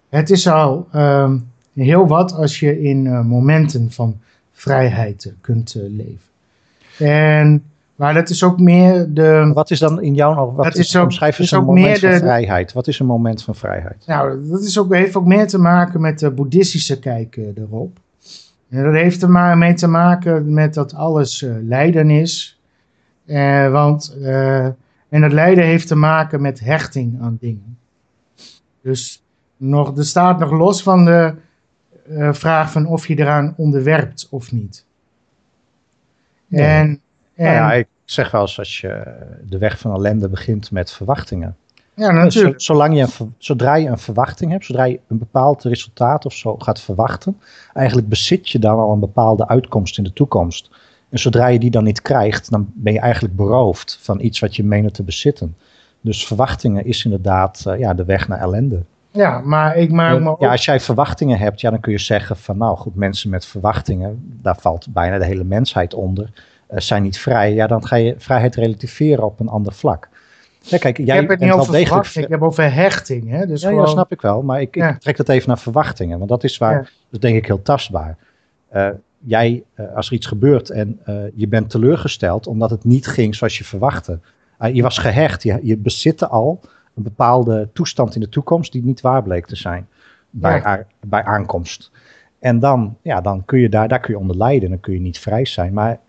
het is al uh, heel wat als je in uh, momenten van vrijheid kunt leven. En, maar dat is ook meer de... Wat is dan in jouw wat dat is, is ook, omschrijf eens een moment van de- vrijheid? Wat is een moment van vrijheid? Nou, dat is ook, heeft ook meer te maken met de boeddhistische kijk eh, erop. En dat heeft er maar mee te maken met dat alles eh, lijden is. Eh, want, eh, en dat lijden heeft te maken met hechting aan dingen. Dus nog, er staat nog los van de eh, vraag van of je eraan onderwerpt of niet. Ja. En, Nou ja, ik zeg wel eens als je de weg van ellende begint met verwachtingen. ja, natuurlijk. zolang je een, zodra je een verwachting hebt, zodra je een bepaald resultaat of zo gaat verwachten, eigenlijk bezit je dan al een bepaalde uitkomst in de toekomst. En zodra je die dan niet krijgt, dan ben je eigenlijk beroofd van iets wat je meende te bezitten. Dus verwachtingen is inderdaad eh, ja, de weg naar ellende. Ja, maar ik maak me ook... Ja, als jij verwachtingen hebt, ja, dan kun je zeggen van nou goed, mensen met verwachtingen, daar valt bijna de hele mensheid onder, eh, zijn niet vrij. Ja, dan ga je vrijheid relativeren op een ander vlak. Ja, kijk, jij ik heb het niet over degelijk verwachting, ik heb over hechting. Hè? Dus ja, ja, gewoon, snap ik wel. Maar ik, ik Ja. trek dat even naar verwachtingen. Want dat is waar, dat is denk ik heel tastbaar. Eh, jij, eh, als er iets gebeurt en eh, je bent teleurgesteld omdat het niet ging zoals je verwachtte. Eh, je was gehecht, je, je bezitte al een bepaalde toestand in de toekomst die niet waar bleek te zijn bij, Ja. a- bij aankomst. En dan, ja, dan kun je daar, daar kun je onder lijden, dan kun je niet vrij zijn. Maar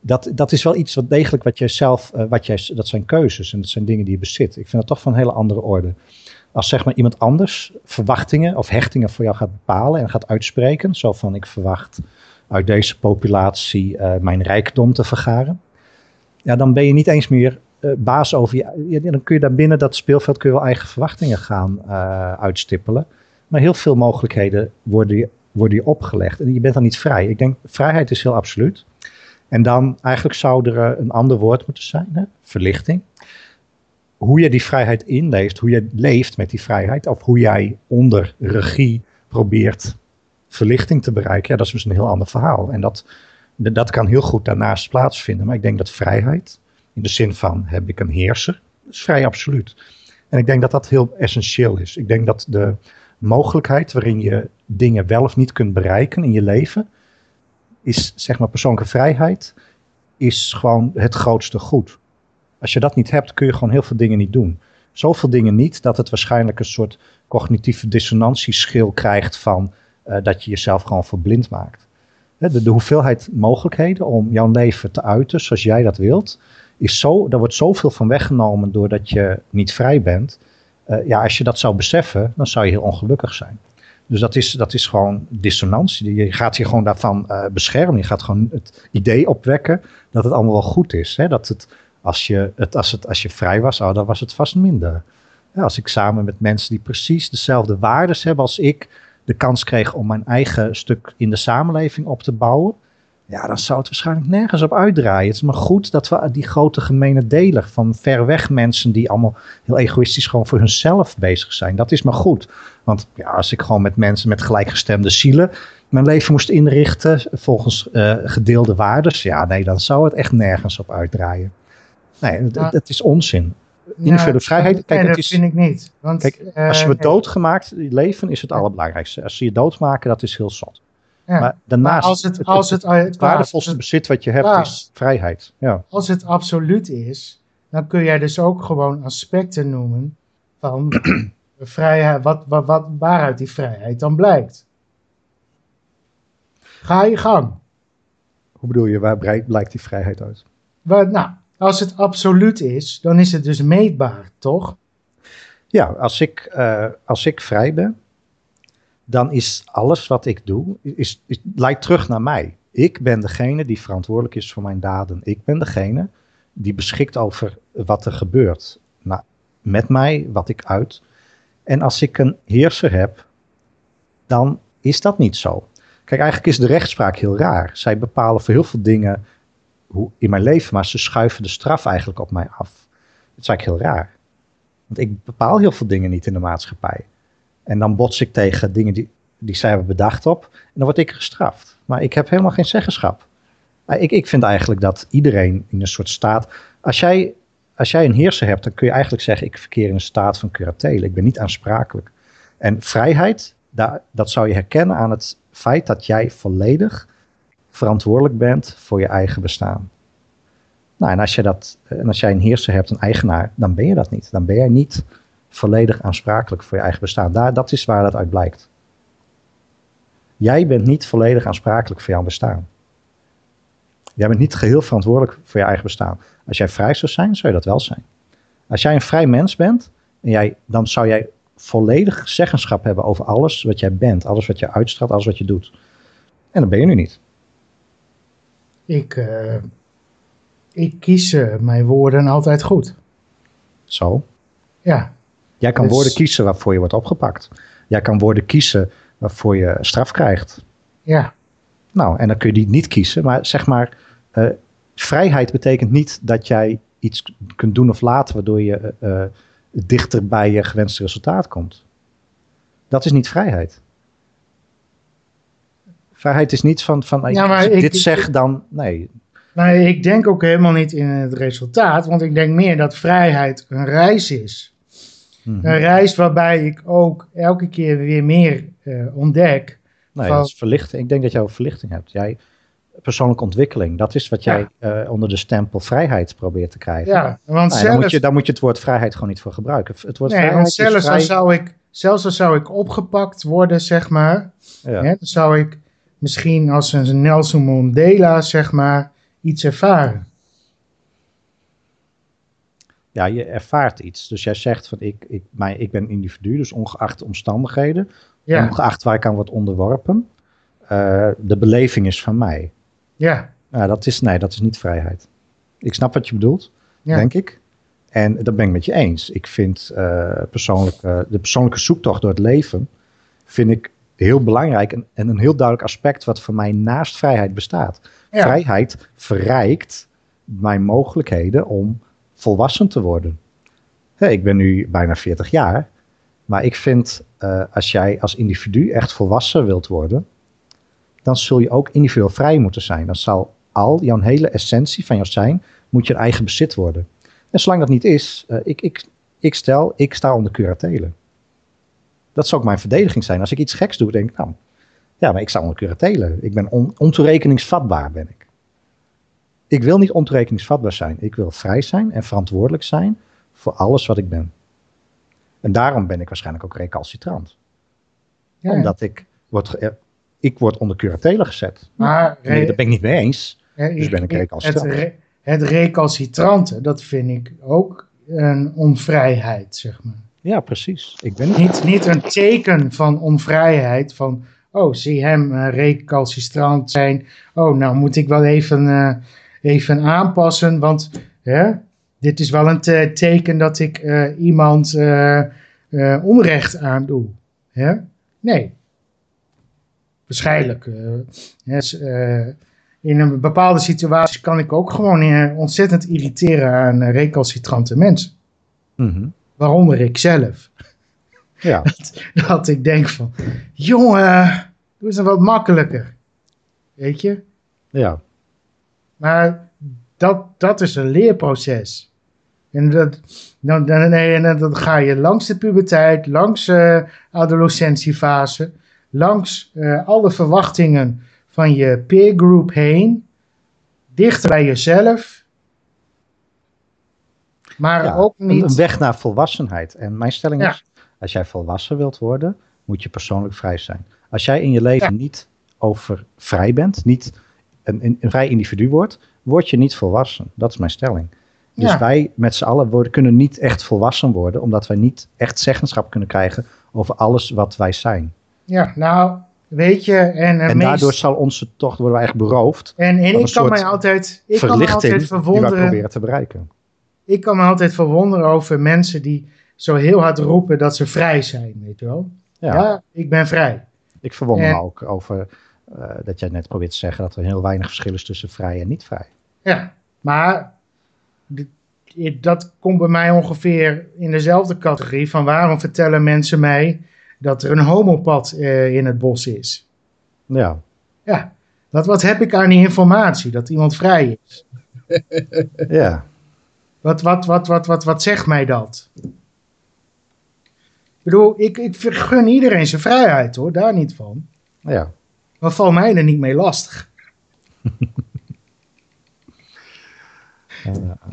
dat, dat is wel iets wat degelijk wat jij zelf, wat jij, dat zijn keuzes en dat zijn dingen die je bezit. Ik vind dat toch van een hele andere orde. Als zeg maar iemand anders verwachtingen of hechtingen voor jou gaat bepalen en gaat uitspreken, zo van ik verwacht uit deze populatie eh, mijn rijkdom te vergaren, ja, dan ben je niet eens meer eh, baas over je. Dan kun je daar binnen dat speelveld kun je wel eigen verwachtingen gaan eh, uitstippelen. Maar heel veel mogelijkheden worden je, worden je opgelegd en je bent dan niet vrij. Ik denk, vrijheid is heel absoluut. En dan eigenlijk zou er een ander woord moeten zijn, hè? verlichting. Hoe je die vrijheid inleeft, hoe je leeft met die vrijheid, of hoe jij onder regie probeert verlichting te bereiken, ja, dat is dus een heel ander verhaal. En dat, dat kan heel goed daarnaast plaatsvinden. Maar ik denk dat vrijheid, in de zin van heb ik een heerser, is vrij absoluut. En ik denk dat dat heel essentieel is. Ik denk dat de mogelijkheid waarin je dingen wel of niet kunt bereiken in je leven, is zeg maar persoonlijke vrijheid, is gewoon het grootste goed. Als je dat niet hebt, kun je gewoon heel veel dingen niet doen. Zoveel dingen niet dat het waarschijnlijk een soort cognitieve dissonantieschil krijgt van dat je jezelf gewoon verblind maakt. De, de hoeveelheid mogelijkheden om jouw leven te uiten zoals jij dat wilt, is zo, daar wordt zoveel van weggenomen doordat je niet vrij bent. Eh, ja, als je dat zou beseffen, dan zou je heel ongelukkig zijn. Dus dat is, dat is gewoon dissonantie. Je gaat je gewoon daarvan eh, beschermen. Je gaat gewoon het idee opwekken dat het allemaal wel goed is. Hè? Dat het, als, je, het, als, het, als je vrij was, oh, dan was het vast minder. Ja, als ik samen met mensen die precies dezelfde waarden hebben als ik, de kans kreeg om mijn eigen stuk in de samenleving op te bouwen, ja, dan zou het waarschijnlijk nergens op uitdraaien. Het is maar goed dat we die grote gemene deler van ver weg mensen die allemaal heel egoïstisch gewoon voor hunzelf bezig zijn. Dat is maar goed. Want ja, als ik gewoon met mensen met gelijkgestemde zielen mijn leven moest inrichten volgens eh, gedeelde waardes, ja, nee, dan zou het echt nergens op uitdraaien. Nee, het, het is onzin. Individuele vrijheid, kijk, nee, dat is- vind ik niet. Want, Kijk, eh, Als je wordt nee. doodgemaakt, leven is het allerbelangrijkste. Als ze je doodmaken, dat is heel zot. Ja. Maar daarnaast, Maar als het, als het, het waardevolste bezit wat je hebt Ja. is vrijheid. Ja. als het absoluut is, dan kun jij dus ook gewoon aspecten noemen van vrijheid, wat, wat, wat, waaruit die vrijheid dan blijkt. Ga je gang. Hoe bedoel je, waar blijkt die vrijheid uit? Wat, nou, als het absoluut is, dan is het dus meetbaar, toch? Ja, als ik, eh, als ik vrij ben, dan is alles wat ik doe, is, is, lijkt terug naar mij. Ik ben degene die verantwoordelijk is voor mijn daden. Ik ben degene die beschikt over wat er gebeurt. Nou, met mij, wat ik uit. En als ik een heerser heb, dan is dat niet zo. Kijk, eigenlijk is de rechtspraak heel raar. Zij bepalen voor heel veel dingen hoe, in mijn leven, maar ze schuiven de straf eigenlijk op mij af. Het is eigenlijk heel raar. Want ik bepaal heel veel dingen niet in de maatschappij. En dan bots ik tegen dingen die, die zij hebben bedacht op. En dan word ik gestraft. Maar ik heb helemaal geen zeggenschap. Ik, ik vind eigenlijk dat iedereen in een soort staat. Als jij, als jij een heerser hebt, dan kun je eigenlijk zeggen: ik verkeer in een staat van curatele. Ik ben niet aansprakelijk. En vrijheid, daar, dat zou je herkennen aan het feit dat jij volledig verantwoordelijk bent voor je eigen bestaan. Nou, en als, je dat, en als jij een heerser hebt, een eigenaar, dan ben je dat niet. Dan ben jij niet volledig aansprakelijk voor je eigen bestaan. Daar, dat is waar dat uit blijkt. Jij bent niet volledig aansprakelijk voor jouw bestaan. Jij bent niet geheel verantwoordelijk voor je eigen bestaan. Als jij vrij zou zijn, zou je dat wel zijn. Als jij een vrij mens bent, en jij, dan zou jij volledig zeggenschap hebben over alles wat jij bent, alles wat je uitstraalt, alles wat je doet. En dat ben je nu niet. Ik, uh, ik kies uh, mijn woorden altijd goed. Zo. Ja. Jij kan Dus- woorden kiezen waarvoor je wordt opgepakt. Jij kan woorden kiezen waarvoor je straf krijgt. Ja. Nou, en dan kun je die niet kiezen. Maar zeg maar, eh, vrijheid betekent niet dat jij iets kunt doen of laten waardoor je eh, dichter bij je gewenste resultaat komt. Dat is niet vrijheid. Vrijheid is niet van, van Ja, maar ik, dit ik- zeg, dan nee. Maar ik denk ook helemaal niet in het resultaat, want ik denk meer dat vrijheid een reis is. Mhm. Een reis waarbij ik ook elke keer weer meer eh, ontdek. Nee, van- dat is verlichting. Ik denk dat jij ook verlichting hebt. Jij, persoonlijke ontwikkeling, dat is wat jij eh, onder de stempel vrijheid probeert te krijgen. Ja, want Nou, dan, moet je, dan moet je het woord vrijheid gewoon niet voor gebruiken. Het woord nee, vrijheid want zelfs, is vrij... al zou ik, zelfs al zou ik opgepakt worden, zeg maar, Ja. hè, dan zou ik misschien als een Nelson Mandela, zeg maar, iets ervaren. ja, je ervaart iets. Dus jij zegt van ik, ik, mij, ik ben individu, dus ongeacht de omstandigheden, Ja, ongeacht waar ik aan word onderworpen, eh, de beleving is van mij. ja, Nou, dat is, nee, dat is niet vrijheid. Ik snap wat je bedoelt, Ja. denk ik. En dat ben ik met je eens. Ik vind eh, persoonlijk, de persoonlijke zoektocht door het leven, vind ik heel belangrijk en, en een heel duidelijk aspect wat voor mij naast vrijheid bestaat. ja. Vrijheid verrijkt mijn mogelijkheden om volwassen te worden. Ik ben nu bijna 40 jaar, maar ik vind eh, als jij als individu echt volwassen wilt worden, dan zul je ook individueel vrij moeten zijn. Dan zal al jouw hele essentie van jou zijn, moet je eigen bezit worden. En zolang dat niet is, eh, ik, ik, ik stel, ik sta onder curatele. Dat zou ook mijn verdediging zijn. Als ik iets geks doe, denk ik, nou, ja, maar ik sta onder curatele. Ik ben on, ontoerekeningsvatbaar, ben ik. Ik wil niet ontoerekeningsvatbaar zijn. Ik wil vrij zijn en verantwoordelijk zijn voor alles wat ik ben. En daarom ben ik waarschijnlijk ook recalcitrant. Ja. Omdat ik word, ik word onder curatele gezet. Maar Nee, daar ben ik niet mee eens. dus ben ik het, recalcitrant. re- het recalcitrante, dat vind ik ook een onvrijheid, zeg maar. Ja, precies. Ik ben niet. Niet, niet een teken van onvrijheid, van, oh, zie hem eh, recalcitrant zijn. Oh, nou moet ik wel even, eh, even aanpassen, want hè, dit is wel een te- teken dat ik eh, iemand onrecht aandoe. Hè? Nee. Waarschijnlijk. in een bepaalde situatie kan ik ook gewoon ontzettend irriteren aan recalcitrante mensen. Mhm. Waaronder ik zelf Ja, dat ik denk van, jongen, doe eens een wat makkelijker. Weet je? ja. Maar dat, dat is een leerproces. En dat, dan, dan, nee, en dan ga je langs de puberteit, langs de adolescentiefase, langs eh, alle verwachtingen van je peergroup heen, dichter bij jezelf. Maar ja. ook Een, niet. een weg naar volwassenheid. En mijn stelling Ja. is, als jij volwassen wilt worden, moet je persoonlijk vrij zijn. Als jij in je leven niet over vrij bent, niet een, een, een vrij individu wordt, word je niet volwassen. Dat is mijn stelling. Dus wij met z'n allen worden, kunnen niet echt volwassen worden, omdat wij niet echt zeggenschap kunnen krijgen over alles wat wij zijn. Ja, nou, weet je, en, eh, En meest- daardoor zal onze tocht worden wij eigenlijk beroofd En, ik kan mij altijd, ik kan verlichting altijd die wij verwonderen. proberen te bereiken. Ik kan me altijd verwonderen over mensen die zo heel hard roepen dat ze vrij zijn, weet je wel. Ja. Ja, ik ben vrij. Ik verwonder En- me ook over eh, dat jij net probeert te zeggen dat er heel weinig verschil is tussen vrij en niet vrij. Ja, maar dat komt bij mij ongeveer in dezelfde categorie van waarom vertellen mensen mij dat er een homopad uh, in het bos is. Ja. Ja, wat, wat heb ik aan die informatie, dat iemand vrij is? ja. Wat, wat, wat, wat, wat, wat zegt mij dat? Ik bedoel, ik, ik gun iedereen zijn vrijheid hoor, daar niet van. Ja. Maar val mij er niet mee lastig.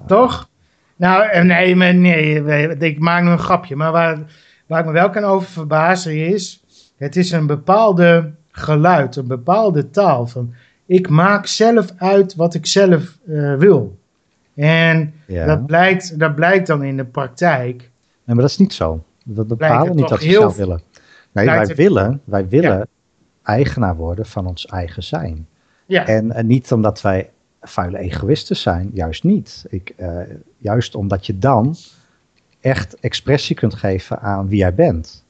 Toch? Nou, eh, nee, nee, ik maak nu een grapje. Maar waar, waar ik me wel kan over verbazen is... Het is een bepaalde geluid, een bepaalde taal. Van, ik maak zelf uit wat ik zelf uh, wil. En dat, blijkt, dat blijkt dan in de praktijk. Nee, maar dat is niet zo. We bepalen niet wat we zelf willen. Nee, wij willen, wij willen eigenaar worden van ons eigen zijn. Ja. En, en niet omdat wij vuile egoïsten zijn, juist niet. Ik, uh, juist omdat je dan echt expressie kunt geven aan wie jij bent.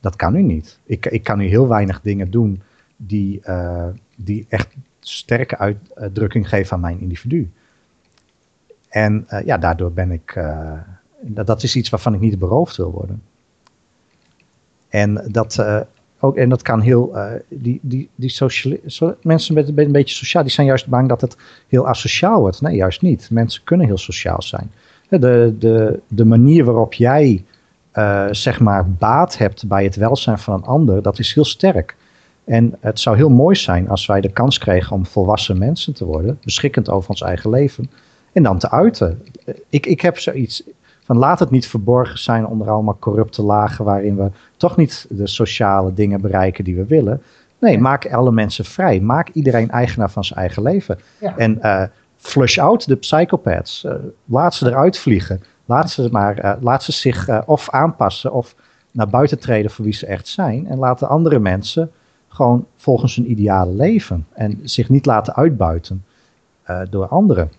Dat kan u niet. Ik, ik kan nu heel weinig dingen doen die, uh, die echt sterke uitdrukking geven aan mijn individu. En uh, ja, daardoor ben ik. Uh, dat, is iets waarvan ik niet beroofd wil worden. En dat, ook, en dat kan heel. die, die, die sociale, so, mensen met een beetje sociaal, die zijn juist bang dat het heel asociaal wordt. Nee, juist niet. Mensen kunnen heel sociaal zijn. De, de, de manier waarop jij zeg maar baat hebt bij het welzijn van een ander, dat is heel sterk. En het zou heel mooi zijn als wij de kans kregen om volwassen mensen te worden, beschikkend over ons eigen leven, en dan te uiten. Ik, ik heb zoiets van laat het niet verborgen zijn onder allemaal corrupte lagen waarin we toch niet de sociale dingen bereiken die we willen. Nee, maak alle mensen vrij. Maak iedereen eigenaar van zijn eigen leven. Ja. En uh, flush out de psychopaths. Uh, laat ze eruit vliegen. Laat ze, maar, uh, laat ze zich of aanpassen of naar buiten treden voor wie ze echt zijn. En laten andere mensen gewoon volgens hun ideale leven. En zich niet laten uitbuiten door anderen.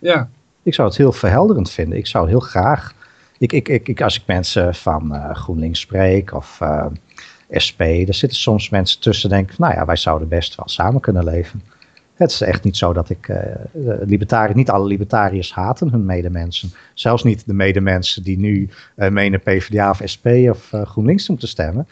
Ja. Ik zou het heel verhelderend vinden. Ik zou heel graag. Ik, ik, ik, als ik mensen van GroenLinks spreek of SP, er zitten soms mensen tussen denken: nou ja, wij zouden best wel samen kunnen leven. Het is echt niet zo dat ik. Uh, libertariër, niet alle libertariërs haten hun medemensen. Zelfs niet de medemensen die nu uh, menen PvdA of SP of uh, GroenLinks moeten stemmen.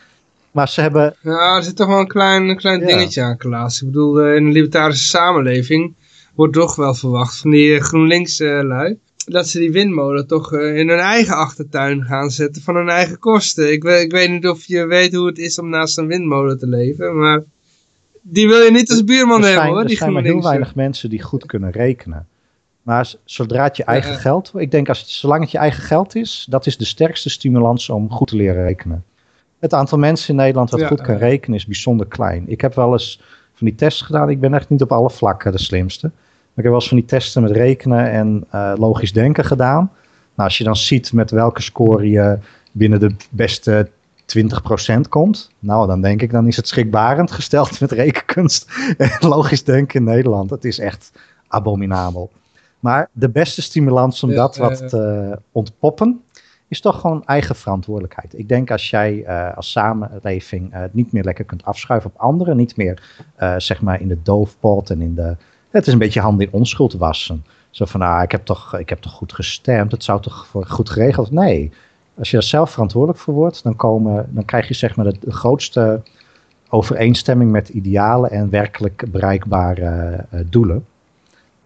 Maar ze hebben. Ja, er zit toch wel een klein, een klein ja. dingetje aan, Klaas. Ik bedoel, in een libertarische samenleving wordt toch wel verwacht van die GroenLinks-lui. dat ze die windmolen toch in hun eigen achtertuin gaan zetten van hun eigen kosten. Ik, ik weet niet of je weet hoe het is om naast een windmolen te leven, maar die wil je niet als buurman zijn, hebben hoor. Er zijn maar heel weinig mensen die goed kunnen rekenen. Maar zodra het je eigen ja. geld, ik denk als, zolang het je eigen geld is, dat is de sterkste stimulans om goed te leren rekenen. Het aantal mensen in Nederland dat ja, goed kan rekenen is bijzonder klein. Ik heb wel eens van die tests gedaan, ik ben echt niet op alle vlakken de slimste. Ik heb wel eens van die testen met rekenen en uh, logisch denken gedaan. Nou, als je dan ziet met welke score je binnen de beste 20% komt. Nou, dan denk ik, dan is het schrikbarend gesteld met rekenkunst en logisch denken in Nederland. Het is echt abominabel. Maar de beste stimulans om ja, dat wat te ontpoppen, is toch gewoon eigen verantwoordelijkheid. Ik denk als jij uh, als samenleving uh, niet meer lekker kunt afschuiven op anderen, niet meer uh, zeg maar in de doofpot en in de... Het is een beetje handen in onschuld wassen. Zo van, nou, ik heb toch, ik heb toch goed gestemd, het zou toch goed geregeld? Nee, als je er zelf verantwoordelijk voor wordt, dan, komen, dan krijg je zeg maar de, de grootste overeenstemming met idealen en werkelijk bereikbare uh, doelen.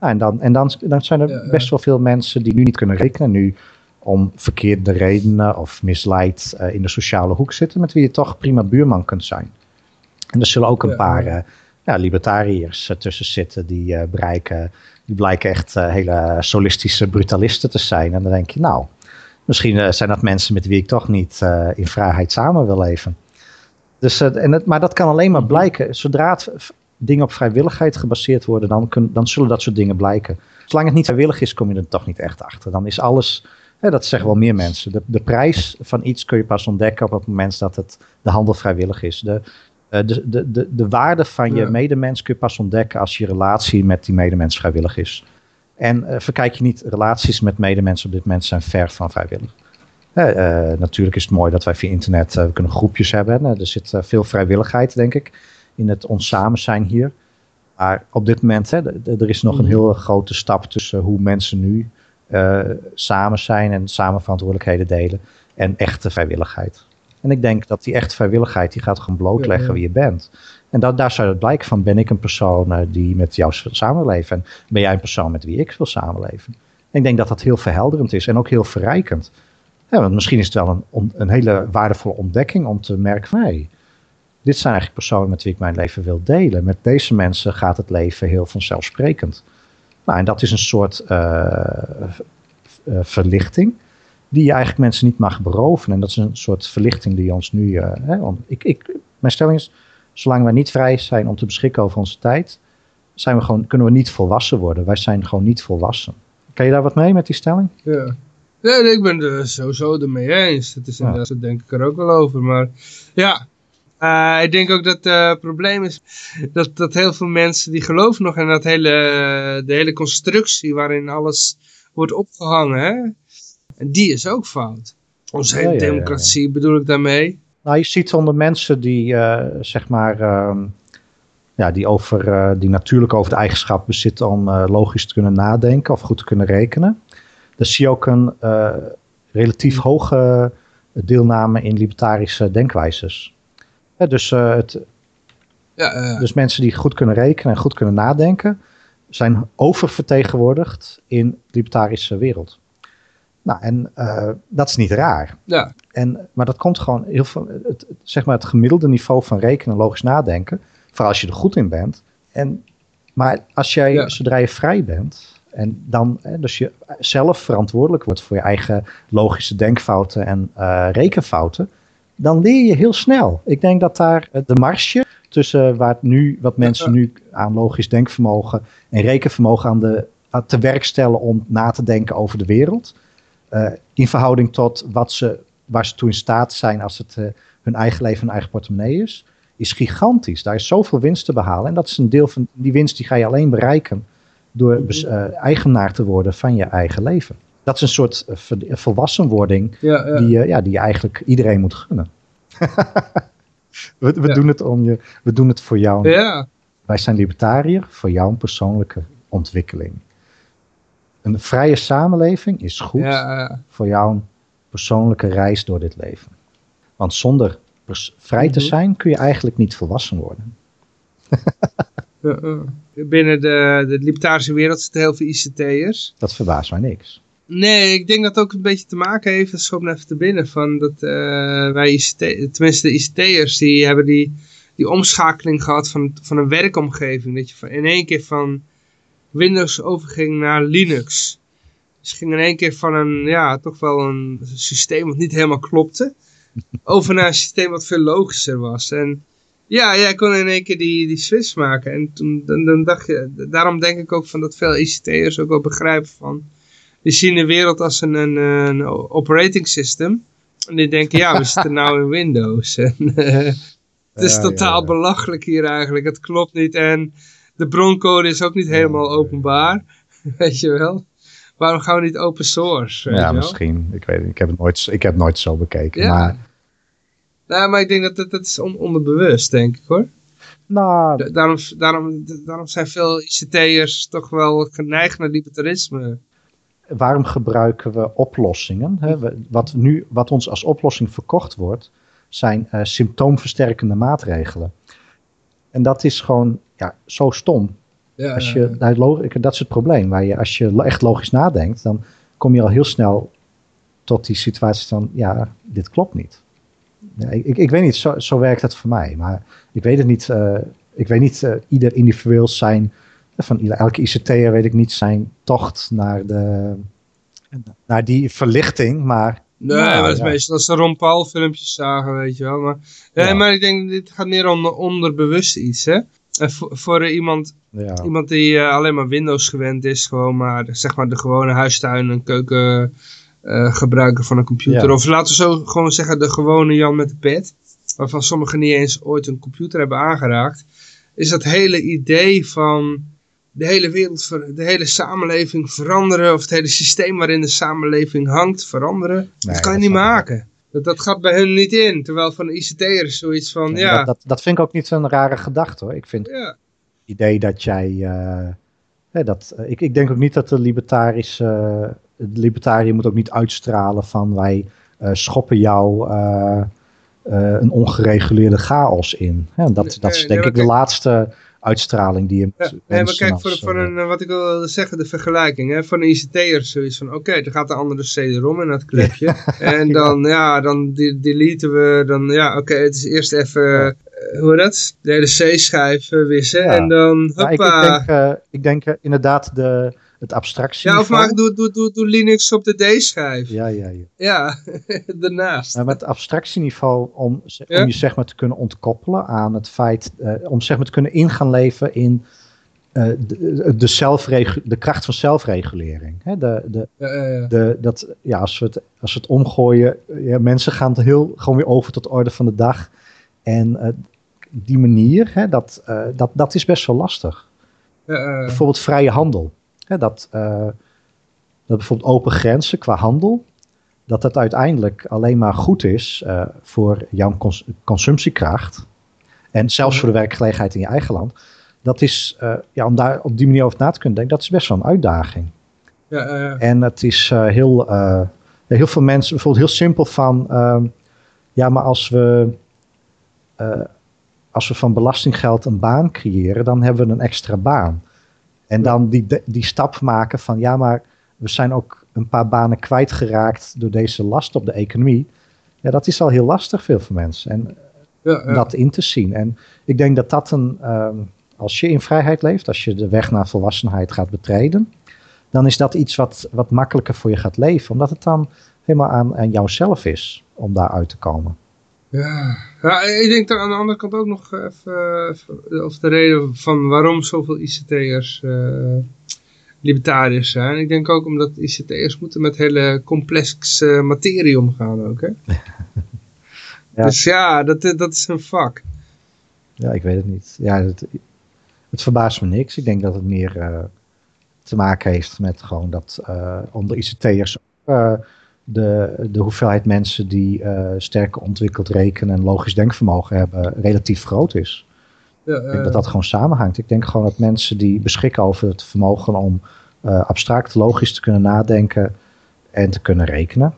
Nou, en dan, en dan, dan zijn er ja, best wel veel mensen die nu niet kunnen rekenen, nu om verkeerde redenen of misleid uh, in de sociale hoek zitten, met wie je toch prima buurman kunt zijn. En er zullen ook een ja, paar uh, ja, libertariërs tussen zitten die bereiken, die blijken echt hele solistische brutalisten te zijn. En dan denk je, nou, Misschien uh, zijn dat mensen met wie ik toch niet uh, in vrijheid samen wil leven. Dus, uh, en het, maar dat kan alleen maar blijken. Zodra het dingen op vrijwilligheid gebaseerd worden, dan, kun, dan zullen dat soort dingen blijken. Zolang het niet vrijwillig is, kom je er toch niet echt achter. Dan is alles, hè, dat zeggen wel meer mensen. De, de prijs van iets kun je pas ontdekken op het moment dat het, de handel vrijwillig is. De, de, de, de, de waarde van je ja. medemens kun je pas ontdekken als je relatie met die medemens vrijwillig is. En uh, verkijk je niet, relaties met medemensen op dit moment zijn ver van vrijwillig. Uh, uh, natuurlijk is het mooi dat wij via internet we kunnen groepjes hebben. er zit veel vrijwilligheid, denk ik, in het ons samen zijn hier. Maar op dit moment, hè, er is nog een heel grote stap tussen hoe mensen nu eh, samen zijn en samen verantwoordelijkheden delen en echte vrijwilligheid. En ik denk dat die echte vrijwilligheid, die gaat gewoon blootleggen Ja, ja. wie je bent. En dat, daar zou het blijken van, ben ik een persoon eh, die met jou wil samenleven? En ben jij een persoon met wie ik wil samenleven? En ik denk dat dat heel verhelderend is en ook heel verrijkend. Ja, want misschien is het wel een, een hele waardevolle ontdekking om te merken van, hey, dit zijn eigenlijk personen met wie ik mijn leven wil delen. Met deze mensen gaat het leven heel vanzelfsprekend. Nou, en dat is een soort eh, eh, verlichting die je eigenlijk mensen niet mag beroven. En dat is een soort verlichting die ons nu... eh, hè, om, ik, ik, mijn stelling is, zolang wij niet vrij zijn om te beschikken over onze tijd, zijn we gewoon, kunnen we niet volwassen worden. Wij zijn gewoon niet volwassen. Kan je daar wat mee met die stelling? Ja. Nee, nee, ik ben er sowieso ermee eens. Dat is Ja. inderdaad, zo denk ik er ook wel over. Maar ja, eh, ik denk ook dat eh, het probleem is dat, dat heel veel mensen die geloven nog in dat hele, de hele constructie waarin alles wordt opgehangen. Hè? En die is ook fout. Onze hele Ja, ja, ja, ja. democratie bedoel ik daarmee. Nou, je ziet onder mensen die, eh, zeg maar, ehm, ja, die, over, eh, die natuurlijk over de eigenschap bezitten om eh, logisch te kunnen nadenken of goed te kunnen rekenen. Dan zie je ook een relatief hoge deelname in libertarische denkwijzes. Dus, het, Ja, dus mensen die goed kunnen rekenen en goed kunnen nadenken, zijn oververtegenwoordigd in de libertarische wereld. Nou, en eh, dat is niet raar. ja, En, maar dat komt gewoon heel veel, het, zeg maar het gemiddelde niveau van rekenen en logisch nadenken, vooral als je er goed in bent. En, maar als jij, Ja. zodra je vrij bent, en dan, hè, dus je zelf verantwoordelijk wordt voor je eigen logische denkfouten en eh, rekenfouten, dan leer je heel snel. Ik denk dat daar eh, de marge tussen waar nu, wat mensen nu aan logisch denkvermogen en rekenvermogen aan de, aan te werk stellen om na te denken over de wereld, in verhouding tot wat ze, waar ze toe in staat zijn als het eh, hun eigen leven, hun eigen portemonnee is, is gigantisch. Daar is zoveel winst te behalen. En dat is een deel van die winst die ga je alleen bereiken door bes- eh, eigenaar te worden van je eigen leven. Dat is een soort eh, volwassenwording ja, ja. die, eh, ja, die je eigenlijk iedereen moet gunnen. we we, Ja. doen het om je, we doen het voor jou. ja. Wij zijn libertariër voor jouw persoonlijke ontwikkeling. Een vrije samenleving is goed ja, voor jouw persoonlijke reis door dit leven. Want zonder vrij te Mhm. zijn kun je eigenlijk niet volwassen worden. Ja, ja. Binnen de, de libertarische wereld zitten heel veel ICT'ers. Dat verbaast mij niks. Nee, ik denk dat het ook een beetje te maken heeft, dat schoot me even te binnen, van dat eh, wij ICT, tenminste de ICT'ers, die hebben die, die omschakeling gehad van, van een werkomgeving. Dat je van, in één keer van Windows overging naar Linux. Dus ging in één keer van een, ja, toch wel een systeem wat niet helemaal klopte, over naar een systeem wat veel logischer was. En ja, jij kon in één keer die, die switch maken. En toen, dan, dan dacht je, daarom denk ik ook van dat veel ICT'ers ook wel begrijpen van, die zien de wereld als een, een, een operating system. En die denken, ja, we zitten nou in Windows. En, eh, het is Ja, totaal ja, ja. belachelijk hier eigenlijk. Het klopt niet. En de broncode is ook niet helemaal openbaar. Weet je wel. Waarom gaan we niet open source? Ja, misschien. Ik weet. Ik heb het nooit, ik heb nooit zo bekeken. Ja. Maar, Nou, maar ik denk dat dat, dat is on- onderbewust, denk ik hoor. nou, Da- Daarom, daarom, daarom zijn veel ICT'ers toch wel geneigd naar libertarisme. waarom gebruiken we oplossingen? Hè? Wat, nu, wat ons als oplossing verkocht wordt, zijn eh, symptoomversterkende maatregelen. En dat is gewoon ja, zo stom. Ja, Als je, nou, dat is het probleem. Waar je, als je echt logisch nadenkt, dan kom je al heel snel tot die situatie van, ja, dit klopt niet. Ja, ik, ik, weet niet, zo, zo werkt het voor mij. Maar ik weet het niet, eh, ik weet niet, eh, ieder individueel zijn, van ieder- elke ICT'er weet ik niet zijn tocht naar, de, naar die verlichting. Maar Nee, Nou, maar dat is ja. meestal als ze Ron Paul filmpjes zagen, weet je wel. Maar, nee, Ja. maar ik denk, dit gaat meer om onderbewust iets, hè. En voor, voor eh, iemand, ja, iemand die eh, alleen maar Windows gewend is, gewoon maar, zeg maar de gewone huistuin en keuken eh, gebruiker van een computer. Ja. Of laten we zo gewoon zeggen, de gewone Jan met de pet, waarvan sommigen niet eens ooit een computer hebben aangeraakt, is dat hele idee van de hele wereld, de hele samenleving veranderen, of het hele systeem waarin de samenleving hangt veranderen, Nee, dat kan je dat niet maken. Dat, dat gaat bij hun niet in. Terwijl van de ICT'er is zoiets van, ja, dat, dat, dat vind ik ook niet een rare gedachte hoor. Ik vind ja, het idee dat jij. eh, hè, dat, eh, ik, ik denk ook niet dat de libertarische de libertariër moet ook niet uitstralen van wij uh, schoppen jou uh, uh, een ongereguleerde chaos in. Dat, dat is denk ik de laatste uitstraling die je ja, nee, maar kijk, voor, voor een, wat ik wil zeggen, de vergelijking, hè, van een ICT'er zoiets van, oké, okay, dan gaat de andere CD-ROM in dat clipje, en dan, ja, dan deleten we, dan, ja, oké, okay, het is eerst even, ja. hoe dat, de hele C-schijf wissen, ja. en dan, hoppa. Ja, ik, ik, denk, uh, ik denk inderdaad de, het abstractie. Ja, of maak, doe, doe, doe, doe Linux op de D-schijf. Ja, ja, ja. Ja, daarnaast. Maar met het abstractieniveau om, ja? om je zeg maar te kunnen ontkoppelen aan het feit, uh, om zeg maar te kunnen ingaan leven in uh, de, de, zelfregu de kracht van zelfregulering. Hè? De, de, ja, ja, de, dat, ja, als, we het, als we het omgooien, ja, mensen gaan het heel gewoon weer over tot de orde van de dag. En uh, die manier, hè, dat, dat, dat is best wel lastig. Bijvoorbeeld vrije handel. Hè, dat, uh, dat bijvoorbeeld open grenzen qua handel, dat dat uiteindelijk alleen maar goed is uh, voor jouw cons consumptiekracht. En zelfs voor de werkgelegenheid in je eigen land. Dat is, uh, ja, om daar op die manier over na te kunnen denken, dat is best wel een uitdaging. Ja, en het is heel, heel veel mensen, bijvoorbeeld heel simpel van, ehm, ja, maar als we, als we van belastinggeld een baan creëren, dan hebben we een extra baan. En dan die, die stap maken van ja, maar we zijn ook een paar banen kwijtgeraakt door deze last op de economie. Ja, dat is al heel lastig veel voor mensen. En ja, ja. dat in te zien. En ik denk dat dat een, um, als je in vrijheid leeft, als je de weg naar volwassenheid gaat betreden, dan is dat iets wat, wat makkelijker voor je gaat leven. Omdat het dan helemaal aan, aan jouzelf is om daar uit te komen. Ja. ja, ik denk aan de andere kant ook nog even, even of de reden van waarom zoveel ICT'ers uh, libertariërs zijn. Ik denk ook omdat ICT'ers moeten met hele complexe materie omgaan ook. Hè? ja. Dus ja, dat, dat is een vak. Ja, ik weet het niet. Ja, het, het verbaast me niks. Ik denk dat het meer uh, te maken heeft met gewoon dat uh, onder ICT'ers de, de hoeveelheid mensen die uh, sterker ontwikkeld rekenen en logisch denkvermogen hebben relatief groot is. Ja, uh, ik denk dat dat gewoon samenhangt. Ik denk gewoon dat mensen die beschikken over het vermogen om uh, abstract logisch te kunnen nadenken en te kunnen rekenen,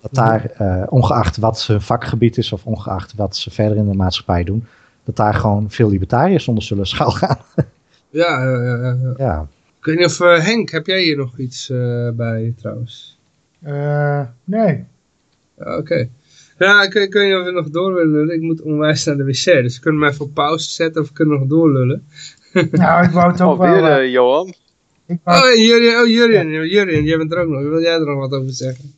dat daar, ongeacht wat hun vakgebied is of ongeacht wat ze verder in de maatschappij doen, dat daar gewoon veel libertariërs onder zullen schuilgaan. ja, ja, ja, ja. Ik weet niet of Henk, heb jij hier nog iets bij trouwens? Uh, nee. Oké. Okay. Ja, ik, ik weet niet of we nog door willen lullen. Ik moet onwijs naar de wc. Dus we kunnen even op pauze zetten of we kunnen nog doorlullen. nou, ik wou het ook Alweer, wel... Uh, Johan. Ik wou... Oh, Jurien, oh, Jurien, ja. Jurien, jij bent er ook nog. Wil jij er nog wat over zeggen?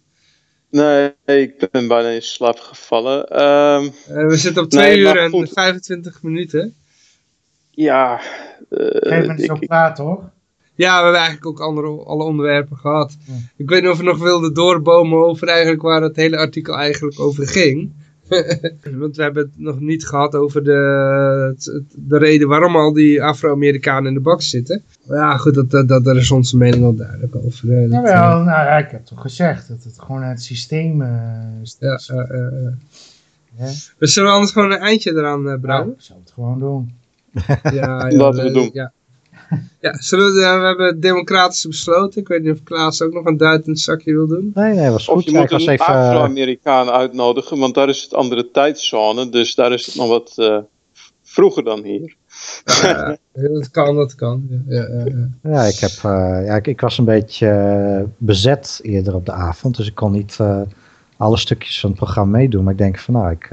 Nee, ik ben bijna in slaap gevallen. Um, uh, we zitten op 2 nee, uur en goed. 25 minuten. Ja. Uh, Geef me zo praten hoor. Ja, we hebben eigenlijk ook andere, alle onderwerpen gehad. Ja. Ik weet niet of we nog wilden doorbomen over eigenlijk waar het hele artikel eigenlijk over ging. Want we hebben het nog niet gehad over de, de reden waarom al die Afro-Amerikanen in de bak zitten. Maar ja, goed, dat, dat, dat, daar is onze mening wel duidelijk over. Dat, ja, wel, uh, nou, ik heb toch gezegd dat het gewoon het systeem uh, is. Ja, uh, ja. We zullen anders gewoon een eindje eraan uh, brouwen? Ja, ik zou het gewoon doen. ja, ja, Laten we doen. Ja. Ja, zullen we, we hebben democratisch besloten. Ik weet niet of Klaas ook nog een duitend zakje wil doen. Nee, nee, was goed. Of je moet een even... Afro-Amerikaan uitnodigen, want daar is het andere tijdzone. Dus daar is het nog wat uh, vroeger dan hier. Ja, dat kan, dat kan. Ja, ja, ja. ja ik, heb, uh, ja ik, ik, was een beetje uh, bezet eerder op de avond. Dus ik kon niet alle stukjes van het programma meedoen. Maar ik denk van nou, ik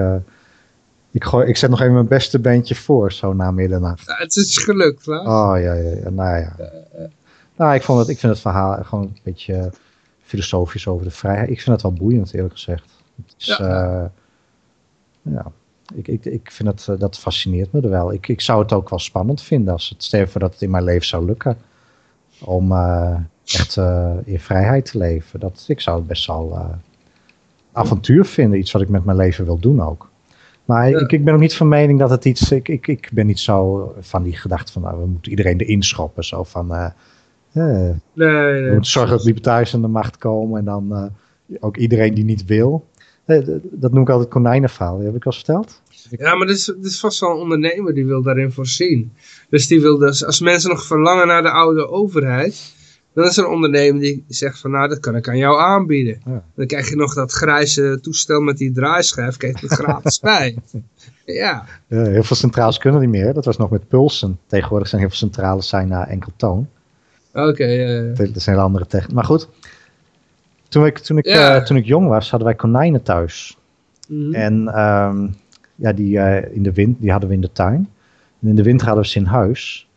ik, gooi, ik zet nog even mijn beste bandje voor, zo na middernacht. Ja, het is gelukt, hè? Oh, ja, ja, ja. Nou ja. Uh. Nou, ik, vond het, ik vind het verhaal gewoon een beetje filosofisch over de vrijheid. Ik vind het wel boeiend, eerlijk gezegd. Het is, ja. Uh, ja. Ik, ik, ik vind het, dat fascineert me er wel. Ik, ik zou het ook wel spannend vinden als het stel dat het in mijn leven zou lukken. Om echt in vrijheid te leven. Dat, ik zou het best wel avontuur vinden. Iets wat ik met mijn leven wil doen ook. Maar ja. ik, ik, ben ook niet van mening dat het iets. Ik, ik, ik ben niet zo van die gedachte van nou, we moeten iedereen erin schoppen. Zo van. Uh, uh, nee, nee, we moeten zorgen dat libertariërs aan de macht komen en dan uh, ook iedereen die niet wil. dat noem ik altijd konijnenverhaal. Heb ik al verteld. Ja, maar dit is, dit is vast wel een ondernemer die wil daarin voorzien. Dus die wil dus, als mensen nog verlangen naar de oude overheid, Dan is er een ondernemer die zegt van nou dat kan ik aan jou aanbieden. Ja. Dan krijg je nog dat grijze toestel met die draaischijf, krijg je er gratis bij. Ja, Ja, heel veel centrales kunnen niet meer. Dat was nog met pulsen. Tegenwoordig zijn heel veel centrales zijn naar enkel toon. oké. eh, Dat is een hele andere techniek. Maar goed, toen ik, toen, ik, Ja. eh, toen ik jong was, hadden wij konijnen thuis. mhm. En ehm, ja, die, eh, in de wind, die hadden we in de tuin. En in de winter hadden we ze in huis.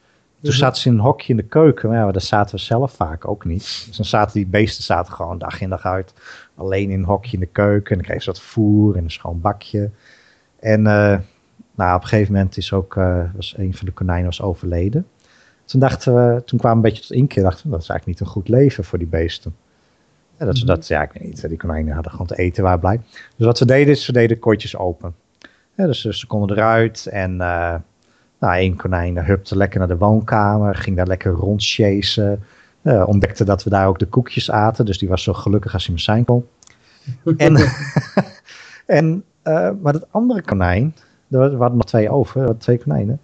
Toen Mhm. zaten ze in een hokje in de keuken. Maar ja, daar zaten we zelf vaak ook niet. Dus dan zaten die beesten zaten gewoon dag in dag uit. Alleen in een hokje in de keuken. En dan kreeg ze wat voer en een schoon bakje. En eh, nou, op een gegeven moment is ook eh, was een van de konijnen was overleden. Toen dachten we, toen kwamen we een beetje tot inkeer. Dachten we, dat is eigenlijk niet een goed leven voor die beesten. Ja, dat ze Mhm. dat, ja, ik weet niet. Die konijnen hadden gewoon te eten waar blij. Dus wat we deden is, we deden kooitjes open. Ja, dus ze konden eruit en eh nou, konijn hupte lekker naar de woonkamer, ging daar lekker rondchasen. Eh, ontdekte dat we daar ook de koekjes aten, dus die was zo gelukkig als hij me zijn kon. En, eh, maar dat andere konijn, er wa- we hadden nog twee over, twee konijnen.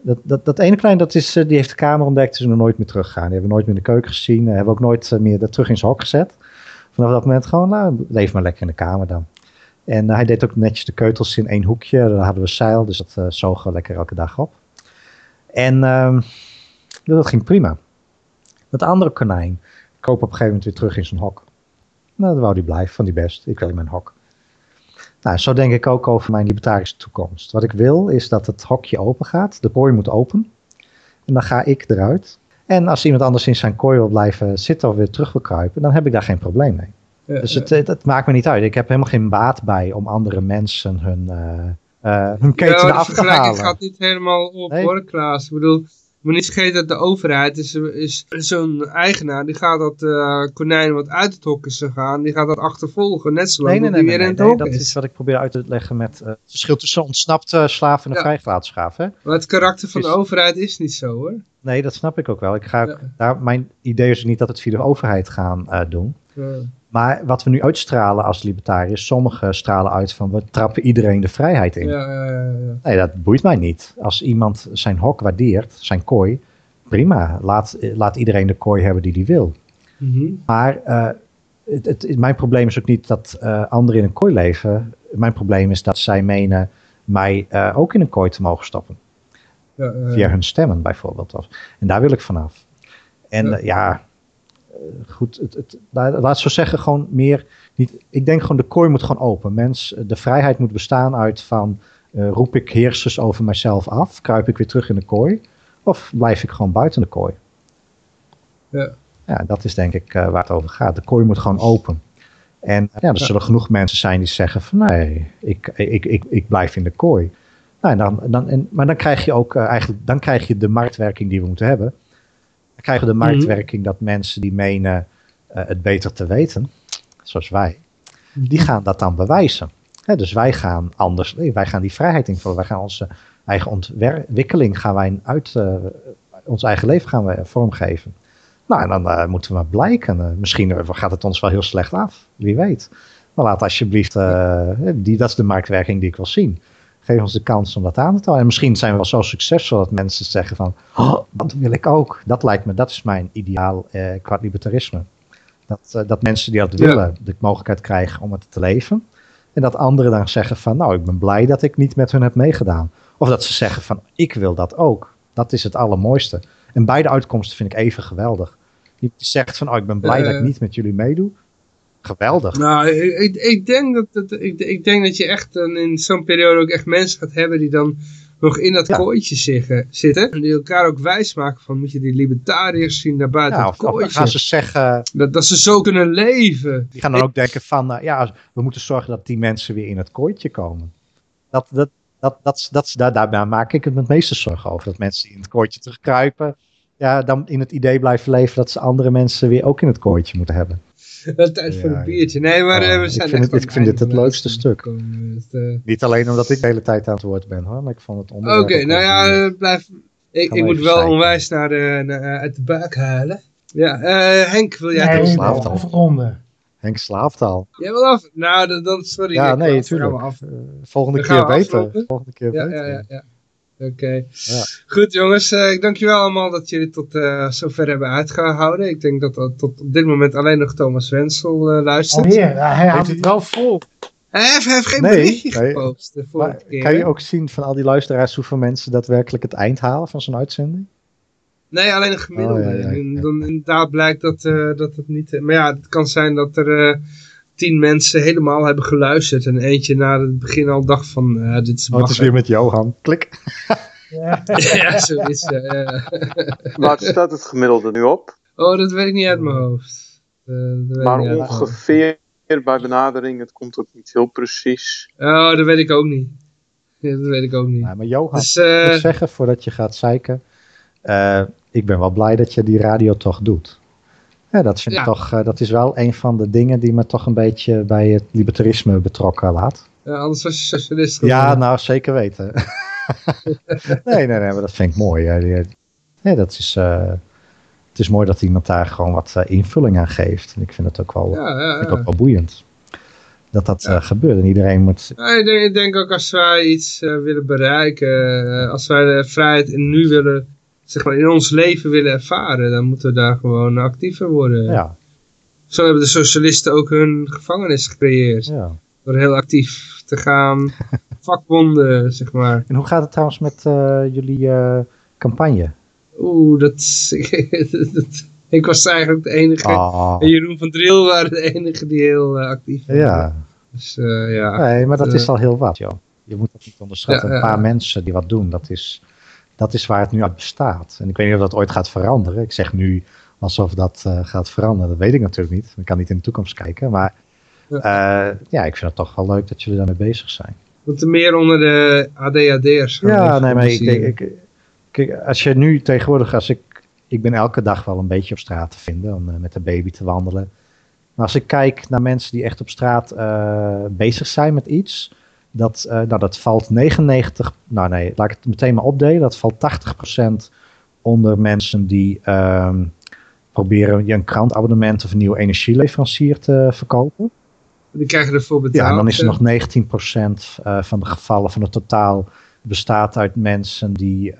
Dat, dat, dat ene konijn, dat is, eh, die heeft de kamer ontdekt, is er nooit meer teruggegaan. Die hebben we nooit meer in de keuken gezien, hebben we ook nooit meer er terug in zijn hok gezet. Vanaf dat moment gewoon, nou, leef maar lekker in de kamer dan. En eh, hij deed ook netjes de keutels in één hoekje. Daar hadden we zeil, dus dat eh, zogen lekker elke dag op. En ehm, dat ging prima. Dat andere konijn koop op een gegeven moment weer terug in zijn hok. Nou, dan wou die blijven van die best. Ik wil in mijn hok. Nou, zo denk ik ook over mijn libertarische toekomst. Wat ik wil is dat het hokje open gaat. De kooi moet open. En dan ga ik eruit. En als iemand anders in zijn kooi wil blijven zitten of weer terug wil kruipen, dan heb ik daar geen probleem mee. Dus het, het, het maakt me niet uit. Ik heb helemaal geen baat bij om andere mensen hun, eh, eh, hun keten ja, af te vergelijking halen. gaat niet helemaal op Nee. hoor, Klaas. Ik bedoel, je moet niet vergeten dat de overheid is, is zo'n eigenaar, die gaat dat eh, konijn wat uit het hok is gegaan, die gaat dat achtervolgen, net zolang Nee, nee, nee, die nee, weer nee, in het nee, hok dat is. is wat ik probeer uit te leggen met eh, het verschil tussen ontsnapte slaaf en een Ja. vrijgelaten slaaf. Hè? Maar het karakter van Dus- de overheid is niet zo hoor. Nee, dat snap ik ook wel. Ik ga, Ja. daar, mijn idee is niet dat we het via de overheid gaan eh, doen. Ja. Maar wat we nu uitstralen als libertariërs, sommigen stralen uit van we trappen iedereen de vrijheid in. Ja, ja, ja, ja. Nee, dat boeit mij niet. Als iemand zijn hok waardeert, zijn kooi, prima. Laat, eh, laat iedereen de kooi hebben die die wil. Mhm. Maar eh, het, het, mijn probleem is ook niet dat eh, anderen in een kooi leven. Mijn probleem is dat zij menen mij eh, ook in een kooi te mogen stoppen. Ja, eh, Via hun stemmen bijvoorbeeld. Of- En daar wil ik vanaf. En Ja. Eh, goed, het, het, laat laat zo zeggen, gewoon meer. Niet, ik denk gewoon, de kooi moet gewoon open. Mens, de vrijheid moet bestaan uit van. eh, roep ik heersers over mijzelf af? Kruip ik weer terug in de kooi? Of blijf ik gewoon buiten de kooi? Ja. Ja, dat is denk ik eh, waar het over gaat. De kooi moet gewoon open. En ja, er Ja. zullen genoeg mensen zijn die zeggen van nee, ik, ik, ik, ik blijf in de kooi. Nou, en dan, dan, en, maar dan krijg je ook eh, eigenlijk, dan krijg je de marktwerking die we moeten hebben. Dan krijgen we de Mhm. marktwerking dat mensen die menen eh, het beter te weten, zoals wij, die gaan dat dan bewijzen. Dus wij gaan anders, wij gaan die vrijheid invullen. Wij gaan onze eigen ontwikkeling gaan wij uit, eh, ons eigen leven gaan we vormgeven. Nou, en dan eh, moeten we maar blijken. Misschien gaat het ons wel heel slecht af. Wie weet. Maar laat alsjeblieft, die, dat is de marktwerking die ik wil zien. Geef ons de kans om dat aan te tonen. En misschien zijn we wel zo succesvol dat mensen zeggen van, oh, dat wil ik ook. Dat lijkt me, dat is mijn ideaal eh qua libertarisme. Dat, eh, dat mensen die dat Ja. willen, de mogelijkheid krijgen om het te leven. En dat anderen dan zeggen van, nou, ik ben blij dat ik niet met hun heb meegedaan. Of dat ze zeggen van, ik wil dat ook. Dat is het allermooiste. En beide uitkomsten vind ik even geweldig. Die zegt van, oh, ik ben blij dat ik Eh. niet met jullie meedoe. Geweldig. Nou, ik, ik, ik denk dat, dat, ik, ik denk dat je echt dan in zo'n periode ook echt mensen gaat hebben die dan nog in dat Ja. kooitje zitten, zitten. En die elkaar ook wijs maken van, moet je die libertariërs zien daar buiten Ja, het of, of kooitje. gaan ze zeggen, Dat, dat ze zo kunnen leven. die gaan dan ook denken van, eh, ja, we moeten zorgen dat die mensen weer in het kooitje komen. Dat, dat, dat, dat, dat, daar, daar maak ik het met meeste zorgen over. Dat mensen die in het kooitje terugkruipen, ja, dan in het idee blijven leven dat ze andere mensen weer ook in het kooitje moeten hebben. Tijd voor een biertje. Nee, maar eh, we ik zijn vind echt het- ik vind dit het leukste stuk. Dus, eh, Niet alleen omdat ik de hele tijd aan het woord ben hoor, maar ik vond het Oké, onderwerp ook nou wel ja, eh, blijf. Ik, ik moet wel onwijs naar de, naar, eh, uit de buik halen. Ja, eh, Henk, wil jij Nee, het slaaf nee, dan. afronden. Henk slaapt al. Jij wil af? Nou, dan, dan sorry. Ja, nee, dan gaan we tuurlijk. af. Eh, volgende gaan keer beter. afronden. Volgende keer beter. ja, ja, ja. Oké. Ja. Goed jongens, eh, ik dank jullie wel allemaal dat jullie tot eh, zover hebben uitgehouden. Ik denk dat tot op dit moment alleen nog Thomas Wensel eh, luistert. Alweer, hij houdt het wel vol. Hij heeft, hij heeft geen Nee, berichtje nee. gepost de Maar keer. kan je ook zien van al die luisteraars hoeveel mensen daadwerkelijk het eind halen van zo'n uitzending? Nee, alleen een gemiddelde. Oh, ja, ja, ja. En dan inderdaad blijkt dat, eh, dat het niet... maar ja, het kan zijn dat er eh, tien mensen helemaal hebben geluisterd. En eentje na het begin al dacht van, eh, dit is Oh, het is weer met Johan. Klik. Ja. ja, zoiets. ja, ja. Waar staat het gemiddelde nu op? Oh, dat weet ik niet uit mijn hoofd. Eh, dat weet ik Maar ongeveer bij benadering, het komt ook niet heel precies. Oh, dat weet ik ook niet. Ja, dat weet ik ook niet. Maar Johan, Dus, ik eh, moet zeggen, voordat je gaat zeiken, eh, ik ben wel blij dat je die radio toch doet. Ja, dat, vind ik Ja. toch, eh, dat is wel een van de dingen die me toch een beetje bij het libertarisme betrokken laat. ja, anders was je socialist Ja, nou zeker weten. nee, nee, nee, maar dat vind ik mooi. Nee, dat is, eh, het is mooi dat iemand daar gewoon wat eh, invulling aan geeft. En ik vind het ook wel, Ja, ja, vind ik ook wel boeiend. Dat dat Ja. gebeurt. En iedereen moet... Ja, ik, denk, ik denk ook als wij iets willen bereiken, als wij de vrijheid in nu willen, zeg maar in ons leven willen ervaren, dan moeten we daar gewoon actiever worden. Ja, Zo hebben de socialisten ook hun gevangenis gecreëerd. ja. Door heel actief te gaan vakbonden, zeg maar. En hoe gaat het trouwens met eh, jullie eh, campagne? Oeh, dat, dat- Ik was eigenlijk de enige. Ah, En Jeroen van Driel waren de enige die heel eh, actief waren. ja. Dus ja. Nee, maar dat is al heel wat, joh. Je moet dat niet onderschatten. Ja, Een paar mensen die wat doen, dat is, dat is waar het nu uit bestaat. En ik weet niet of dat ooit gaat veranderen. Ik zeg nu alsof dat eh, gaat veranderen. Dat weet ik natuurlijk niet. Ik kan niet in de toekomst kijken. Maar eh, ja, ik vind het toch wel leuk dat jullie daarmee bezig zijn. Moeten meer onder de ADHD'ers Ja, nee, maar ik, ik, ik- kijk, als je nu tegenwoordig, als ik, ik ben elke dag wel een beetje op straat te vinden om eh, met de baby te wandelen. Maar als ik kijk naar mensen die echt op straat eh, bezig zijn met iets, dat, eh, nou, dat valt 99, nou nee, laat ik het meteen maar opdelen, dat valt 80% onder mensen die ehm, proberen je een krantabonnement of een nieuwe energieleverancier te verkopen. Die krijgen ervoor betaald. Ja, en dan is er nog 19% eh, van de gevallen van het totaal bestaat uit mensen die.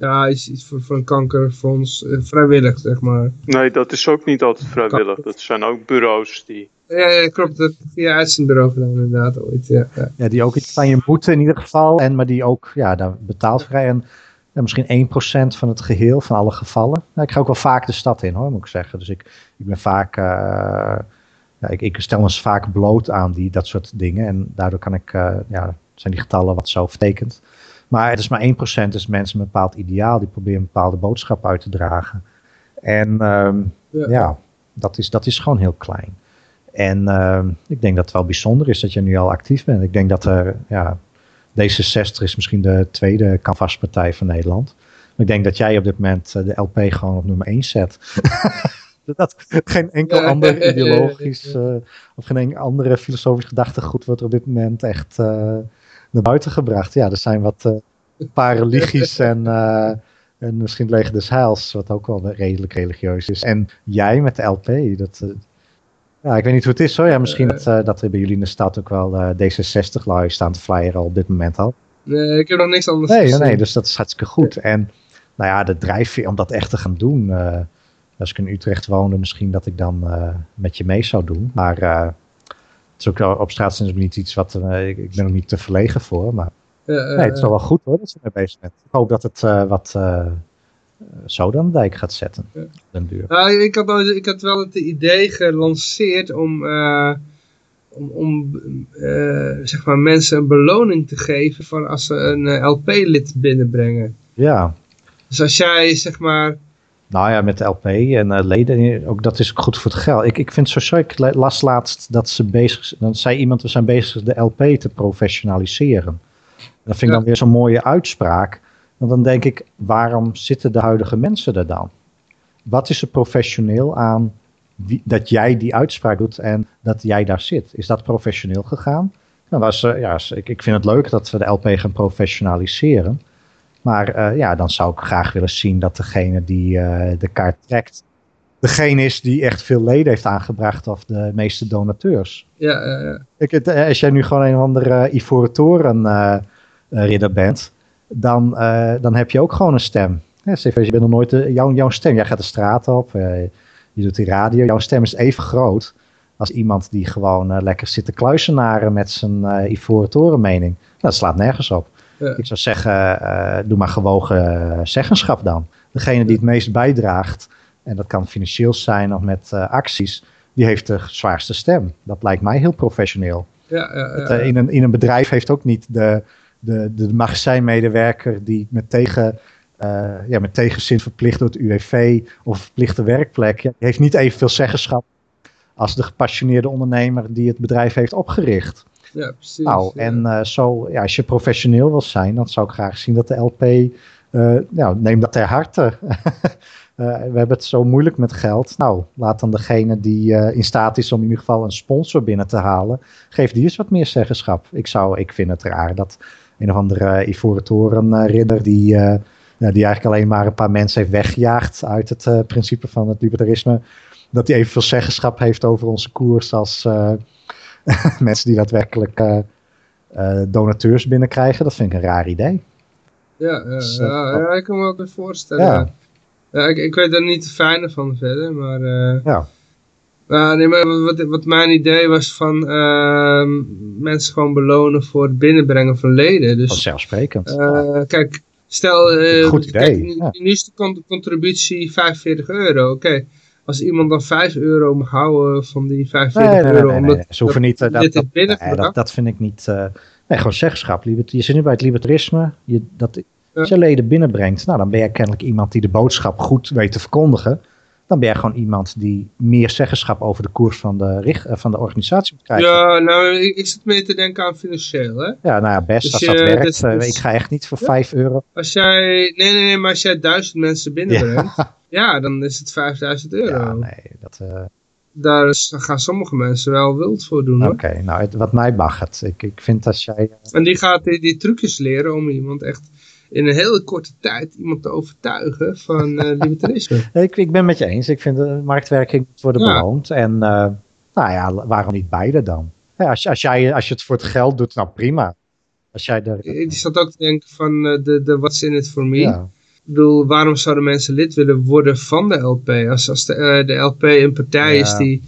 Ja, iets, iets voor, voor een kankerfonds. eh, vrijwillig, zeg maar. Nee, dat is ook niet altijd vrijwillig. Dat zijn ook bureaus die... Ja, ja klopt. Dat via uitzendbureau gedaan inderdaad ooit. Ja, ja. ja, die ook iets van je moeten in ieder geval. En, maar die ook ja, daar betaald vrij. En ja, misschien 1% van het geheel van alle gevallen. Nou, ik ga ook wel vaak de stad in hoor, moet ik zeggen. Dus ik, ik ben vaak. eh, ja, ik, ik stel me eens vaak bloot aan die, dat soort dingen. En daardoor kan ik, eh, ja, zijn die getallen wat zo vertekend. Maar het is maar 1% is mensen met een bepaald ideaal. Die proberen een bepaalde boodschap uit te dragen. En ehm, Ja. ja, dat, is, dat is gewoon heel klein. En ehm, ik denk dat het wel bijzonder is dat je nu al actief bent. Ik denk dat er, ja, D66 is misschien de tweede canvaspartij van Nederland. Maar ik denk dat jij op dit moment eh, de LP gewoon op nummer 1 zet. dat geen enkel Ja. ander ideologisch eh, of geen enkel andere filosofisch gedachtegoed wordt er op dit moment echt eh, naar buiten gebracht. Ja, er zijn wat eh, een paar religies en, eh, en misschien het leger des heils, wat ook wel redelijk religieus is. En jij met de LP, dat... eh, ja, ik weet niet hoe het is hoor. Ja, misschien dat, eh, dat er bij jullie in de stad ook wel eh, D66-lui staan te flyeren op dit moment al. Nee, ik heb nog niks anders Nee, gezien. nee, dus dat is hartstikke goed. En nou ja, de drijfveer om dat echt te gaan doen. eh, als ik in Utrecht woonde, misschien dat ik dan eh, met je mee zou doen. Maar eh, is ook op straat sinds niet iets wat. eh, ik, ik ben er niet te verlegen voor. Maar Ja, eh, nee, het is wel wel goed hoor dat ze mee bezig bent. Ik hoop dat het eh, wat eh zo dan de dijk gaat zetten. Den duur. Nou, ik, had, ik had wel het idee gelanceerd om, eh, om, om eh, zeg maar mensen een beloning te geven van als ze een eh, LP-lid binnenbrengen. Ja, Dus als jij zeg maar, Nou ja, met de LP en eh, leden, ook dat is ook goed voor het geld. Ik, ik vind het zo ik la- las laatst dat ze bezig zijn. Dan zei iemand, we zijn bezig de LP te professionaliseren. Dat vind ik Ja. dan weer zo'n mooie uitspraak. Want dan denk ik, waarom zitten de huidige mensen er dan? Wat is er professioneel aan wie, dat jij die uitspraak doet en dat jij daar zit? Is dat professioneel gegaan? Nou, dat is, eh, ja, ik, ik vind het leuk dat we de LP gaan professionaliseren. Maar eh, ja, dan zou ik graag willen zien dat degene die eh, de kaart trekt, degene is die echt veel leden heeft aangebracht of de meeste donateurs. ja, Ik, het, eh, als jij nu gewoon een of andere Ivoren Toren eh, eh, ridder bent, dan, uh, dan heb je ook gewoon een stem. Ja, je bent nog nooit de, jouw, jouw stem, jij gaat de straat op, uh, je doet die radio, jouw stem is even groot als iemand die gewoon lekker zit te kluisenaren met zijn ivoren toren mening. Nou, dat slaat nergens op. Ja. Ik zou zeggen, doe maar gewogen zeggenschap dan. Degene die het meest bijdraagt, en dat kan financieel zijn of met acties, die heeft de zwaarste stem. Dat lijkt mij heel professioneel. Ja, ja, het, in, een, in een bedrijf heeft ook niet de, de, de magazijnmedewerker die met tegen uh, ja, met tegenzin verplicht door het UWV of verplichte werkplek. Ja, heeft niet evenveel zeggenschap als de gepassioneerde ondernemer die het bedrijf heeft opgericht. Ja, precies. Nou, ja. en uh, zo, ja, als je professioneel wil zijn, dan zou ik graag zien dat de LP, uh, nou, neem dat ter harte. we hebben het zo moeilijk met geld. Nou, laat dan degene die in staat is om in ieder geval een sponsor binnen te halen, geef die eens wat meer zeggenschap. Ik, zou, ik vind het raar dat een of andere Ivoren Toren ridder die die eigenlijk alleen maar een paar mensen heeft weggejaagd uit het uh, principe van het libertarisme. Dat hij evenveel zeggenschap heeft over onze koers als uh, mensen die daadwerkelijk uh, donateurs binnenkrijgen. Dat vind ik een raar idee. Ja, ja, dus, ja, ja, ik kan me ook weer voorstellen. Ja. ik, ik weet er niet te fijne van verder, maar... ja. Uh, nee, maar wat, wat mijn idee was van uh, mensen gewoon belonen voor het binnenbrengen van leden. Dus, Vanzelfsprekend. Uh, kijk, Stel, Goed idee. Kijk, nu, ja. nu, is de contributie 45 euro. Oké, okay. Als iemand dan 5 euro mag houden van die 45 nee, nee, euro. Nee, omdat Ze hoeven niet, uh, dat, dat, nee, dat, dat, vind ik niet. Uh, nee, gewoon zeggenschap. Je zit nu bij het libertarisme. Je, dat, als je leden binnenbrengt, nou, dan ben je kennelijk iemand die de boodschap goed weet te verkondigen. Dan ben je gewoon iemand die meer zeggenschap over de koers van de, richt, van de organisatie moet krijgen. Ja, nou, ik zit meer te denken aan financieel, hè? Ja, nou ja, best dus als je, dat werkt. Dus, dus, ik ga echt niet voor ja. 5 euro. Als jij, nee, nee, nee, maar als jij duizend mensen binnenbrengt, ja. ja, dan is het 5000 euro. Ja, nee, dat... Uh... Daar is, gaan sommige mensen wel wild voor doen, Oké, okay, nou, het, wat mij mag het. Ik, ik vind als jij... Uh... En die gaat die, die trucjes leren om iemand echt in een hele korte tijd iemand te overtuigen van uh, libertarisme. ik, ik ben met je eens. Ik vind de marktwerking moet worden ja. beloond. En uh, nou ja, waarom niet beide dan? Ja, als, als, jij, als je het voor het geld doet, nou prima. Als jij er, ik zat ook te denken van de, de what's in it for me. Ja. Ik bedoel, waarom zouden mensen lid willen worden van de LP? Als, als de, de LP een partij ja. is die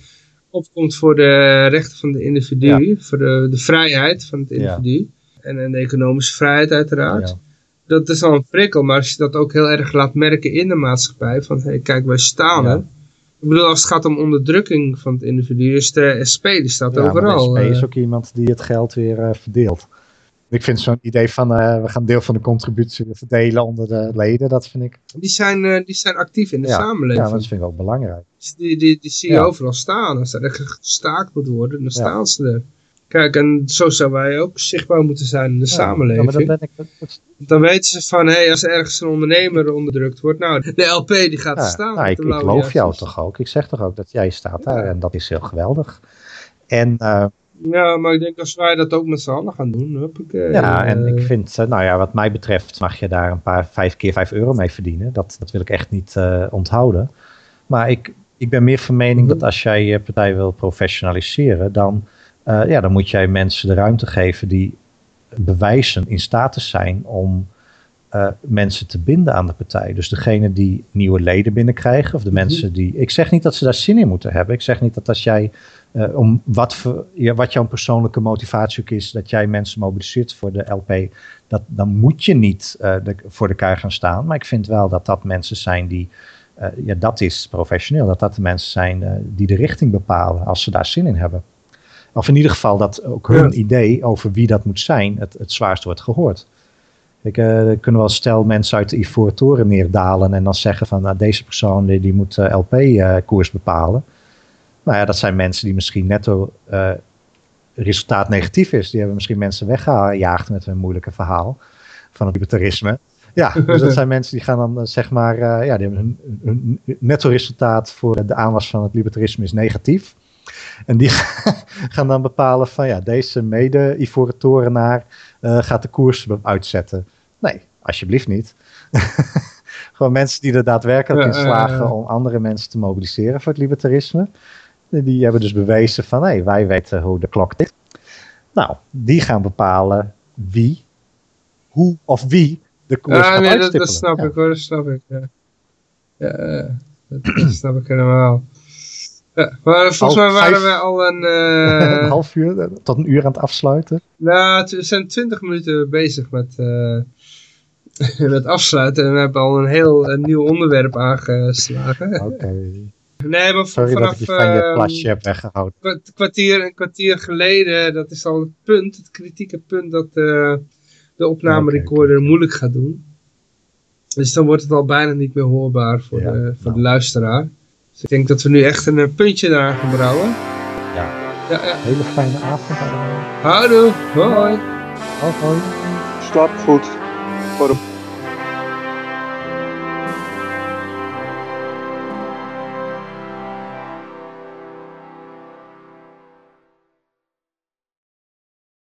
opkomt voor de rechten van de individu, voor de, de vrijheid van het individu. En, en de economische vrijheid uiteraard dat is al een prikkel, maar als je dat ook heel erg laat merken in de maatschappij, van hey, kijk, wij staan er. Ik bedoel, als het gaat om onderdrukking van het individu, is de SP, die staat ja, overal. de SP is ook iemand die het geld weer uh, verdeelt. Ik vind zo'n idee van, uh, we gaan deel van de contributie verdelen onder de leden, dat vind ik... Die zijn, uh, die zijn actief in de ja, samenleving. Ja, dat vind ik ook belangrijk. Die, die, die zie je ja. overal staan. Als er gestaakt moet worden, dan staan ze er. Kijk, en zo zouden wij ook zichtbaar moeten zijn in de samenleving. Ja, dan, ik, dat... dan, weten ze van, hé, hey, als ergens een ondernemer onderdrukt wordt, nou, de LP die gaat er staan. Nou, ik, ik geloof jou toch ook. Ik zeg toch ook dat jij staat daar en dat is heel geweldig. En... Uh, ja, maar ik denk als wij dat ook met z'n allen gaan doen, ja, en ik vind, uh, nou ja, wat mij betreft mag je daar een paar, vijf keer vijf euro mee verdienen. Dat, dat wil ik echt niet onthouden. Maar ik, ik ben meer van mening dat als jij je partij wil professionaliseren, dan... Uh, ja, dan moet jij mensen de ruimte geven die bewijzen in status zijn om uh, mensen te binden aan de partij. Dus degene die nieuwe leden binnenkrijgen, of de mensen die. Ik zeg niet dat ze daar zin in moeten hebben. Ik zeg niet dat als jij. Uh, om wat, voor, ja, wat jouw persoonlijke motivatie ook is, dat jij mensen mobiliseert voor de LP, dat, dan moet je niet de, voor de kaart gaan staan. Maar ik vind wel dat dat mensen zijn die. ja, dat is professioneel. Dat dat de mensen zijn die de richting bepalen als ze daar zin in hebben. Of in ieder geval dat ook hun ja. idee over wie dat moet zijn het, het zwaarst wordt gehoord. Ik, uh, kunnen wel stel mensen uit de Ivoren Toren neerdalen en dan zeggen van nou, deze persoon die, die moet uh, LP-koers uh, bepalen. Nou ja, dat zijn mensen die misschien netto uh, resultaat negatief is. Die hebben misschien mensen weggejaagd met hun moeilijke verhaal van het libertarisme. Ja, dus dat zijn mensen die gaan dan zeg maar, ja, die hebben hun, hun netto resultaat voor de aanwas van het libertarisme is negatief. En die gaan dan bepalen van ja, deze mede-Ivoren Torenaar uh, gaat de koers uitzetten. Nee, alsjeblieft niet. Gewoon mensen die er daadwerkelijk in slagen om andere mensen te mobiliseren voor het libertarisme. Die hebben dus bewezen van hé, hey, wij weten hoe de klok tikt. Nou, die gaan bepalen wie, hoe of wie de koers gaat nee, dat, snap Ja. ik hoor, dat snap ik. Ja, ja eh, dat, dat snap ik helemaal. Ja, maar volgens mij waren vijf- we al een... een eh half uur eh, tot een uur aan het afsluiten. nou, we zijn twintig minuten bezig met, eh met afsluiten. En we hebben al een heel een nieuw onderwerp aangeslagen. Oké. Nee, maar Sorry dat vanaf ik je van je ehm, plasje heb weggehouden. kwa- kwartier, een kwartier geleden, dat is al het punt, het kritieke punt dat eh, de opnamerecorder moeilijk gaat doen. Dus dan wordt het al bijna niet meer hoorbaar voor, Ja, de, voor de nou. luisteraar. Dus ik denk dat we nu echt een eh, puntje daar gaan brouwen. Ja. Ja, ja. Hele fijne avond allemaal. Houdoe, hoi. Hoi, hoi. Slaap goed. Voor de